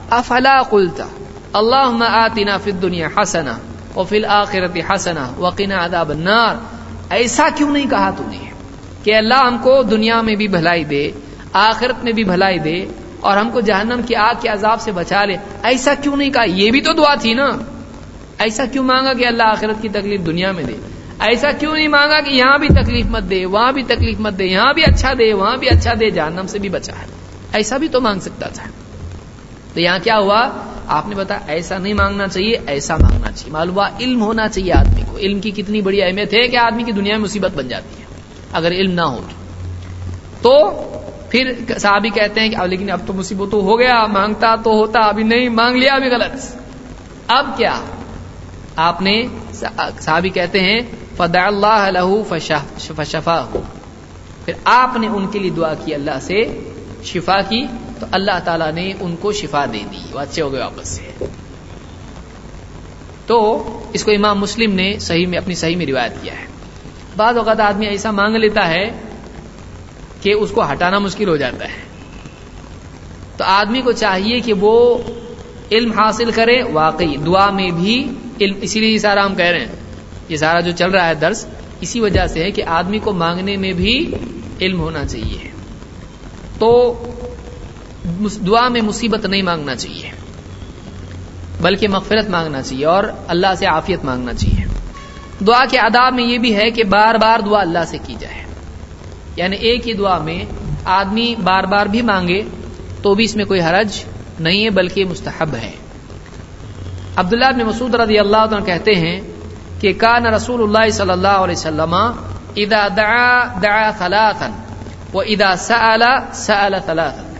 افلا قلتا اللہ آتنا فی الدنیا حسنا وفی الاخرت حسنا وقنا عذاب النار ایسا کیوں نہیں کہا تو نے کہ اللہ ہم کو دنیا میں بھی بھلائی دے آخرت میں بھی بھلائی دے اور ہم کو جہنم کی آگ کے عذاب سے بچا لے ایسا کیوں نہیں کہا یہ بھی تو دعا تھی نا ایسا کیوں مانگا کہ اللہ آخرت کی تکلیف دنیا میں دے ایسا کیوں نہیں مانگا کہ یہاں بھی تکلیف مت دے وہاں بھی تکلیف مت دے یہاں بھی اچھا دے وہاں بھی اچھا دے جہنم سے بھی بچا ہے ایسا بھی تو مانگ سکتا تھا تو یہاں کیا ہوا؟ آپ نے بتا ایسا نہیں مانگنا چاہیے، ایسا مانگنا چاہیے۔ معلوم علم ہونا چاہیے آدمی کو۔ علم کی کتنی بڑی اہمیت ہے کہ آدمی کی دنیا میں مصیبت بن جاتی ہے، اگر علم نہ ہو۔ تو پھر صحابی کہتے ہیں کہ اب لیکن اب تو مصیبت ہو گیا، مانگتا تو ہوتا، ابھی نہیں، مانگ لیا، ابھی غلط۔ اب کیا؟ آپ نے صحابی کہتے ہیں فدا اللہ لہو فشفا ہو پھر آپ نے ان کے لیے دعا کی، اللہ سے شفا کی۔ تو اللہ تعالیٰ نے ان کو شفا دے دی، وہ اچھے ہو گئے واپس۔ سے تو اس کو امام مسلم نے صحیح میں، اپنی صحیح میں روایت کیا ہے۔ بعض اوقات آدمی ایسا مانگ لیتا ہے کہ اس کو ہٹانا مشکل ہو جاتا ہے۔ تو آدمی کو چاہیے کہ وہ علم حاصل کرے، واقعی دعا میں بھی علم، اسی لیے یہ سارا ہم کہہ رہے ہیں۔ یہ سارا جو چل رہا ہے درس، اسی وجہ سے ہے کہ آدمی کو مانگنے میں بھی علم ہونا چاہیے۔ تو دعا میں مصیبت نہیں مانگنا چاہیے۔ بلکہ مغفرت مانگنا چاہیے اور اللہ سے عافیت مانگنا چاہیے۔ دعا کے آداب میں یہ بھی ہے کہ بار بار دعا اللہ سے کی جائے۔ یعنی ایک ہی دعا میں آدمی بار بار بھی مانگے تو بھی اس میں کوئی حرج نہیں ہے، بلکہ مستحب ہے۔ عبداللہ بن مسعود رضی اللہ عنہ کہتے ہیں کہ کان رسول اللہ صلی اللہ علیہ وسلم اذا دعا دعا ثلاثا و اذا سأل سأل ثلاثا۔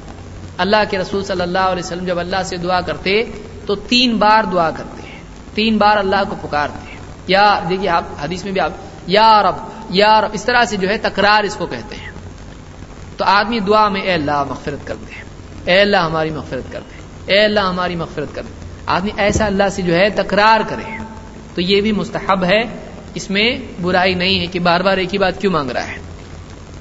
اللہ کے رسول صلی اللہ علیہ وسلم جب اللہ سے دعا کرتے تو تین بار دعا کرتے ہیں۔ تین بار اللہ کو پکارتے ہیں۔ یا دیکھیے آپ حدیث میں بھی آپ یا رب یا رب، اس طرح سے جو ہے تکرار اس کو کہتے ہیں۔ تو آدمی دعا میں اے اللہ مغفرت کر دے، اے اللہ ہماری مغفرت کر دے، اے اللہ ہماری مغفرت کر دے۔ آدمی ایسا اللہ سے جو ہے تکرار کرے۔ تو یہ بھی مستحب ہے۔ اس میں برائی نہیں ہے کہ بار بار ایک ہی بات کیوں مانگ رہا ہے۔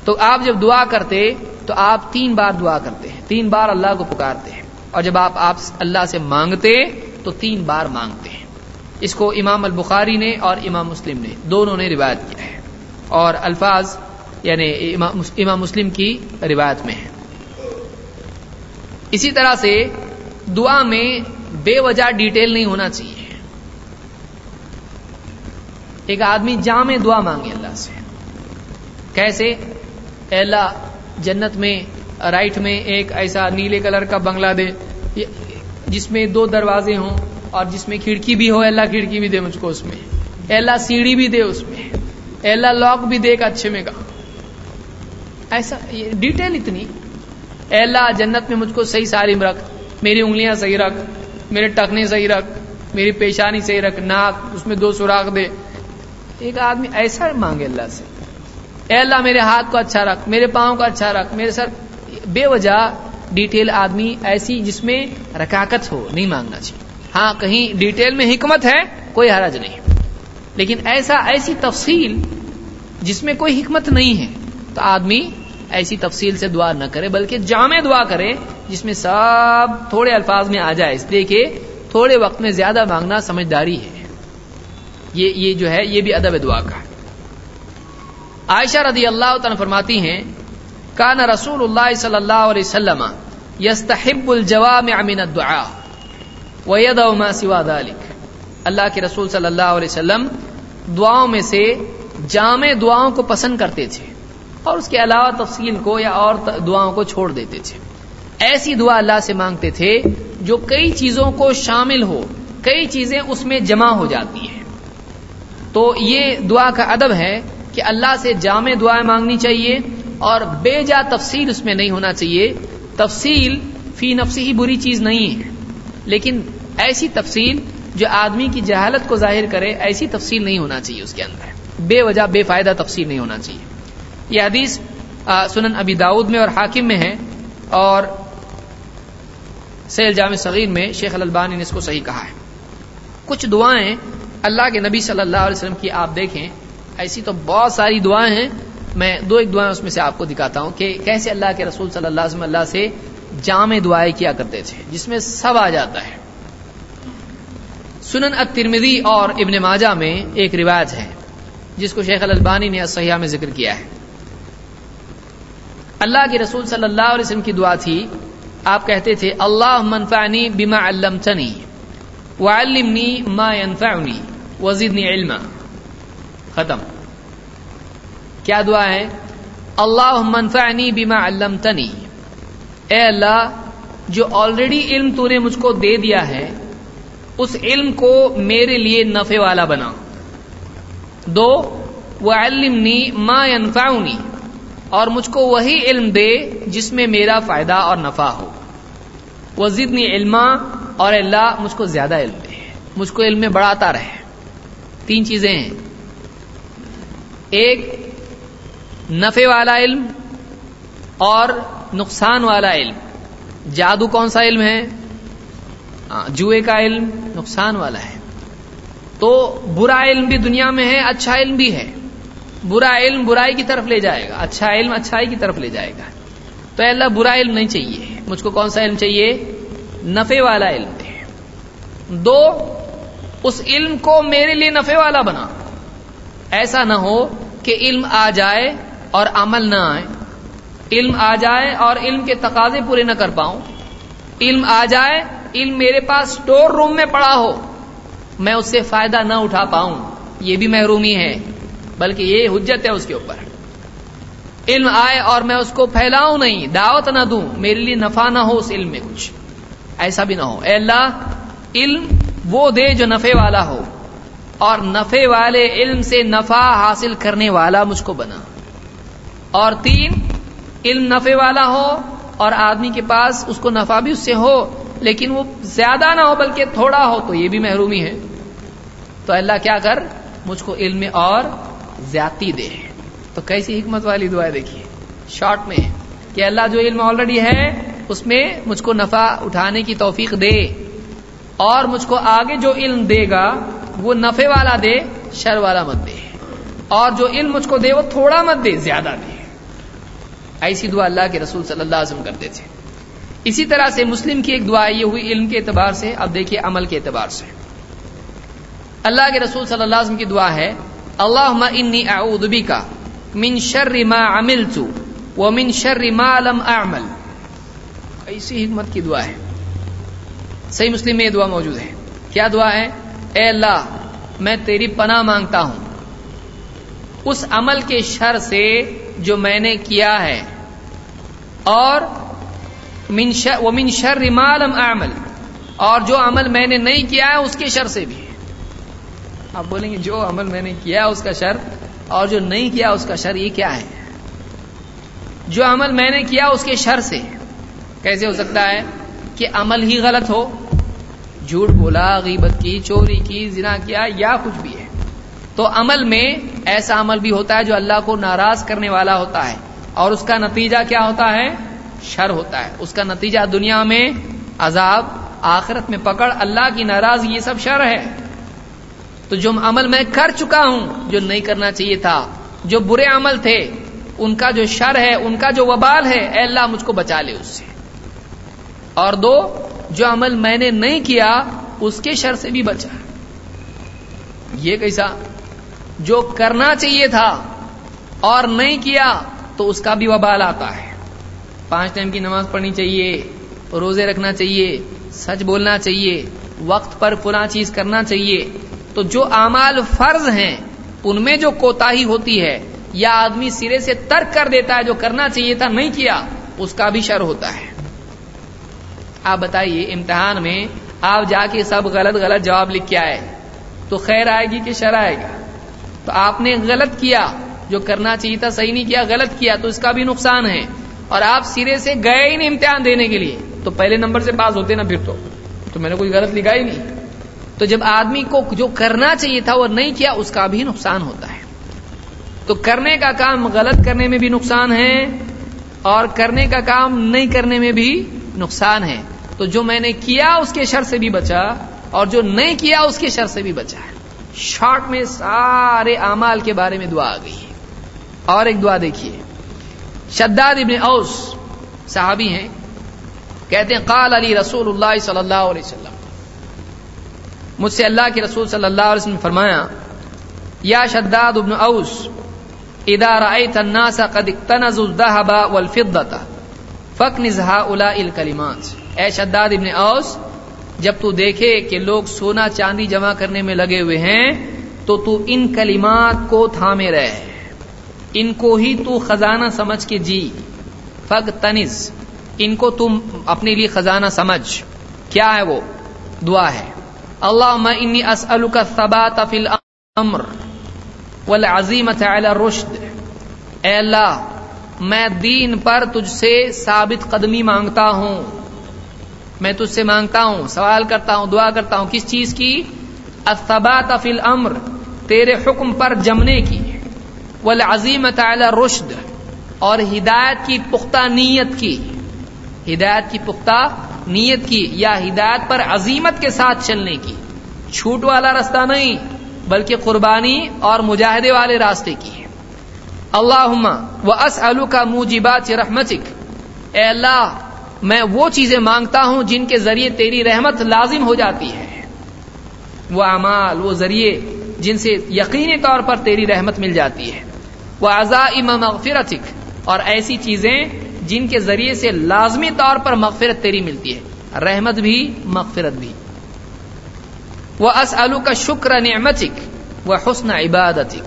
تو آپ جب دعا کرتے تو آپ تین بار دعا کرتے ہیں، تین بار اللہ کو پکارتے ہیں۔ اور جب آپ آپ اللہ سے مانگتے، تو تین بار مانگتے ہیں۔ اس کو امام البخاری نے اور امام مسلم نے دونوں نے روایت کیا ہے۔ اور الفاظ یعنی امام مسلم کی روایت میں ہے اسی طرح سے دعا میں بے وجہ ڈیٹیل نہیں ہونا چاہیے۔ ایک آدمی جامع دعا مانگے اللہ سے۔ کیسے؟ اے اللہ جنت میں، رائٹ میں ایک ایسا نیلے کلر کا بنگلہ دے جس میں دو دروازے ہوں اور جس میں کھڑکی بھی ہو، اللہ کھڑکی بھی دے مجھ کو اس میں۔ اللہ سیڑھی بھی دے اس میں۔ اللہ لاک بھی دے ایک اچھے میں کا۔ ایسا ڈیٹیل اتنی۔ اللہ، جنت میں مجھ کو صحیح سالم رکھ، میری انگلیاں صحیح رکھ، میرے ٹکنے صحیح رکھ، میری پیشانی صحیح رکھ، ناک، اس میں دو سوراخ دے۔ ایک آدمی ایسا مانگے اللہ سے۔ اے اللہ میرے ہاتھ کو اچھا رکھ، میرے پاؤں کو اچھا رکھ، میرے سر، بے وجہ ڈیٹیل آدمی ایسی جس میں رکاکت ہو، نہیں مانگنا چاہیے۔ ہاں کہیں ڈیٹیل میں حکمت ہے، کوئی حرج نہیں۔ لیکن ایسا، ایسی تفصیل جس میں کوئی حکمت نہیں ہے، تو آدمی ایسی تفصیل سے دعا نہ کرے، بلکہ جامع دعا کرے، جس میں سب تھوڑے الفاظ میں آ جائے۔ اس لیے کہ تھوڑے وقت میں زیادہ مانگنا سمجھداری ہے۔ یہ یہ جو ہے، یہ بھی ادب دعا کا ہے۔ عائشہ رضی اللہ تعالیٰ فرماتی ہیں، کان رسول اللہ صلی اللہ علیہ وسلم یستحب الجوام من الدعاء وید ما سوا ذلك اللہ کے رسول صلی اللہ علیہ وسلم دعاؤں میں سے جامع دعاؤں کو پسند کرتے تھے اور اس کے علاوہ تفصیل کو یا اور دعاؤں کو چھوڑ دیتے تھے۔ ایسی دعا اللہ سے مانگتے تھے جو کئی چیزوں کو شامل ہو، کئی چیزیں اس میں جمع ہو جاتی ہیں۔ تو یہ دعا کا ادب ہے کہ اللہ سے جامع دعائیں مانگنی چاہیے اور بے جا تفصیل اس میں نہیں ہونا چاہیے۔ تفصیل فی نفسی ہی بری چیز نہیں ہے۔ لیکن ایسی تفصیل جو آدمی کی جہالت کو ظاہر کرے، ایسی تفصیل نہیں ہونا چاہیے اس کے اندر۔ بے وجہ، بے فائدہ تفصیل نہیں ہونا چاہیے۔ یہ حدیث سنن ابی داود میں اور حاکم میں ہے۔ اور سیل جامع صغیر میں شیخ البانی نے اس کو صحیح کہا ہے۔ کچھ دعائیں اللہ کے نبی صلی اللہ علیہ وسلم کی، آپ دیکھیں۔ ایسی تو بہت ساری دعائیں ہیں۔ میں دو ایک دعائیں اس میں سے آپ کو دکھاتا ہوں کہ کیسے اللہ کے رسول صلی اللہ علیہ وسلم اللہ سے جامع دعائیں کیا کرتے تھے، جس میں سب آ جاتا ہے۔ سنن الترمذی اور ابن ماجہ میں ایک روایت ہے، جس کو شیخ البانی نے سیاح میں ذکر کیا ہے۔ اللہ کے رسول صلی اللہ علیہ وسلم کی دعا تھی، آپ کہتے تھے، اللہ منفعنی بما علمتنی، وعلمنی ما ينفعنی وزدنی علما۔ ختم۔ کیا دعا ہے؟ اللہ منفعنی بما علمتنی۔ اے اللہ، جو آلریڈی علم تو نے مجھ کو دے دیا ہے، اس علم کو میرے لیے نفع والا بنا۔ دو وہ ما ينفعنی۔ اور مجھ کو وہی علم دے جس میں میرا فائدہ اور نفع ہو۔ وہ علما۔ اور اللہ، مجھ کو زیادہ علم دے۔ مجھ کو علم میں بڑھاتا رہے۔ تین چیزیں ہیں۔ ایک نفع والا علم اور نقصان والا علم۔ جادو کون سا علم ہے؟ جوئے کا علم نقصان والا ہے۔ تو برا علم بھی دنیا میں ہے اچھا علم بھی ہے۔ برا علم برائی کی طرف لے جائے گا اچھا علم اچھائی کی طرف لے جائے گا۔ تو اللہ، برا علم نہیں چاہیے۔ مجھ کو کون سا علم چاہیے؟ نفے والا علم دے دو، اس علم کو میرے لیے نفے والا بنا۔ ایسا نہ ہو کہ علم آ جائے اور عمل نہ آئے۔ علم آ جائے اور علم کے تقاضے پورے نہ کر پاؤں۔ علم آ جائے، علم میرے پاس اسٹور روم میں پڑا ہو۔ میں اس سے فائدہ نہ اٹھا پاؤں۔ یہ بھی محرومی ہے، بلکہ یہ حجت ہے اس کے اوپر۔ علم آئے اور میں اس کو پھیلاؤں نہیں، دعوت نہ دوں۔ میرے لیے نفع نہ ہو اس علم میں کچھ۔ ایسا بھی نہ ہو۔ اے اللہ، علم وہ دے جو نفع والا ہو۔ اور نفع والے علم سے نفع حاصل کرنے والا مجھ کو بنا۔ اور تین، علم نفع والا ہو اور آدمی کے پاس اس کو نفع بھی اس سے ہو، لیکن وہ زیادہ نہ ہو بلکہ تھوڑا ہو تو یہ بھی محرومی ہے۔ تو اللہ کیا کر؟ مجھ کو علم اور زیادتی دے۔ تو کیسی حکمت والی دعا دیکھیے۔ شارٹ میں کہ اللہ جو علم آلریڈی ہے، اس میں مجھ کو نفع اٹھانے کی توفیق دے۔ اور مجھ کو آگے جو علم دے گا وہ نفع والا دے، شر والا مت دے۔ اور جو علم مجھ کو دے، وہ تھوڑا مت دے، زیادہ دے۔ ایسی دعا اللہ کے رسول صلی اللہ علیہ وسلم کرتے تھے۔ اسی طرح سے مسلم کی ایک دعا یہ ہوئی علم کے اعتبار سے، اب دیکھیے عمل کے اعتبار سے۔ اللہ کے رسول صلی اللہ علیہ وسلم کی دعا ہے اللہ انی اعوذ بک من شر ما عملت ومن شر ما لم اعمل. ایسی حکمت کی دعا ہے۔ صحیح مسلم میں یہ دعا موجود ہے۔ کیا دعا ہے؟ اے اللہ، میں تیری پناہ مانگتا ہوں۔ اس عمل کے شر سے جو میں نے کیا ہے۔ اور من شر لم اعمل۔ اور جو عمل میں نے نہیں کیا ہے، اس کے شر سے بھی۔ آپ بولیں گے، جو عمل میں نے کیا اس کا شر۔ اور جو نہیں کیا، اس کا شر یہ کیا ہے؟ جو عمل میں نے کیا، اس کے شر سے۔ کیسے ہو سکتا ہے کہ عمل ہی غلط ہو؟ جھوٹ بولا، غیبت کی، چوری کی، زنا کیا، یا کچھ بھی ہے۔ تو عمل میں ایسا عمل بھی ہوتا ہے جو اللہ کو ناراض کرنے والا ہوتا ہے۔ اور اس کا نتیجہ کیا ہوتا ہے؟ شر ہوتا ہے۔ اس کا نتیجہ دنیا میں، عذاب، آخرت میں پکڑ، اللہ کی ناراض یہ سب شر ہے۔ تو جو عمل میں کر چکا ہوں، جو نہیں کرنا چاہیے تھا، جو برے عمل تھے، ان کا جو شر ہے، ان کا جو وبال ہے، اے اللہ مجھ کو بچا لے اس سے۔ اور دو جو عمل میں نے نہیں کیا، اس کے شر سے بھی بچا۔ یہ کیسا؟ جو کرنا چاہیے تھا اور نہیں کیا، تو اس کا بھی وبال آتا ہے۔ پانچ ٹائم کی نماز پڑھنی چاہیے، روزے رکھنا چاہیے، سچ بولنا چاہیے، وقت پر پورا چیز کرنا چاہیے۔ تو جو اعمال فرض ہیں، ان میں جو کوتا ہوتی ہے، یا آدمی سرے سے ترک کر دیتا ہے جو کرنا چاہیے تھا، نہیں کیا، اس کا بھی شر ہوتا ہے۔ آپ بتائیے، امتحان میں آپ جا کے سب غلط غلط جواب لکھ کے آئے۔ تو خیر آئے گی کہ شر آئے گا؟ تو آپ نے غلط کیا، جو کرنا چاہیے تھا صحیح نہیں کیا، غلط کیا، تو اس کا بھی نقصان ہے۔ اور آپ سرے سے گئے ہی نہیں امتحان دینے کے لیے۔ تو پہلے نمبر سے پاس ہوتے نا پھر تو۔ تو میں نے کوئی غلط لکھا ہی نہیں۔ تو جب آدمی کو جو کرنا چاہیے تھا وہ نہیں کیا، اس کا بھی نقصان ہوتا ہے۔ تو کرنے کا کام غلط کرنے میں بھی نقصان ہے اور کرنے کا کام نہیں کرنے میں بھی نقصان ہے۔ تو جو میں نے کیا اس کے شر سے بھی بچا اور جو نہیں کیا اس کے شر سے بھی بچا شارٹ میں سارے اعمال کے بارے میں دعا آ گئی ہے۔ اور ایک دعا دیکھیے۔ شداد ابن اوس صحابی ہیں۔ کہتے ہیں، قال علی رسول اللہ صلی اللہ علیہ وسلم۔ مجھ سے اللہ کے رسول صلی اللہ علیہ وسلم نے فرمایا، یا شداد ابن اوس، اذا رأيت الناس قد اقتنزوا الذهب والفضة فاكنز هؤلاء الكلمات اے شداد ابن اوس، جب تو دیکھے کہ لوگ سونا چاندی جمع کرنے میں لگے ہوئے ہیں، تو تو ان کلمات کو تھامے رہے ان کو ہی تو خزانہ سمجھ کے جی۔ فگ تنز، ان کو تم اپنے لیے خزانہ سمجھ۔ کیا ہے وہ؟ دعا ہے۔ اللہ انی اسألک الثبات فی الامر والعظیمت علی الرشد۔ اے اللہ، میں دین پر تجھ سے ثابت قدمی مانگتا ہوں۔ میں تجھ سے مانگتا ہوں، سوال کرتا ہوں، دعا کرتا ہوں، کس چیز کی؟ الثبات فی الامر، تیرے حکم پر جمنے کی۔ والعظیمت علی رشد اور ہدایت کی پختہ نیت کی۔ ہدایت کی پختہ نیت کی، یا ہدایت پر عظیمت کے ساتھ چلنے کی۔ چھوٹ والا رستہ نہیں، بلکہ قربانی اور مجاہدے والے راستے کی۔ اللہ و اس کا موجبات رحمتک۔ اے اللہ میں وہ چیزیں مانگتا ہوں جن کے ذریعے تیری رحمت لازم ہو جاتی ہے۔ وہ اعمال، وہ ذریعے جن سے یقینی طور پر تیری رحمت مل جاتی ہے۔ وہ عزائم مغفرتک، اور ایسی چیزیں جن کے ذریعے سے لازمی طور پر مغفرت تیری ملتی ہے۔ رحمت بھی، مغفرت بھی۔ وہ اسلو کا شکر نعمتک، وہ حسن عبادتک۔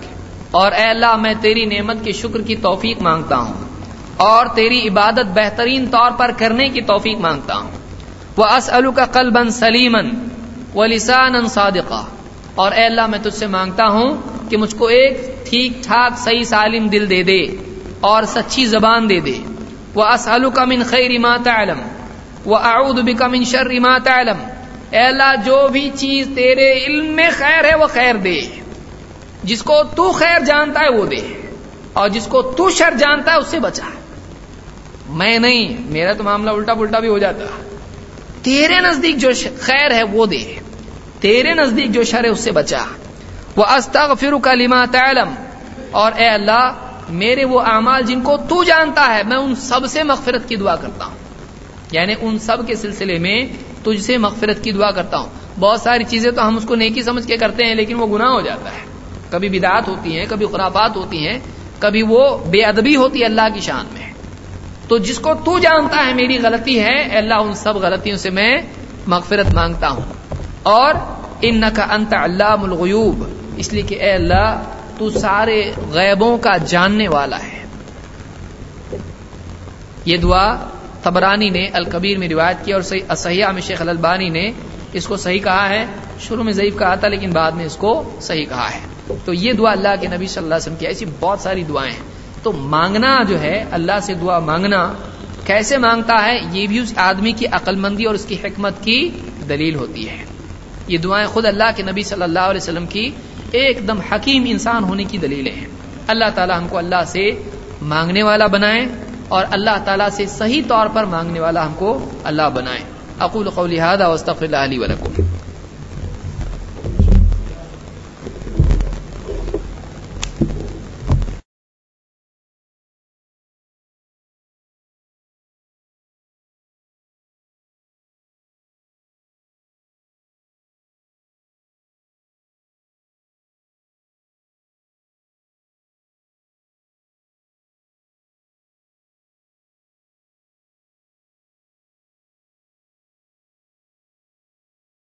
اور اے اللہ، میں تیری نعمت کے شکر کی توفیق مانگتا ہوں۔ اور تیری عبادت بہترین طور پر کرنے کی توفیق مانگتا ہوں۔ وہ اسلو کا قلبن سلیمن و لسان صادقہ اور اے اللہ، میں تجھ سے مانگتا ہوں کہ مجھ کو ایک ٹھیک ٹھاک صحیح سالم دل دے دے اور سچی زبان دے دے۔ وہ اسلو کا من خیر ما تعلم۔ وہ اعود بک من شر ما تعلم۔ اے اللہ، جو بھی چیز تیرے علم میں خیر ہے، وہ خیر دے۔ جس کو تو خیر جانتا ہے، وہ دے۔ اور جس کو تو شر جانتا ہے، اس سے بچا۔ میں نہیں، میرا تو معاملہ الٹا پلٹا بھی ہو جاتا۔ تیرے نزدیک جو خیر ہے وہ دے۔ تیرے نزدیک جو شر ہے اس سے بچا۔ وہ استغفر کا لما تعلم۔ اور اے اللہ، میرے وہ اعمال جن کو تو جانتا ہے، میں ان سب سے مغفرت کی دعا کرتا ہوں۔ یعنی ان سب کے سلسلے میں تجھ سے مغفرت کی دعا کرتا ہوں۔ بہت ساری چیزیں تو ہم اس کو نیکی سمجھ کے کرتے ہیں، لیکن وہ گناہ ہو جاتا ہے۔ کبھی بدعات ہوتی ہیں، کبھی خرافات ہوتی ہیں، کبھی وہ بے ادبی ہوتی ہے اللہ کی شان میں۔ تو جس کو تو جانتا ہے میری غلطی ہے اللہ ان سب غلطیوں سے میں مغفرت مانگتا ہوں۔ اور ان کا انت اللہ الغیوب، اس لیے کہ اے اللہ، تو سارے غیبوں کا جاننے والا ہے۔ یہ دعا تبرانی نے، الکبیر میں روایت کی اور سیاح میں شیخ البانی نے اس کو صحیح کہا ہے۔ شروع میں ضعیف کہا تھا، لیکن بعد میں اس کو صحیح کہا ہے۔ تو یہ دعا اللہ کے نبی صلی اللہ علیہ وسلم کی، ایسی بہت ساری دعائیں ہیں۔ تو مانگنا جو ہے، اللہ سے دعا مانگنا کیسے مانگتا ہے، یہ بھی اس آدمی کی عقل مندی اور اس کی حکمت کی دلیل ہوتی ہے۔ یہ دعائیں خود اللہ کے نبی صلی اللہ علیہ وسلم کی ایک دم حکیم انسان ہونے کی دلیلیں ہیں۔ اللہ تعالی ہم کو اللہ سے مانگنے والا بنائے اور اللہ تعالیٰ سے صحیح طور پر مانگنے والا ہم کو اللہ بنائے اقول قولی هذا واستغفر الله لي ولكم